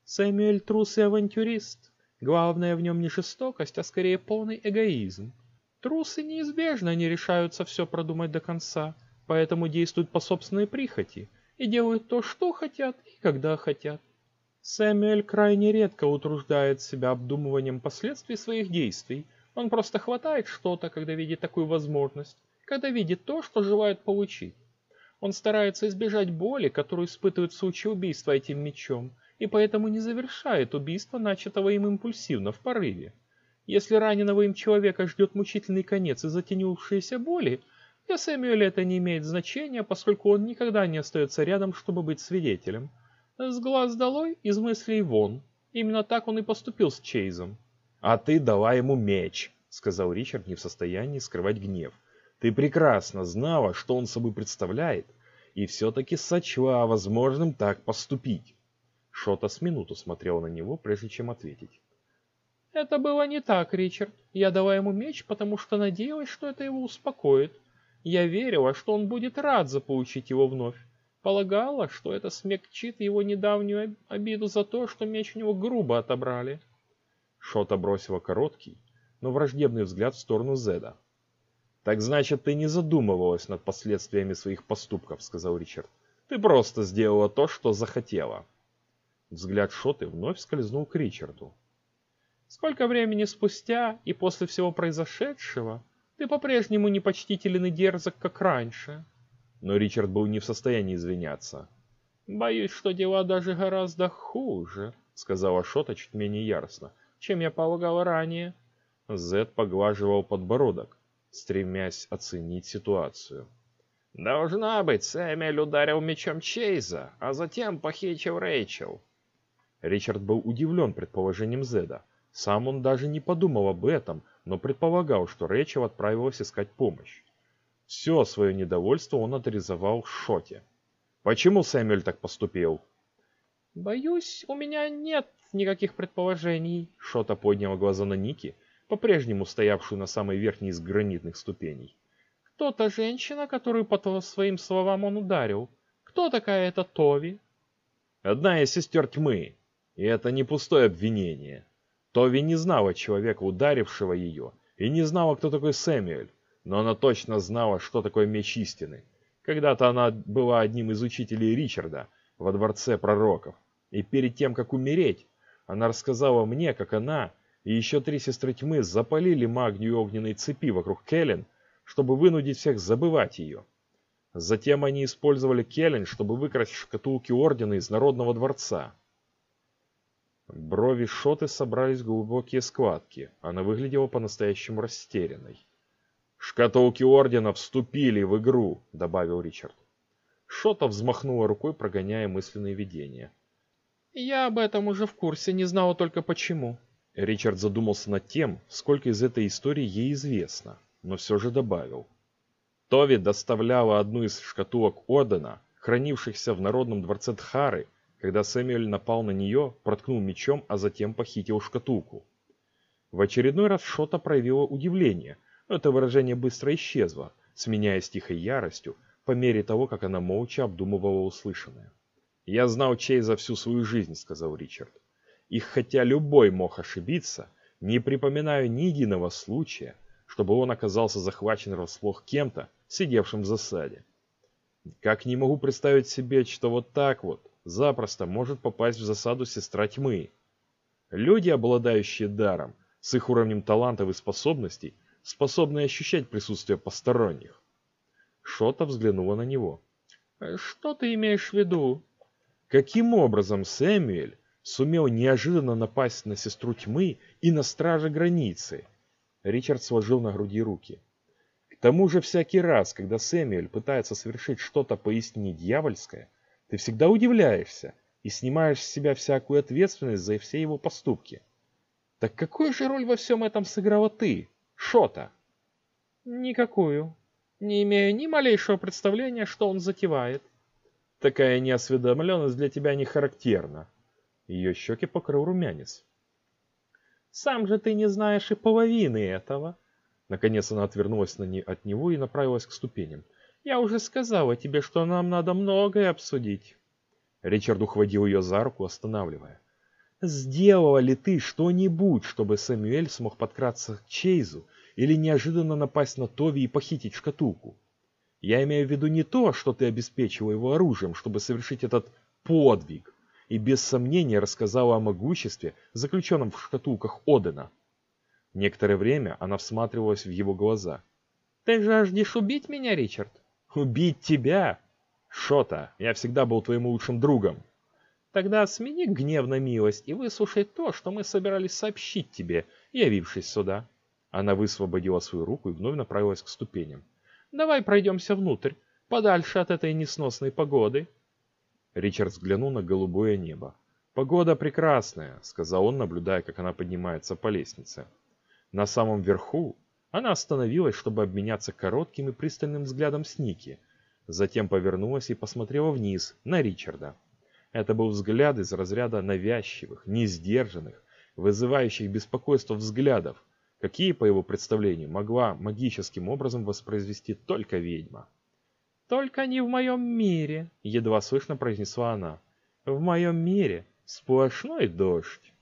Сэмюэль трус и авантюрист. Главное в нем не жестокость, а скорее полный эгоизм. Трусы неизбежно не решаются все продумать до конца, поэтому действуют по собственной прихоти и делают то, что хотят и когда хотят. Сэмюэль крайне редко утруждает себя обдумыванием последствий своих действий. Он просто хватает что-то, когда видит такую возможность, когда видит то, что желает получить. Он старается избежать боли, которую испытывает в случае убийства этим мечом, и поэтому не завершает убийство, начатого им импульсивно, в порыве. Если раненого им человека ждет мучительный конец и затянувшиеся боли, для Сэмюэля это не имеет значения, поскольку он никогда не остается рядом, чтобы быть свидетелем. С глаз долой, из мыслей вон. Именно так он и поступил с Чейзом. «А ты дала ему меч», — сказал Ричард, не в состоянии скрывать гнев. «Ты прекрасно знала, что он собой представляет, и все-таки сочла возможным так поступить». Шота с минуту смотрел на него, прежде чем ответить. «Это было не так, Ричард. Я дала ему меч, потому что надеялась, что это его успокоит. Я верила, что он будет рад заполучить его вновь. Полагала, что это смягчит его недавнюю обиду за то, что меч у него грубо отобрали». Шота бросила короткий, но враждебный взгляд в сторону Зеда. «Так значит, ты не задумывалась над последствиями своих поступков», — сказал Ричард. «Ты просто сделала то, что захотела». Взгляд Шоты вновь скользнул к Ричарду. «Сколько времени спустя и после всего произошедшего ты по-прежнему непочтителен и дерзок, как раньше?» Но Ричард был не в состоянии извиняться. «Боюсь, что дела даже гораздо хуже», — сказала Шота чуть менее яростно, чем я полагала ранее. Зед поглаживал подбородок, стремясь оценить ситуацию. «Должна быть, Сэмюэль ударил мечом Чейза, а затем похитил Рэйчел. Ричард был удивлен предположением Зеда. Сам он даже не подумал об этом, но предполагал, что Рэйчел отправилась искать помощь. Все свое недовольство он отрезовал Шоте. Почему Сэмюэль так поступил? «Боюсь, у меня нет никаких предположений», — Шота подняла глаза на Ники, по-прежнему стоявшую на самой верхней из гранитных ступеней. «Кто-то женщина, которую, по своим словам, он ударил. Кто такая эта Тови?» «Одна из сестер тьмы», и это не пустое обвинение. Тови не знала человека, ударившего ее, и не знала, кто такой Сэмюэль, но она точно знала, что такое меч истины. Когда-то она была одним из учителей Ричарда во Дворце Пророков, и перед тем, как умереть, она рассказала мне, как она и еще три сестры тьмы запалили магнию огненной цепи вокруг Келлен, чтобы вынудить всех забывать ее. Затем они использовали Келлен, чтобы выкрасть шкатулки Ордена из Народного Дворца. Брови Шоты собрались в глубокие складки. Она выглядела по-настоящему растерянной. «Шкатулки Ордена вступили в игру», — добавил Ричард. Шота взмахнула рукой, прогоняя мысленные видения. «Я об этом уже в курсе, не знала только почему». Ричард задумался над тем, сколько из этой истории ей известно, но все же добавил. Тови доставляла одну из шкатулок Ордена, хранившихся в Народном дворце Тхары, когда Сэмюэль напал на нее, проткнул мечом, а затем похитил шкатулку. В очередной раз Шота проявила удивление, но это выражение быстро исчезло, сменяясь тихой яростью, по мере того, как она молча обдумывала услышанное. «Я знал Чей за всю свою жизнь», — сказал Ричард. «И хотя любой мог ошибиться, не припоминаю ни единого случая, чтобы он оказался захвачен врасплох кем-то, сидевшим в засаде. Как не могу представить себе, что вот так вот, запросто может попасть в засаду сестра тьмы. Люди, обладающие даром, с их уровнем талантов и способностей, способны ощущать присутствие посторонних. Шота взглянула на него. «Э, «Что ты имеешь в виду?» Каким образом Сэмюэль сумел неожиданно напасть на сестру тьмы и на страже границы? Ричард сложил на груди руки. К тому же всякий раз, когда Сэмюэль пытается совершить что-то поистине дьявольское, Ты всегда удивляешься и снимаешь с себя всякую ответственность за все его поступки. Так какую же роль во всем этом сыграла ты, Шота? Никакую. Не имею ни малейшего представления, что он затевает. Такая неосведомленность для тебя не характерна. Ее щеки покрыл румянец. Сам же ты не знаешь и половины этого. Наконец она отвернулась на не... от него и направилась к ступеням. Я уже сказала тебе, что нам надо многое обсудить. Ричард ухватил ее за руку, останавливая. Сделала ли ты что-нибудь, чтобы Сэмюэль смог подкраться к Чейзу или неожиданно напасть на Тови и похитить шкатулку? Я имею в виду не то, что ты обеспечила его оружием, чтобы совершить этот подвиг, и без сомнения рассказала о могуществе, заключенном в шкатулках Одена. Некоторое время она всматривалась в его глаза. «Ты жаждешь убить меня, Ричард?» «Убить тебя? Шота, я всегда был твоим лучшим другом». «Тогда смени гнев на милость и выслушай то, что мы собирались сообщить тебе, явившись сюда». Она высвободила свою руку и вновь направилась к ступеням. «Давай пройдемся внутрь, подальше от этой несносной погоды». Ричард взглянул на голубое небо. «Погода прекрасная», — сказал он, наблюдая, как она поднимается по лестнице. На самом верху она остановилась, чтобы обменяться коротким и пристальным взглядом с Ники. Затем повернулась и посмотрела вниз, на Ричарда. Это был взгляд из разряда навязчивых, несдержанных, вызывающих беспокойство взглядов, какие, по его представлению, могла магическим образом воспроизвести только ведьма. «Только не в моем мире», — едва слышно произнесла она. «В моем мире сплошной дождь».